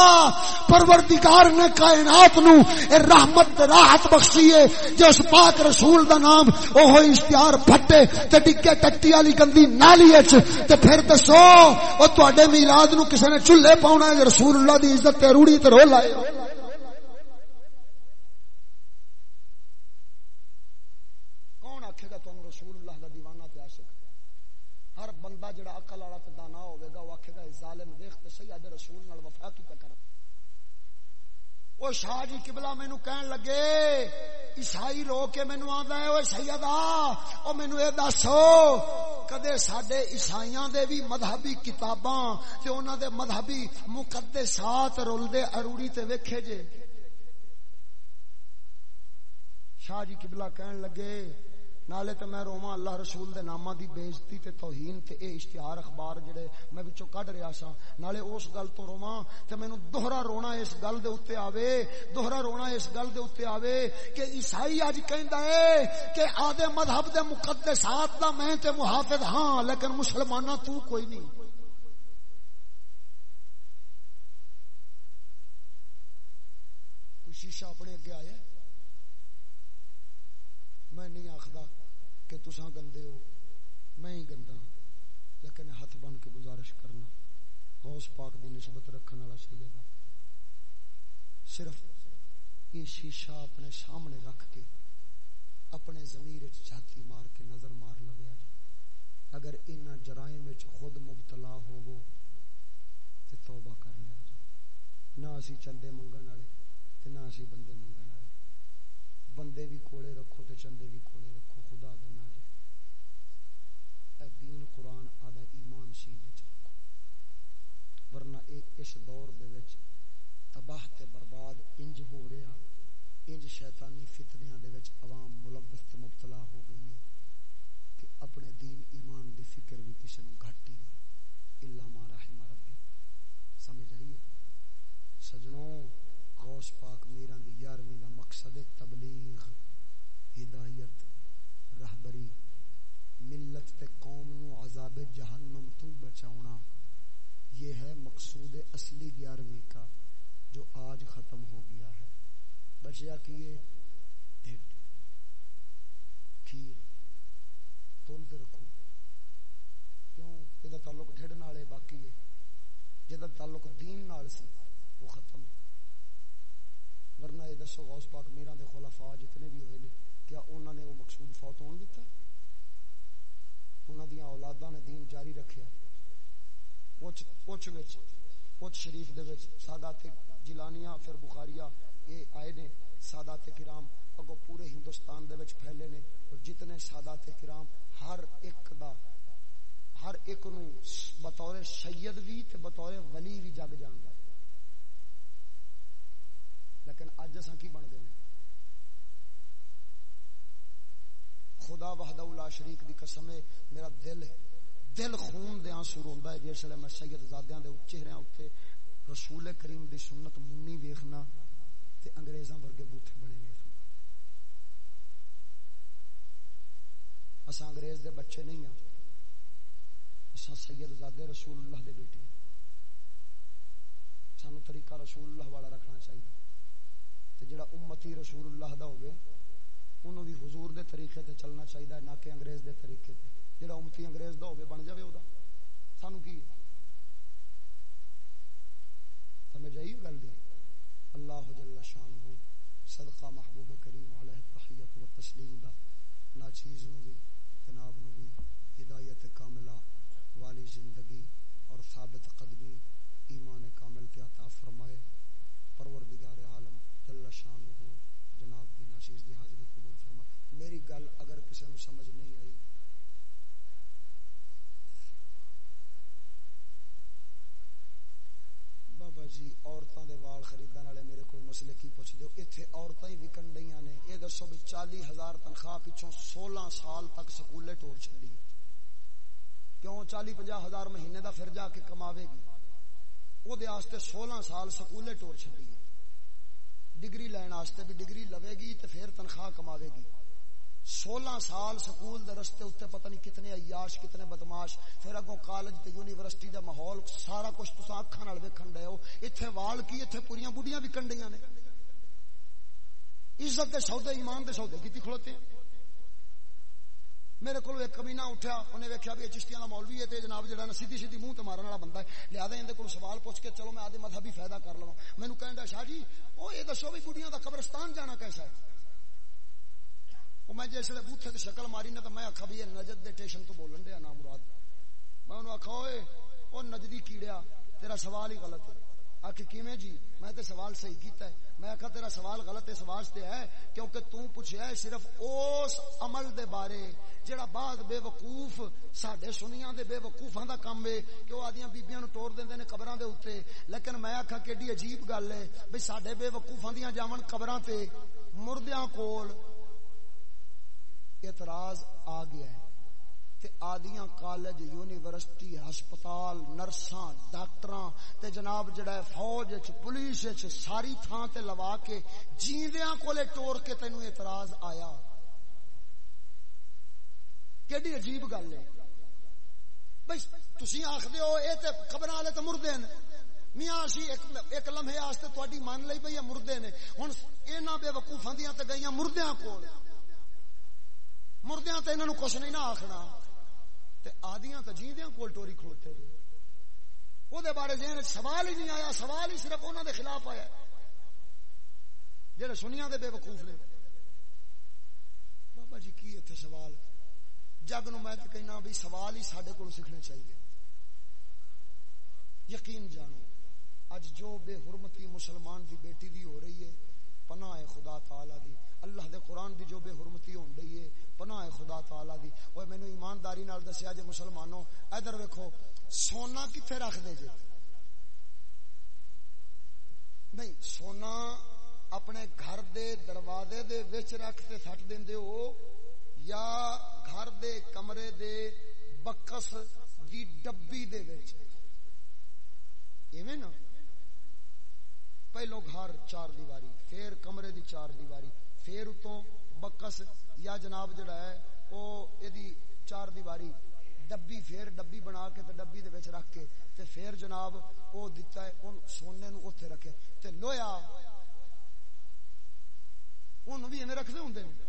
پروردگار نے کائنات نو اے رحمت راحت بخشی ہے جے اس پاک رسول دا نام او ہوئی اشتہار پھٹے تے ڈکے ٹٹی والی گندی نالی وچ تے پھر دسو او تواڈے میلاد نو کسے نے چولہے پاونا ہے رسول اللہ دی عزت تے روڑی تے رول آئے وہ شاہ جی کبلا مینو کہن لگے عیسائی رو کے مینو آدھا ہے وہ سیدا وہ مینو یہ دسو کدے سڈے عیسائیاں دے بھی مذہبی کتاباں تے انہاں دے مذہبی مقدسات رلدے اروڑی تے ویکھے جے شاہ جی قبلہ کہن لگے نالے تے میں روما اللہ رسول دے نامہ دی بےزتی تے توہین تے اے اشتہار اخبار جڑے میں وچوں کڈ رہا سا نالے اس گل تو روما تے مینوں دوہرا رونا اس گل دے اوتے آوے، دوہرا رونا اس گل دے اوتے آوے کہ عیسائی اج کہندا ہے کہ آدے مذہب دے مقدسات دا میں تے محافظ ہاں لیکن مسلماناں تو کوئی نہیں۔ کوئی شیشہ اپنے اگے آیا میں نہیں آخدا۔ کہ تساں گندے ہو۔ میں ہی گندا ہاں۔ لیکن ہاتھ بن کے گزارش کرنا غوث پاک دی نسبت رکھنے والا سیدہ صرف یہ شیشہ اپنے سامنے رکھ کے اپنے ضمیر چھاتی مار کے نظر مار لو جی اگر ان جرائم خود مبتلا ہوو تو توبہ کر لیا جی نہ اسی چندے منگن والے نہ اسی بندے منگن والے۔ بندے بھی کولے رکھو تو چندے بھی کولے رکھو خدا اگر نہ جائے اے دین قرآن آدھا ایمان سی رکھو ورنہ اے اس دور دے وچ تباہ تے برباد انج ہو رہا، انج شیطانی فتنیاں دے وچ عوام ملوث تے مبتلا ہو گئی ہے کہ اپنے دین ایمان دی فکر بھی کسی نو گھٹ ہی نہیں۔ الا ما رحم ربی سمجھ آئیے سجنوں، غوث پاک میران دی یارویں دا مقصد تبلیغ، ہدایت، رہبری۔ ملت تے قوم نو عذاب جہنم تو بچاونا۔ یہ ہے مقصود اصلی گیارہویں کا جو آج ختم ہو گیا ہے۔ بچیا کیے کھیر تول تے رکھو۔ کیوں؟ یہ تعلق ڈھڈ نال باقی ہے۔ جہاں تعلق دین نال سی، وہ ختم۔ ورنہ یہ دسو، غوث پاک میرا دے خلفاء جتنے بھی ہوئے نے، کیا انہوں نے وہ مقصود فوت ہون دیتا؟ ہے انہوں دیا اولاداں نے دین جاری رکھیا۔ پوچھ پوچھ وچ پوچھ شریف دے وچ سادات جیلانیاں، پھر بخاریہ یہ آئے نے سادات کرام اگو پورے ہندوستان دے وچ پھیلے نے۔ اور جتنے سادات کرام ہر ایک دا ہر ایک نو بطور سید بھی تے بطور ولی بھی جگ جاندا لیکن اج اساں کی بن گئے خدا وحدہ لا شریک دی قسم ہے، میرا دل ہے۔ دل خون دے آنسو روندا ہے جس میں سید زادیاں دے چہرے ہاں اوتے رسول کریم دی سنت منی ویکھنا تے انگریزاں ورگے بوتھے بنے ویکھنا۔ اساں انگریز دے بچے نہیں ہاں۔ اساں سید زادے رسول اللہ دے بیٹے ہاں۔ سانو طریقہ رسول اللہ والا رکھنا چاہیے۔ تے جڑا امتی رسول اللہ دا ہوے انہوں بھی حضور دے طریقے تے چلنا چاہیے نہ کہ انگریز دے طریقے تے۔ جڑا امتی انگریز دا ہوے بن جاوے او دا سانو کی؟ سمجھ آئی گل دی؟ اللہ جل شان ہو صدقہ محبوب کریم علیہ تحیت و تسلیم دا ناچیز نو بھی، جناب نو بھی، ہدایت کاملہ، والی زندگی اور ثابت قدمی ایمان کامل کے عطا فرمائے۔ پروردگار عالم جل شان ہو جناب دی ناچیز دی حاضری۔ میری گل اگر کسی نو سمجھ نہیں آئی۔ بابا جی عورتوں دے وال خریدن والے میرے کو مسئلے کی پوچھ دیو اتنے عورتیں ہی وکن ڈیاں نے۔ یہ دسو بھی چالی ہزار تنخواہ پچھوں سولہ سال تک سکولے ٹور چلی کیوں چالی پنجا ہزار مہینے دا پھر جا کے کماوے گی؟ وہ سولہ سال سکولے ٹور چلی ڈگری لین بھی ڈگری لوے گی تو پھر تنخواہ کماوے گی۔ سولہ سال سکول دے رستے اتنے پتہ نہیں کتنے عیاش، کتنے بدماش، پھر اگوں کالج تے یونیورسٹی دا ماحول، سارا کچھ تسا اکھاں نال ویکھن ڈے ہو۔ ایتھے وال کی ایتھے پوریاں بڈیاں وکن ڈیاں نے۔ عزت دے سودے، ایمان دے سودے کیتی کھلوتے۔ ہیں میرے کو ایک کمینہ اٹھا انہیں ویکیا بھی چشتیاں کا مولوی ہے تے جناب جہاں نا سیدھی سیدھی منہ تے مارن والا بندہ ہے۔ لہٰذا اندر کو سوال پوچھ کے چلو میں آدھے مذہبی فائدہ کر لوا مینو کہہ شاہ جی وہ یہ دسو بھی بڑھیاں کا قبرستان جانا کیسا ہے؟ وہ میں جس ویسے بوتھے شکل ماری نے تو میں آخا بھی نجد دے ٹیشن تو بولن دیا نا مراد میں انہوں آخا ہوئے وہ نجدی کیڑیا تیرا سوال ہی غلط ہے آخ کیویں جی میں تے سوال صحیح کیتا ہے میں آخا تیرا سوال غلط اس واسطے ہے کیونکہ تو پوچھیا ہے صرف اس عمل دے بارے جڑا بعد بے وقوف ساڈے سنیاں دے بے وقوفاں دا کم ہے کہ وہ آدیاں بیبییاں نو توڑ دیندے نے قبراں دے اوتے لیکن میں آکھا کیڈی عجیب گل ہے بھئی ساڈے بے وقوفاں دیاں جاون قبراں تے مردیاں کول اعتراض آ گیا ہے تے آدیاں کالج، یونیورسٹی، ہسپتال، نرساں، ڈاکٹراں تے جناب جڑا ہے فوج وچ، پولیس وچ ساری تھاں تے لوا کے جیندیاں کولے ٹور کے تینوں اعتراض آیا۔ کیڑی عجیب گل ہے۔ بھئی تسی آکھدے ہو، اے تے قبراں والے تے مردے نے۔ میاں، اسی ایک ایک لمحے واسطے تہاڈی مان لئی بھئی مردے نے۔ ہن انہاں بے وقوفاں دیاں تے گئیاں مردیاں کول۔ مردیا تو انہوں کچھ نہیں نہ آخنا آدیاں تو جیندیاں کول ٹوری کھوتے جی۔ وہ بارے ذہن سوال ہی نہیں آیا، سوال ہی صرف انہوں دے خلاف آیا۔ جہاں سنیا دے بے وقوف نے۔ بابا جی کی اتنے سوال؟ جگ نو میں کہنا بھی سوال ہی سڈے کو سیکھنے چاہیے۔ یقین جانو، اج جو بے حرمتی مسلمان دی بیٹی دی ہو رہی ہے پناہ خدا تعالی دی۔ اللہ دے قرآن دی جو بے حرمتی ہون رہی ہے، پناہ خدا تعالی دی۔ اوے مینوں ایمانداری نال دسیا جے مسلمانوں، ادھر ویکھو، سونا کتنے رکھ دے جے؟ نہیں، سونا اپنے گھر دے دروازے دے وچ رکھ کے سٹ دیندے ہو یا گھر دے کمرے دے بکس دی ڈبی دے وچ۔ ایویں نا؟ پہلو گھر چار دیواری، پھر کمرے دی چار دیواری، پھر اتوں بکس یا جناب جڑا ہے وہ یہ چار دیواری، ڈبی پھر ڈبی بنا کے تے ڈبی دے وچ رکھ کے تے پھر جناب او دتا ہے ان سونے نو اوتھے رکھے۔ تے لویا، اون بھی ایویں رکھدے ہوندے نے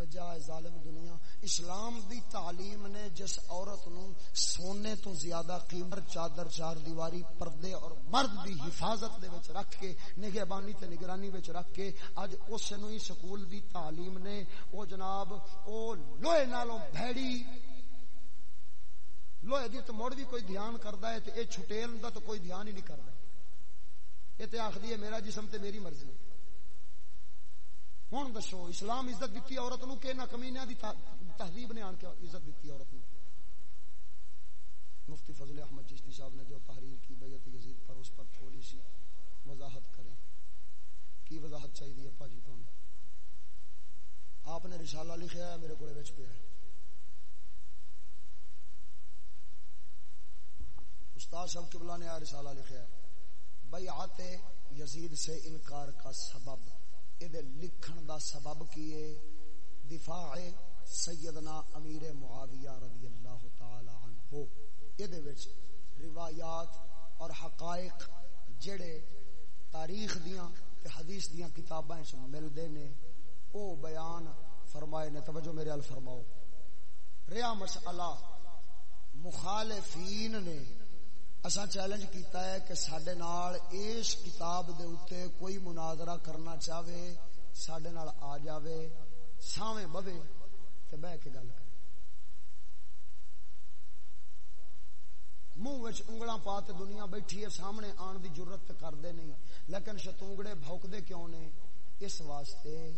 وجہ ظالم دنیا۔ اسلام دی تعلیم نے جس عورت نو سونے تو زیادہ قیمت، چادر، چار دیواری، پردے اور مرد دی حفاظت دے وچ رکھ کے، نگہبانی تے نگرانی وچ رکھ کے اج اس نو ہی سکول دی تعلیم نے، او جناب، او لوہے نالوں بھڑی لوہے دی تے مڑ بھی کوئی دھیان کردا ہے تے اے چھٹیل دا تو کوئی دھیان ہی نہیں کردا۔ اے تے آکھدی ہے میرا جسم تے میری مرضی۔ ہے ہوں دسو، اسلام عزت دیتی عورت نو کہ نہ کمینیا دی تہذیب نے آن کے عزت دیتی عورت نو۔ مفتی فضل احمد چشتی صاحب نے جو تحریر کی، بیعت یزید پر، اس پر تھوڑی سی وضاحت کریں۔ کی وضاحت چاہیے ہے پاجی تو آپ نے رسالہ لکھا ہے، میرے کو بچ پہ ہے۔ استاد صاحب قبلہ نے رسالہ لکھا ہے۔ بیعت یزید سے انکار کا سبب۔ لکھن دا سبب کیے دفاع سیدنا امیر معاویہ رضی اللہ تعالی عنہ یہ روایات اور حقائق جڑے تاریخ دیاں تے حدیث دیاں کتاباں وچ ملدے نے او بیان فرمائے نے توجہ میرے ال فرماؤ ریا مسئلہ مخالفین نے اسا چیلنج کیتا ہے کہ سڈے نال اس کتاب دے اتے کوئی مناظرہ کرنا چاہے سڈے نال آ جاوے، ساویں بوے تے بہ کے گل کرے۔ منہ انگلا پا تے دنیا بیٹھی ہے، سامنے آن دی ضرورت کردے نہیں۔ لیکن شتونگڑے بھوکدے کیوں نے؟ اس واسطے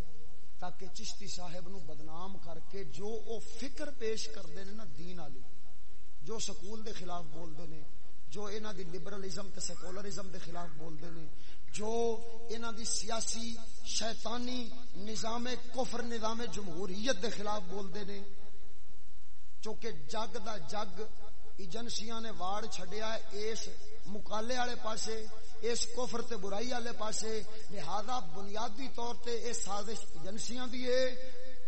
تاکہ چشتی صاحب نو بدنام کر کے جو او فکر پیش کردے نے نا دین علی جو سکول دے خلاف بول دے نے جو انہوں دی لبرلزم تے سیکولرزم دے خلاف بول دے نے جو انہوں دی سیاسی شیطانی نظام کفر نظام جمہوریت دے خلاف بول دے نے چونکہ جگ دا جگ ایجنسیاں نے واڑ چھڈیا اس مقالے والے پاسے، اس کفر تے برائی والے پاسے، لہذا بنیادی طور تے اس سازش ایجنسیاں دی ہے۔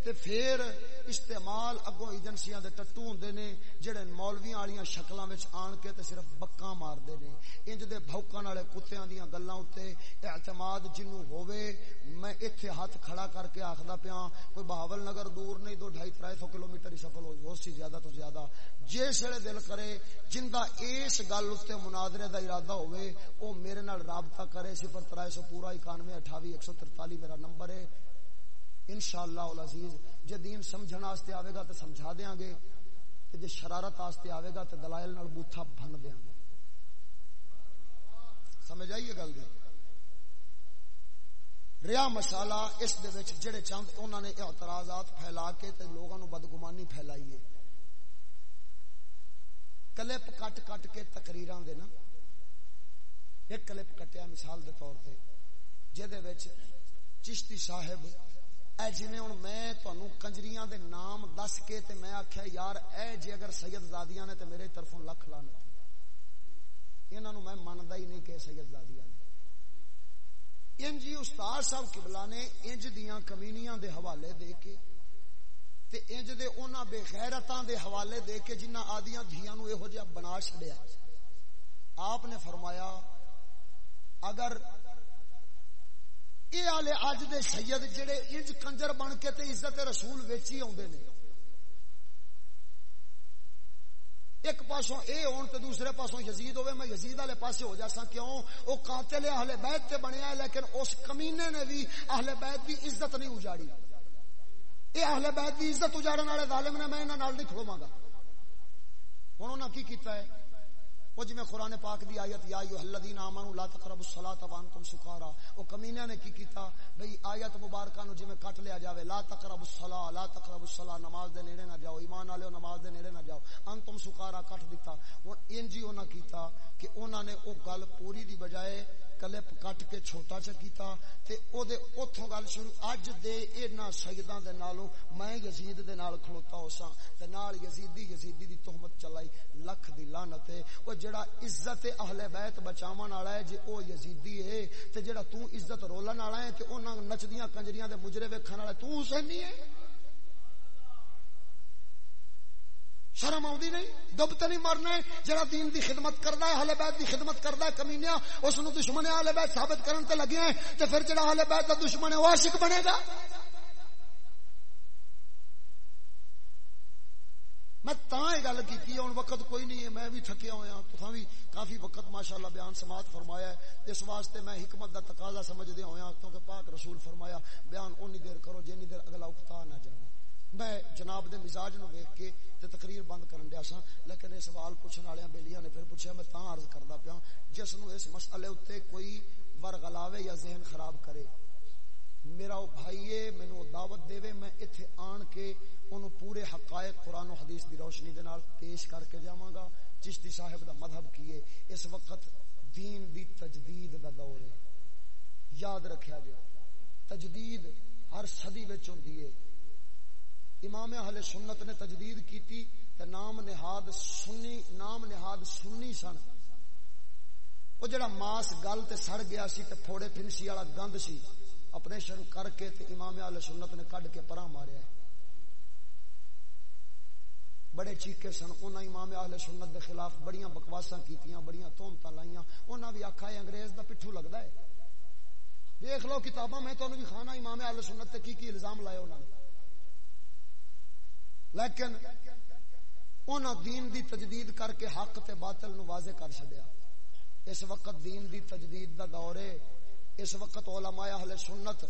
تے پھر استعمال اگوں ایجنسیاں دے ٹٹو ہوندے نے، جڑے مولویاں والیاں شکلاں وچ آن کے تے صرف بکاں مار دے نے۔ انج دے بھوکان والے کتےاں دیاں گلاں اوتے اعتماد جنوں ہووے، میں ایتھے ہاتھ کھڑا کر کے آکھدا پیاں، کوئی بہاول نگر دور نہیں، دو ڈھائی ترائی سو کلومیٹر ہی سفر ہوئی بہت سی زیادہ تو زیادہ۔ جس ویلے دل کرے جندا اس گل اوتے مناظرے دا ارادہ ہووے، او میرے نال رابطہ کرے، صفر ترائی سو، پورا 91 28 143 میرا نمبر ہے۔ انشاءاللہ العزیز، جے دین سمجھن واسطے آوے گا تے سمجھا دیاں گے تے جے شرارت واسطے آوے گا تے دلائل نال بوتھا بھن دیاں گے سمجھ آئیے گل دی؟ ریا مسالہ اس دے وچ جڑے چند انہاں نے اعتراضات پھیلا کے تے لوگاں نو بدگمانی پھیلائی ہے۔ کلپ کٹ کٹ کے تقریراں دے نا۔ ایک کلپ کٹیا مثال دے طور تے، جے دے وچ چشتی صاحب اے جی ہوں میں تنوع کنجریاں دے نام دس کے تے میں آخیا یار اے جی اگر سید زادیاں نے تے میرے طرفوں لکھ لانا انہوں نے میں منتا ہی نہیں کہ سید زادیاں نے۔ انج ہی استاد صاحب کبلا نے انج دیاں کمینیاں دے حوالے دے کے تے انج دے انہاں بے غیرتاں دے حوالے دے کے جنہ آدیاں دھیاں نو یہو جہا بنا چھڑیا آپ نے فرمایا، اگر یہ آلے اج دے سید جڑے انج کنجر بن کے تے عزت رسول ویچی آدھے نے۔ ایک پاسوں اے ہون تے دوسرے پاسوں یزید ہوئے میں یزید والے پاسے ہو جاسا کیوں؟ او قاتل اہل بیت تے بنیا ہے لیکن اس کمینے نے بھی اہل بیت دی عزت نہیں اجاڑی۔ اے اہل بیت دی عزت اجاڑن والے ظالم نے میں انہاں نال نہیں کھلواں گا۔ ہن انہاں کی کیتا ہے؟ وہ جی میں قرآن پاک دی آیت، یا ایوہ الذین آمنوا لا تقربوا الصلاۃ وانتم سکارا۔ او کمینہ نے کی کیتا، بھئی آیت مبارکہ نو جے میں کٹ لیا جاوے۔ لا تقربوا الصلاۃ لا تقربوا الصلاۃ نماز دے نیڑے نہ جاؤ، ایمان والے نماز دے نیڑے نہ جاؤ۔ انتم سکارا کٹ دیتا۔ ہن انجی انہاں کیتا کہ انہاں نے او گل پوری دی بجائے کلپ کٹ کے چھوٹا چا کیتا تے او دے اوتھوں گل شروع اج دے اینا سیداں دے نالوں میں یزید دے نال کھلوتا ہوساں تے نال یزیدی یزیدی دی تہمت چلائی لکھ دی لعنت ہے او جڑا عزت اہل بیت بچاون والا ہے جے او یزیدی ہے تے جڑا تو عزت رولن والا ہے تے انہاں نچدیاں کنجریاں دے مجرے ویکھن والا تو حسینی ہے شرم آؤں نہیں؟ دب تو نہیں مرنا ہے، جڑا دین دی خدمت کردا ہے، اہل بیت دی خدمت کردا ہے، کمینیا اس نو دشمن اہل بیت ثابت کرن تے لگے ہیں تے پھر جڑا اہل بیت دا دشمن ہے، وہ عاشق بنے گا۔ میں تاں یہ گل کی ہوں وقت کوئی نہیں ہے، میں بھی تھکیا ہوا ہاں، تو بھی کافی وقت ماشاءاللہ بیان سماعت فرمایا ہے۔ اس واسطے میں حکمت دا تقاضا سمجھ دیا ہوا ہاں، کیونکہ پاک رسول فرمایا، بیان اونی دیر کرو، جنی دیر اگلا اکتا نہ جائے میں جناب دے مزاج نو ویکھ کے تے تقریر بند کرن دیا سا لیکن یہ سوال پوچھنے والے بیلیاں نے پھر پوچھا میں تاں عرض کردا پیا جس نو اس مسئلے اوتے کوئی ورغلاوے یا ذہن خراب کرے۔ میرا او بھائی مینوں دعوت دے میں ایتھے آن کے اونوں پورے حقائق قرآن و حدیث دی روشنی دے نال پیش کر کے جاواں گا۔ چشتی صاحب دا مذہب کیے اس وقت دین دی تجدید دا دور ہے۔ یاد رکھیا جائے۔ تجدید ہر صدی وچ ہوندی ہے۔ امام اہل سنت نے تجدید کیتی تے نام نہاد سنی، نام نہاد سنی سن۔ وہ جڑا ماس گل تے سڑ گیا سی تے پھوڑے پھنسی والا گند سی، اپنے شروع کر کے تے امام اہل سنت نے کڈ کے پرا ماریا ہے۔ بڑے چیخے سن۔ انہاں امام اہل سنت دے خلاف بڑیاں بکواساں کیتیاں، بڑیاں تہمتاں لائیاں۔ انہاں بھی آکھا ہے انگریز دا پٹھو لگدا ہے۔ دیکھ لو کتاباں، میں تانوں بھی کھانا، امام اہل سنت تے کی کی الزام لائے انہاں نے؟ لیکن انہوں دین دی تجدید کر کے حق تے باطل نو واضح کر چڈیا اس وقت دین دی تجدید دا دور ہے اس وقت علماء اہل سنت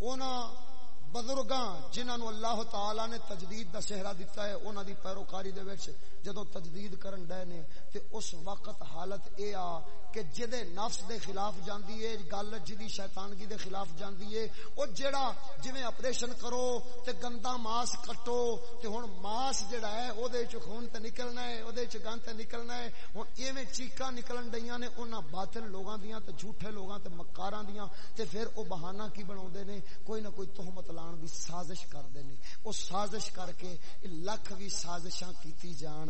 انہوں بزرگاں جنہوں اللہ تعالی نے تجدید دا سہرا دیتا ہے انہوں دی پیروکاری دے وچ جدو تجدید کرن ڈے نے، تے اس وقت حالت اے آ کہ جدے نفس دے خلاف جاندی ہے گل جدی شیطانگی دے خلاف جاندی ہے او جڑا جویں آپریشن کرو، تے گندا ماس کٹو، تے ہن ماس جڑا ہے او دے وچ خون تے نکلنا ہے او دے وچ گند تے نکلنا ہے، ہن ایویں چیکاں نکلن ڈیاں نے، انہاں باطل لوگاں دیاں تے جھوٹے لوگاں تے مکاراں دیاں، تے پھر او بہانہ کی بناوندے نے، کوئی نہ کوئی تہمت لان دی سازش کردے نے او سازش کر کے لکھ بھی سازشاں کیتی جان۔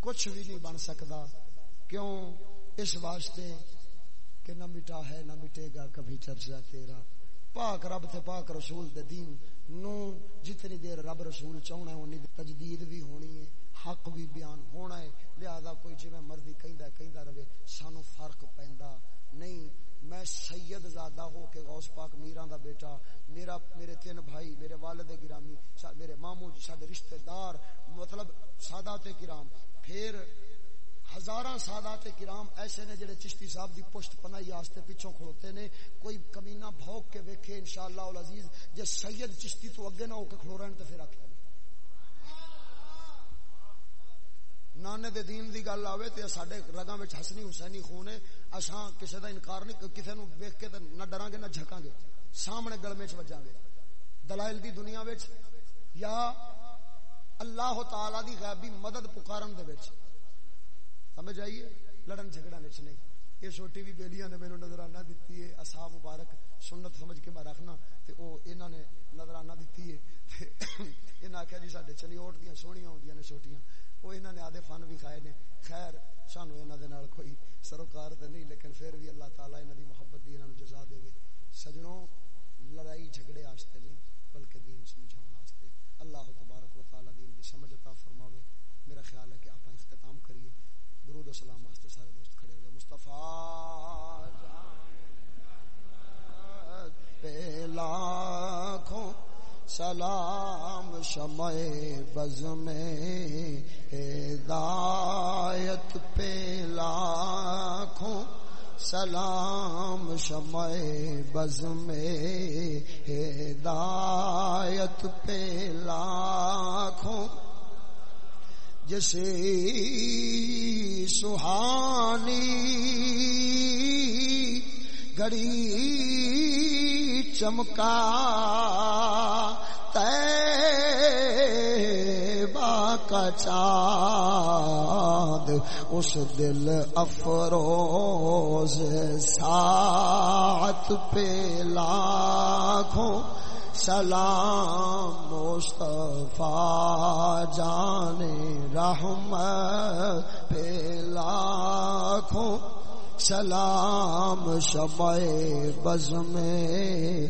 کچھ بھی نہیں بن سکتا۔ کیوں؟ اس واسطے کہ نہ مٹا ہے، نہ مٹے گا کبھی چرچا تیرا۔ پاک رب تے پاک رسول دے دین۔ نو جتنی دیر رب رسول چاہنا ہے انہی تجدید بھی ہونی ہے۔ حق بھی بیان ہونا ہے۔ لہذا کوئی جی میں مرضی کہندا کہندا رہے، سانو فرق پیندا۔ نہیں میں سید زادہ ہو کے غوث پاک میران دا بیٹا، میرا، میرے تین بھائی، میرے والد گرامی میرے مامو جی سارے رشتہ دار مطلب سادات کرام۔ پھر ہزاراں سادات کرام ایسے نے جڑے چشتی صاحب دی پشت پنائی واسطے پیچھوں کھڑوتے نے۔ کوئی کمینہ بھوک کے ویکھے انشاءاللہ العزیز جے سید چشتی تو اگے نہ ہو کے کھڑو رہن تے پھر آکھیا نانے دے دین دی گل آوے تے ساڈے رگاں وچ حسنی حسینی خون ہے۔ اساں کسے دا انکار نہیں، کسے نو ویکھ کے تے نہ ڈراں گے، نہ جھکاں گے۔ سامنے گل وچ وجاں گے۔ دلائل دی دنیا وچ یا اللہ تعالی دی غیبی مدد پکارن دے وچ۔ سمجھ آئیے لڑن جھگڑا وچ نہیں۔ یہ چھوٹی بھی بیلیاں نے مینوں نظرانہ دتی ہے اصحاب مبارک سنت سمجھ کے میں رکھنا۔ تے او انہاں نے نظرانہ دتی ہے۔ تے انہاں آکھیا جی ساڈے چلی اوٹ دیاں سونیاں ہوندیاں نے چھوٹیاں وہ انہاں نے آدھے فن بھی کھائے نے۔ خیر سانو انہاں دے نال کوئی سروکار تے نہیں، لیکن پھر بھی اللہ تعالی انہاں دی محبت دی انہاں نو جزا دے سجنوں، لڑائی جھگڑے واسطے نہیں، بلکہ دین سمجھاؤ واسطے اللہ تبارک و تعالی دین دی سمجھ عطا فرماوے۔ میرا خیال ہے کہ آپ اختتام کریے۔ درود و سلام واسطے سارے دوست کھڑے ہو گئے مصطفیٰ پہ لاکھوں سلام شمع بز میں ہدایت پہ لاکھوں سلام شمع بز میں ہدایت پہ لاکھوں جسے سہانی گڑی چمکا کا چاند اس دل افروز سات پہ لاکھوں سلام مصطفیٰ جان رحم پہ لاکھوں سلام شمع بز میں